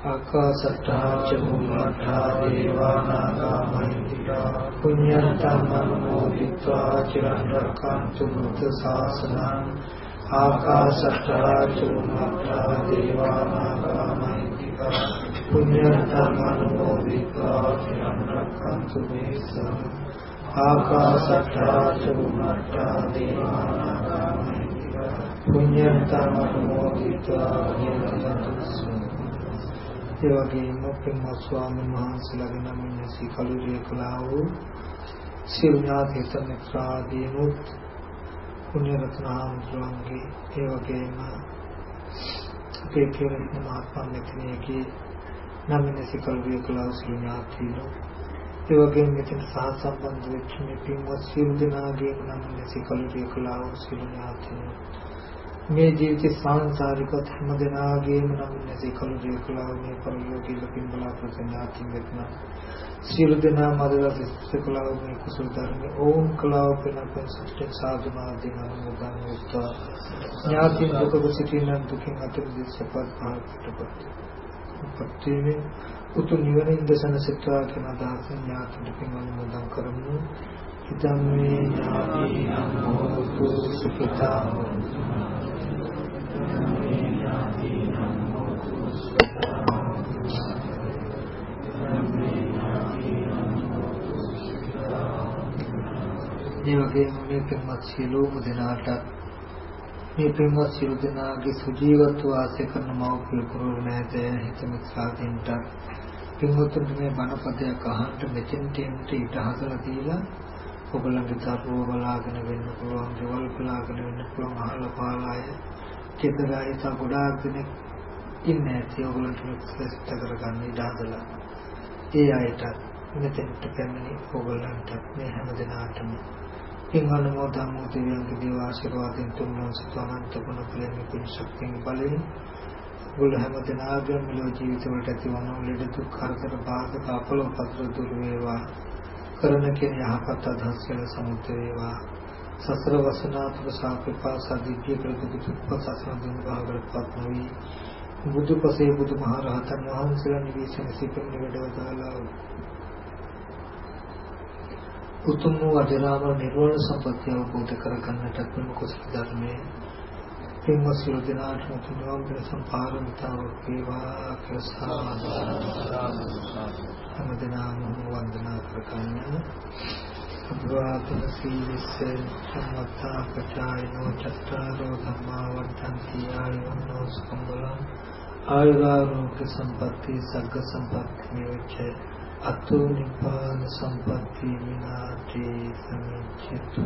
ආකාශට්ටා චුම්මඨා දේවානාගා මහිත්‍තිකා පුඤ්ඤන්තං අනුමෝදිत्वा චිරන් රක්ඛන්තු බුද්ධ ශාසනං ආකාශට්ටා චුම්මඨා දේවානාගා මහිත්‍තිකා පුඤ්ඤාතමනෝවිකා චරණක්ඛන්තු මේසා ආකාශට්ටා චුම්මට්ටා දේවානාගා පුඤ්ඤාතමනෝවිකා නිරන්තරස්ස ඒ වගේම ප්‍රම්මා ස්වාමීන් වහන්සේලාගේ නමින් සිහි කලුරිය කළා වූ සිරුණා තේතන ප්‍රාදීනුත් පුණ්‍ය රත්නාම්තුන්ගේ ඒ වගේම අපේ පිරිත් මහත්මන් මෙතනගේ නමින් සීකලුරිය කළා වූ සිරුණාතීනුත් ඒ වගේම මෙතන සහ සම්බන්ධ වෙච්ච මේ පින්වත් සියලු දෙනාගේම නම් සිකලුරිය කලාව සියලු ඥාතීන් මේ ජීවිතේ සාංසාරිකත් හැම දෙනාගේම නම් සිකලුරිය කලාව මේ පරිලෝකීය පින්බලා ප්‍රඥාතින් වෙත්නා සියලු දෙනා මදලා සිකලාව මේ කුසල ධර්ම ඕම් කලාව වෙනකන් සත්‍ය සාධනාදී නම් මුදන් වෙත්තා ඥාතින් දුක සිටින දුකින් අතර දිස්සපත් භාගයටපත් පත්‍යේ උතුම් නිවනින් දසන සිතා කියන අදහස ඥාති දුකින් අනුමෝදන් කරමු. ඉදම් මේ ඥාති නමෝතු සුඛිතා ඒ වගේම මේ පින්වත් සියලුම දෙනාට මේ පින්වත් සියලු දෙනාගේ සුජීවත්ව වාසය කරන මෞඛ්‍ය කුරුල නැතේ හිතමිත්‍රාදීන්ට පින්වත්තුන්ට මේ බණපදයක් අහන්න මෙතෙන්ට එන්න ඊට හදලා දීලා ඔයගලන්ගේ දරුවෝ බලාගෙන වෙන්න පුළුවන්, දේවල් බලාගෙන වෙන්න පුළුවන් අහලා පාලාය. චේතනායි තා ගොඩාක් දෙනෙක් ඉන්නේ ඇති ඔයගලන්ට ශ්‍රේෂ්ඨ කරගන්න ඉඩ හදලා. ඒ අයට මෙතෙන්ට පැමිණි ඔයගලන්ට මේ හැම දිනාටම පින් අනුමෝදන් වූ දෙවියන්ගේ දේව ආශිර්වාදයෙන් තුන්වන් සතනන්ත ගුණ පිළිමි පින් ශක්තියෙන් බලයෙන් බුල හැම දිනාගම මෙලොව ජීවිත වලට ඇතිවන ලෙඩ දුක් කරදර බාධක අපලෝ පතර දුර වේවා. කරන කෙන යහපත් අදහස් වල සමුත් වේවා. සසර වසනාතුර සාපේපාස දිග්ග ප්‍රතිදුප්ප සසන දුන් භාගරපත් නොවි. බුදුපසේ බුදුමහරහතන් වහන්සේලා නිවේශන සිටින වැඩවදාලා උතුම් වූ අජරාමර නිර්වාණ සම්පත්තිය අවබෝධ කරගන්නට මෙම කුසල ධර්මයේ. පින්ව සියලු දෙනාට උතුම් නිවන් සම්පාරමිතාවක් වේවා කියලා හැම දිනම වන්දනා කරගන්න. අභවාතන සීලස්ස සම්මතා පචායනෝ චත්තාරෝ ධම්මා වර්ධන්ති ආයුන්නෝ සම්බලං. ආයුරාෝග්‍ය සම්පatti සග්ග සම්පatti නියෝචේ අතෝ නිපාන සම්පatti විනාටි සමිච්ඡතු